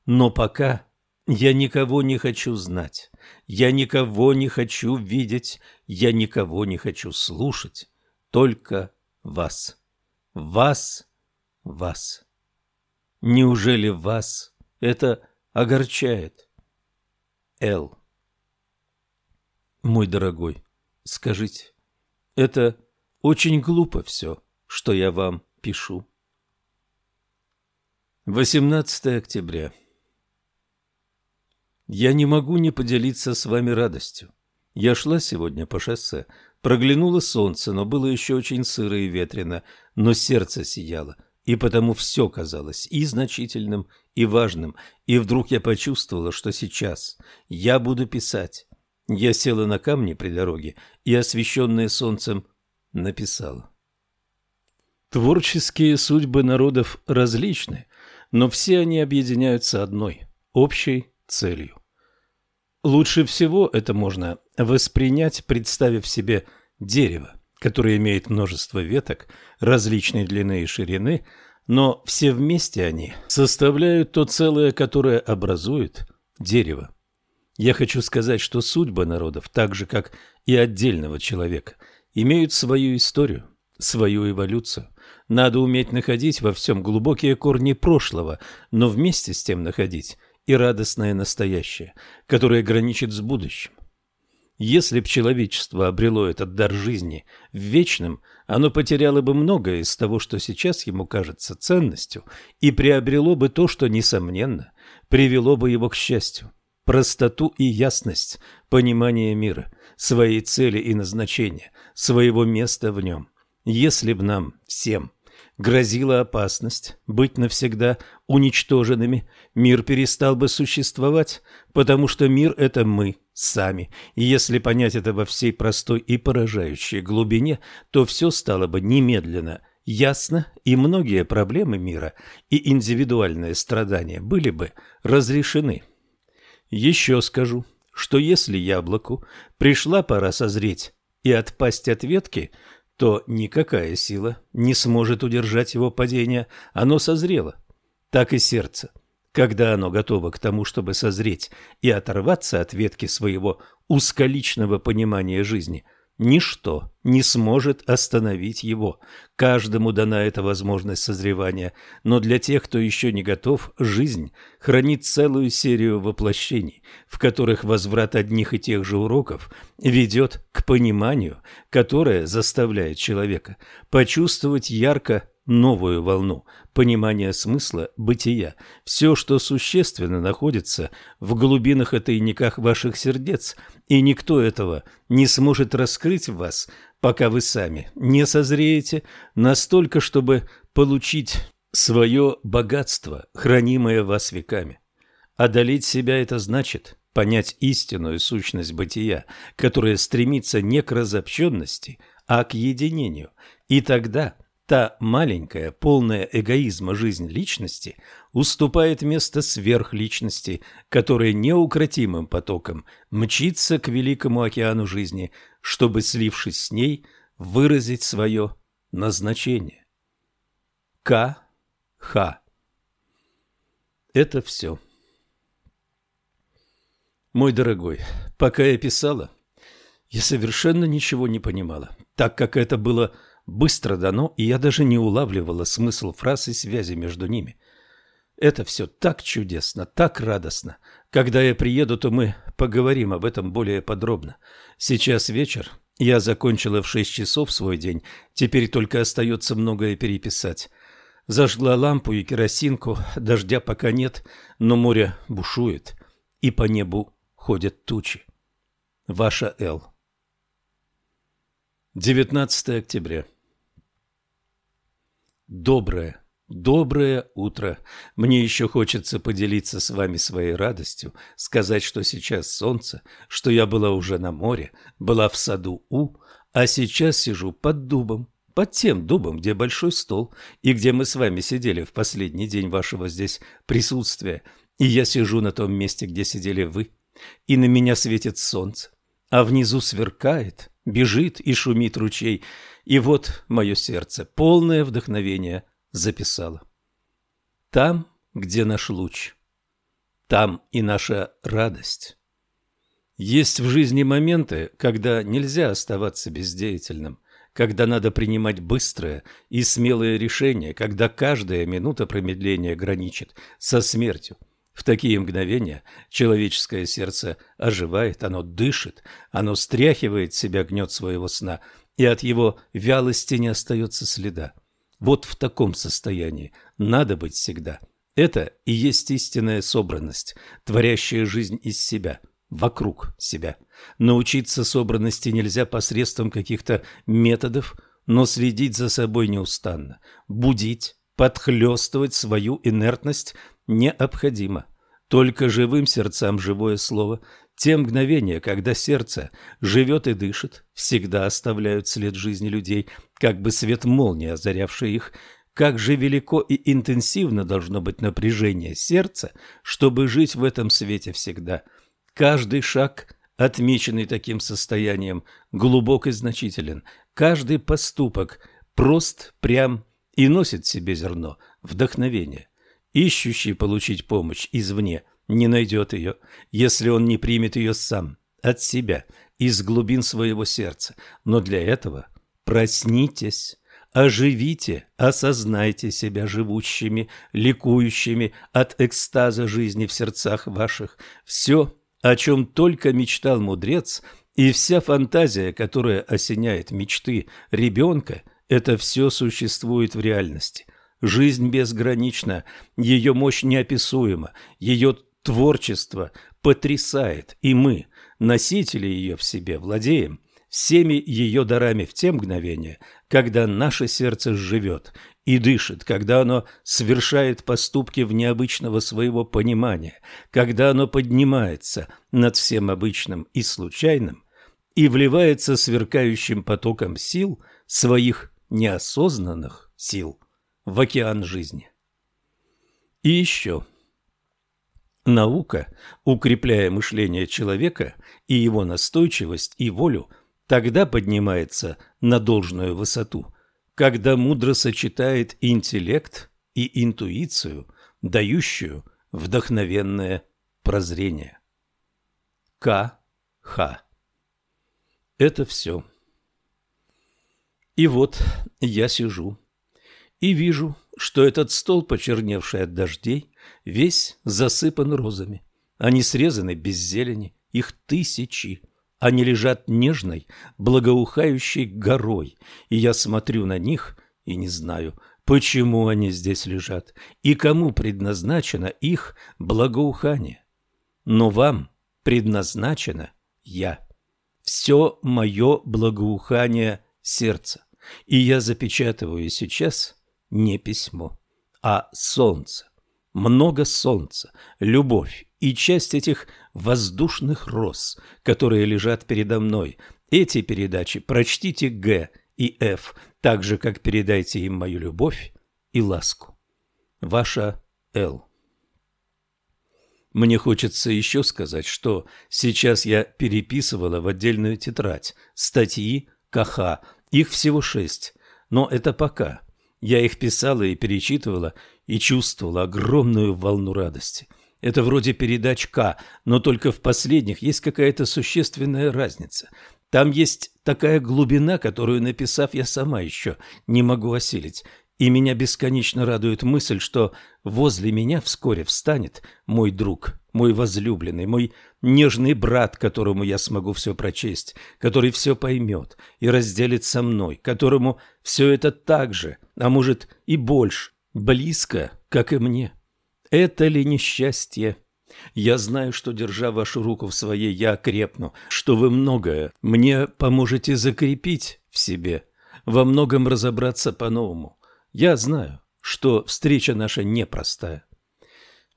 Но пока я никого не хочу знать, я никого не хочу видеть, я никого не хочу слушать, только вас. Вас, вас. Неужели вас это огорчает? Л. Мой дорогой, скажите, это очень глупо все, что я вам пишу. 18 октября. Я не могу не поделиться с вами радостью. Я шла сегодня по шоссе, проглянуло солнце, но было еще очень сыро и ветрено, но сердце сияло, и потому все казалось и значительным, и важным, и вдруг я почувствовала, что сейчас я буду писать. Я села на камни при дороге и, освещенная солнцем, написала. Творческие судьбы народов различны, но все они объединяются одной, общей целью. Лучше всего это можно воспринять, представив себе дерево, которое имеет множество веток различной длины и ширины, но все вместе они составляют то целое, которое образует дерево. Я хочу сказать, что судьбы народов, так же как и отдельного человека, имеют свою историю, свою эволюцию. Надо уметь находить во всем глубокие корни прошлого, но вместе с тем находить и радостное настоящее, которое граничит с будущим. Если б человечество обрело этот дар жизни в вечном, оно потеряло бы многое из того, что сейчас ему кажется ценностью, и приобрело бы то, что, несомненно, привело бы его к счастью – простоту и ясность понимания мира, своей цели и назначения, своего места в нем. Если б нам всем грозила опасность быть навсегда уничтоженными, мир перестал бы существовать, потому что мир – это мы сами. И если понять это во всей простой и поражающей глубине, то все стало бы немедленно ясно, и многие проблемы мира и индивидуальные страдания были бы разрешены. Еще скажу, что если яблоку пришла пора созреть и отпасть от ветки – то никакая сила не сможет удержать его падение, оно созрело. Так и сердце. Когда оно готово к тому, чтобы созреть и оторваться от ветки своего узколичного понимания жизни – Ничто не сможет остановить его. Каждому дана эта возможность созревания, но для тех, кто еще не готов, жизнь хранит целую серию воплощений, в которых возврат одних и тех же уроков ведет к пониманию, которое заставляет человека почувствовать ярко новую волну понимания смысла бытия. Все, что существенно, находится в глубинах и тайниках ваших сердец, и никто этого не сможет раскрыть в вас, пока вы сами не созреете настолько, чтобы получить свое богатство, хранимое вас веками. Одолеть себя – это значит понять истинную сущность бытия, которая стремится не к разобщенности, а к единению. И тогда – Та маленькая, полная эгоизма жизнь личности уступает место сверхличности, которая неукротимым потоком мчится к великому океану жизни, чтобы, слившись с ней, выразить свое назначение. К. Х. Это все. Мой дорогой, пока я писала, я совершенно ничего не понимала, так как это было быстро дано, и я даже не улавливала смысл фраз и связи между ними. Это все так чудесно, так радостно. Когда я приеду, то мы поговорим об этом более подробно. Сейчас вечер. Я закончила в шесть часов свой день. Теперь только остается многое переписать. Зажгла лампу и керосинку. Дождя пока нет, но море бушует. И по небу ходят тучи. Ваша Л. 19 октября. Доброе, доброе утро. Мне еще хочется поделиться с вами своей радостью, сказать, что сейчас солнце, что я была уже на море, была в саду У, а сейчас сижу под дубом, под тем дубом, где большой стол, и где мы с вами сидели в последний день вашего здесь присутствия, и я сижу на том месте, где сидели вы, и на меня светит солнце, а внизу сверкает, бежит и шумит ручей, и вот мое сердце, полное вдохновение, записало. Там, где наш луч, там и наша радость. Есть в жизни моменты, когда нельзя оставаться бездеятельным, когда надо принимать быстрое и смелое решение, когда каждая минута промедления граничит со смертью. В такие мгновения человеческое сердце оживает, оно дышит, оно стряхивает себя гнет своего сна и от его вялости не остается следа. Вот в таком состоянии надо быть всегда. Это и есть истинная собранность, творящая жизнь из себя, вокруг себя. Научиться собранности нельзя посредством каких-то методов, но следить за собой неустанно, будить, подхлестывать свою инертность необходимо. Только живым сердцам живое слово, те мгновения, когда сердце живет и дышит, всегда оставляют след жизни людей, как бы свет молнии, озарявший их. Как же велико и интенсивно должно быть напряжение сердца, чтобы жить в этом свете всегда. Каждый шаг, отмеченный таким состоянием, глубок и значителен. Каждый поступок прост, прям и носит в себе зерно вдохновения. Ищущий получить помощь извне – не найдет ее, если он не примет ее сам, от себя, из глубин своего сердца. Но для этого проснитесь, оживите, осознайте себя живущими, ликующими от экстаза жизни в сердцах ваших. Все, о чем только мечтал мудрец, И вся фантазия, которая осеняет мечты ребенка, это все существует в реальности. Жизнь безгранична, ее мощь неописуема, ее творчество потрясает, и мы, носители ее в себе, владеем всеми ее дарами в те мгновения, когда наше сердце живет и дышит, когда оно совершает поступки в необычного своего понимания, когда оно поднимается над всем обычным и случайным и вливается сверкающим потоком сил своих неосознанных сил в океан жизни. И еще. Наука, укрепляя мышление человека и его настойчивость и волю, тогда поднимается на должную высоту, когда мудро сочетает интеллект и интуицию, дающую вдохновенное прозрение. К. Х. Это все. И вот я сижу и вижу, что этот стол, почерневший от дождей, весь засыпан розами. Они срезаны без зелени, их тысячи. Они лежат нежной, благоухающей горой, и я смотрю на них и не знаю, почему они здесь лежат и кому предназначено их благоухание. Но вам предназначено я. Все мое благоухание сердца. И я запечатываю сейчас не письмо, а солнце. Много солнца, любовь и часть этих воздушных роз, которые лежат передо мной. Эти передачи прочтите Г и Ф, так же, как передайте им мою любовь и ласку. Ваша Л. Мне хочется еще сказать, что сейчас я переписывала в отдельную тетрадь статьи КХ, их всего шесть, но это пока. Я их писала и перечитывала, и чувствовала огромную волну радости. Это вроде передач К, но только в последних есть какая-то существенная разница. Там есть такая глубина, которую, написав, я сама еще не могу осилить. И меня бесконечно радует мысль, что возле меня вскоре встанет мой друг, мой возлюбленный, мой нежный брат, которому я смогу все прочесть, который все поймет и разделит со мной, которому все это так же, а может и больше, близко, как и мне. Это ли несчастье? Я знаю, что, держа вашу руку в своей, я крепну, что вы многое мне поможете закрепить в себе, во многом разобраться по-новому. Я знаю, что встреча наша непростая.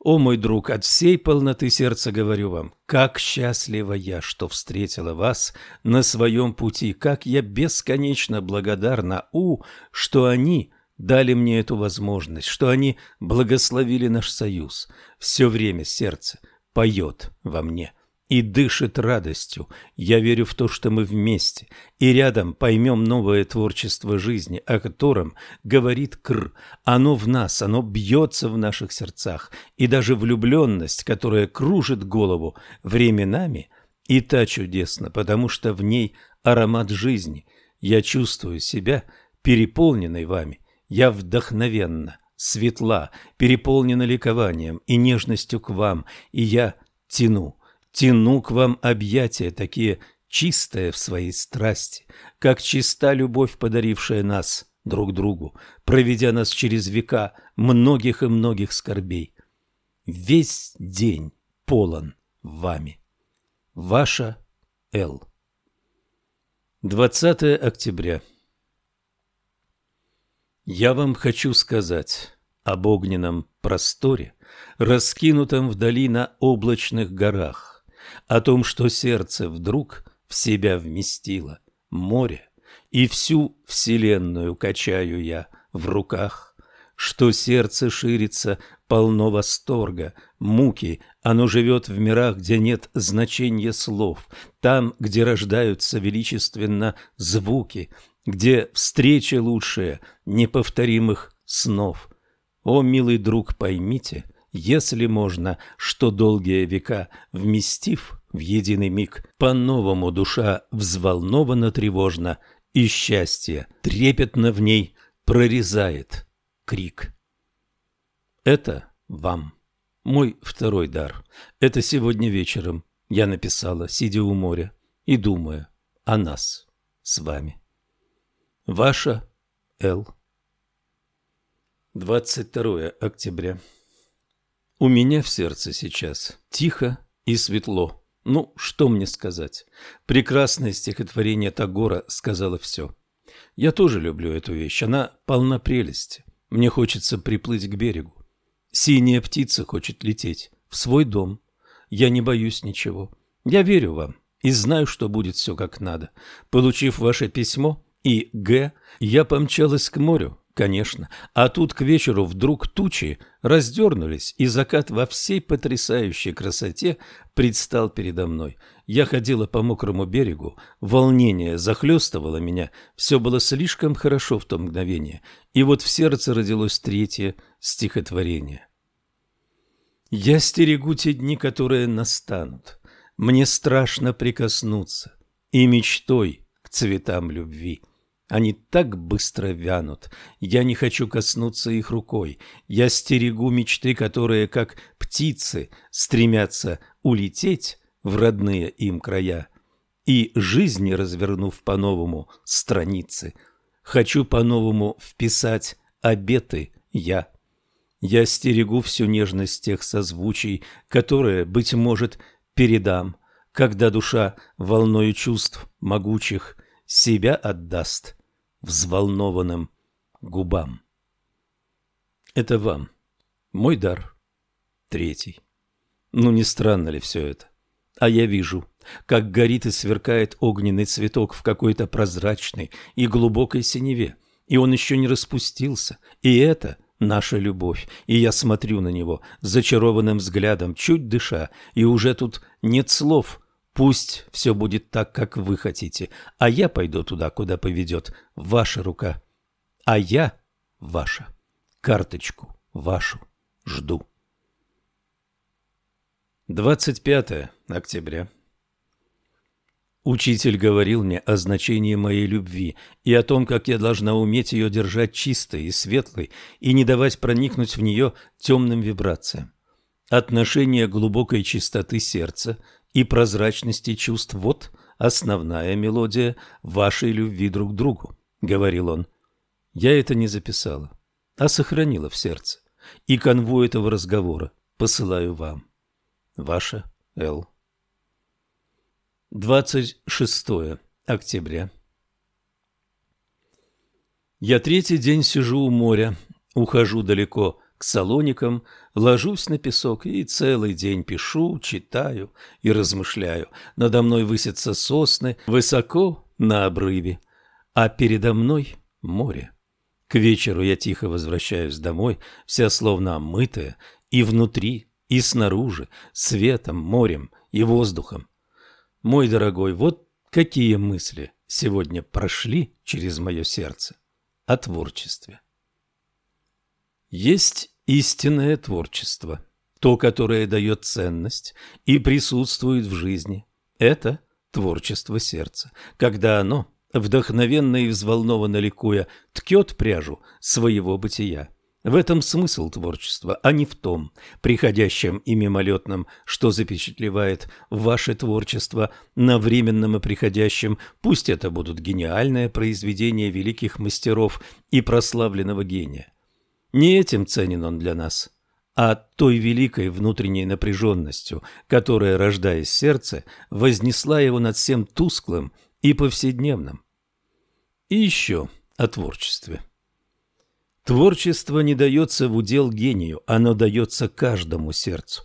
О, мой друг, от всей полноты сердца говорю вам, как счастлива я, что встретила вас на своем пути, как я бесконечно благодарна У, что они дали мне эту возможность, что они благословили наш союз. Все время сердце поет во мне и дышит радостью. Я верю в то, что мы вместе и рядом поймем новое творчество жизни, о котором говорит Кр. Оно в нас, оно бьется в наших сердцах, и даже влюбленность, которая кружит голову временами, и та чудесна, потому что в ней аромат жизни. Я чувствую себя переполненной вами. Я вдохновенна, светла, переполнена ликованием и нежностью к вам, и я тяну Тяну к вам объятия, такие чистые в своей страсти, как чиста любовь, подарившая нас друг другу, проведя нас через века многих и многих скорбей. Весь день полон вами. Ваша Л. 20 октября. Я вам хочу сказать об огненном просторе, раскинутом вдали на облачных горах, о том, что сердце вдруг в себя вместило море, и всю вселенную качаю я в руках, что сердце ширится, полно восторга, муки, оно живет в мирах, где нет значения слов, там, где рождаются величественно звуки, где встреча лучшая неповторимых снов. О, милый друг, поймите, если можно, что долгие века, вместив в единый миг, по-новому душа взволнована тревожно, и счастье трепетно в ней прорезает крик. Это вам. Мой второй дар. Это сегодня вечером я написала, сидя у моря, и думая о нас с вами. Ваша Л. 22 октября. У меня в сердце сейчас тихо и светло. Ну, что мне сказать? Прекрасное стихотворение Тагора сказала все. Я тоже люблю эту вещь, она полна прелести. Мне хочется приплыть к берегу. Синяя птица хочет лететь в свой дом. Я не боюсь ничего. Я верю вам и знаю, что будет все как надо. Получив ваше письмо и Г, я помчалась к морю, Конечно. А тут к вечеру вдруг тучи раздернулись, и закат во всей потрясающей красоте предстал передо мной. Я ходила по мокрому берегу, волнение захлестывало меня, все было слишком хорошо в то мгновение, и вот в сердце родилось третье стихотворение. «Я стерегу те дни, которые настанут, мне страшно прикоснуться, и мечтой к цветам любви». Они так быстро вянут. Я не хочу коснуться их рукой. Я стерегу мечты, которые, как птицы, стремятся улететь в родные им края. И жизни, развернув по-новому страницы, хочу по-новому вписать обеты я. Я стерегу всю нежность тех созвучий, которые, быть может, передам, когда душа волною чувств могучих себя отдаст взволнованным губам. Это вам. Мой дар. Третий. Ну, не странно ли все это? А я вижу, как горит и сверкает огненный цветок в какой-то прозрачной и глубокой синеве, и он еще не распустился, и это наша любовь, и я смотрю на него зачарованным взглядом, чуть дыша, и уже тут нет слов, Пусть все будет так, как вы хотите, а я пойду туда, куда поведет ваша рука. А я ваша. Карточку вашу жду. 25 октября. Учитель говорил мне о значении моей любви и о том, как я должна уметь ее держать чистой и светлой и не давать проникнуть в нее темным вибрациям. Отношение глубокой чистоты сердца – и прозрачности чувств. Вот основная мелодия вашей любви друг к другу, — говорил он. Я это не записала, а сохранила в сердце. И конвой этого разговора посылаю вам. Ваша Л. 26 октября. Я третий день сижу у моря, ухожу далеко к салоникам, ложусь на песок и целый день пишу, читаю и размышляю. Надо мной высятся сосны, высоко на обрыве, а передо мной море. К вечеру я тихо возвращаюсь домой, вся словно омытая, и внутри, и снаружи, светом, морем и воздухом. Мой дорогой, вот какие мысли сегодня прошли через мое сердце о творчестве. Есть истинное творчество, то, которое дает ценность и присутствует в жизни. Это творчество сердца, когда оно, вдохновенно и взволнованно ликуя, ткет пряжу своего бытия. В этом смысл творчества, а не в том, приходящем и мимолетном, что запечатлевает ваше творчество на временном и приходящем, пусть это будут гениальные произведения великих мастеров и прославленного гения. Не этим ценен он для нас, а той великой внутренней напряженностью, которая, рождаясь сердце, вознесла его над всем тусклым и повседневным. И еще о творчестве. Творчество не дается в удел гению, оно дается каждому сердцу.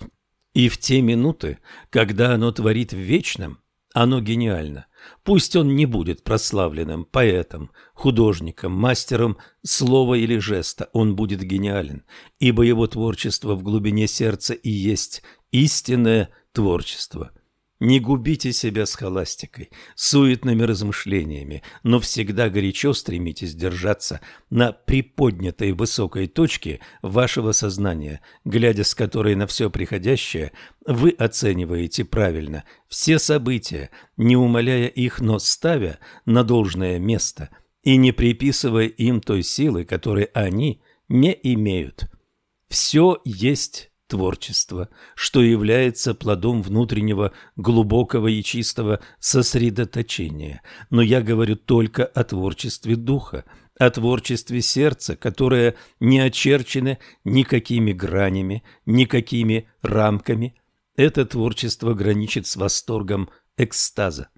И в те минуты, когда оно творит в вечном, оно гениально – Пусть он не будет прославленным поэтом, художником, мастером слова или жеста, он будет гениален, ибо его творчество в глубине сердца и есть истинное творчество. Не губите себя схоластикой, суетными размышлениями, но всегда горячо стремитесь держаться на приподнятой высокой точке вашего сознания, глядя с которой на все приходящее, вы оцениваете правильно все события, не умаляя их, но ставя на должное место и не приписывая им той силы, которой они не имеют. Все есть творчество, что является плодом внутреннего глубокого и чистого сосредоточения. Но я говорю только о творчестве духа, о творчестве сердца, которое не очерчено никакими гранями, никакими рамками. Это творчество граничит с восторгом экстаза.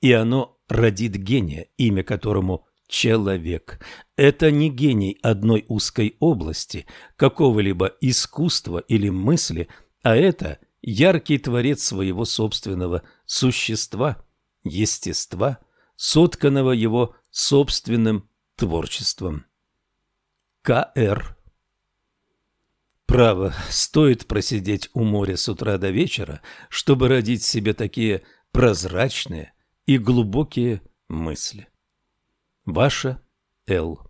И оно родит гения, имя которому человек. Это не гений одной узкой области, какого-либо искусства или мысли, а это яркий творец своего собственного существа, естества, сотканного его собственным творчеством. К.Р. Право, стоит просидеть у моря с утра до вечера, чтобы родить себе такие прозрачные и глубокие мысли. Ваша Л.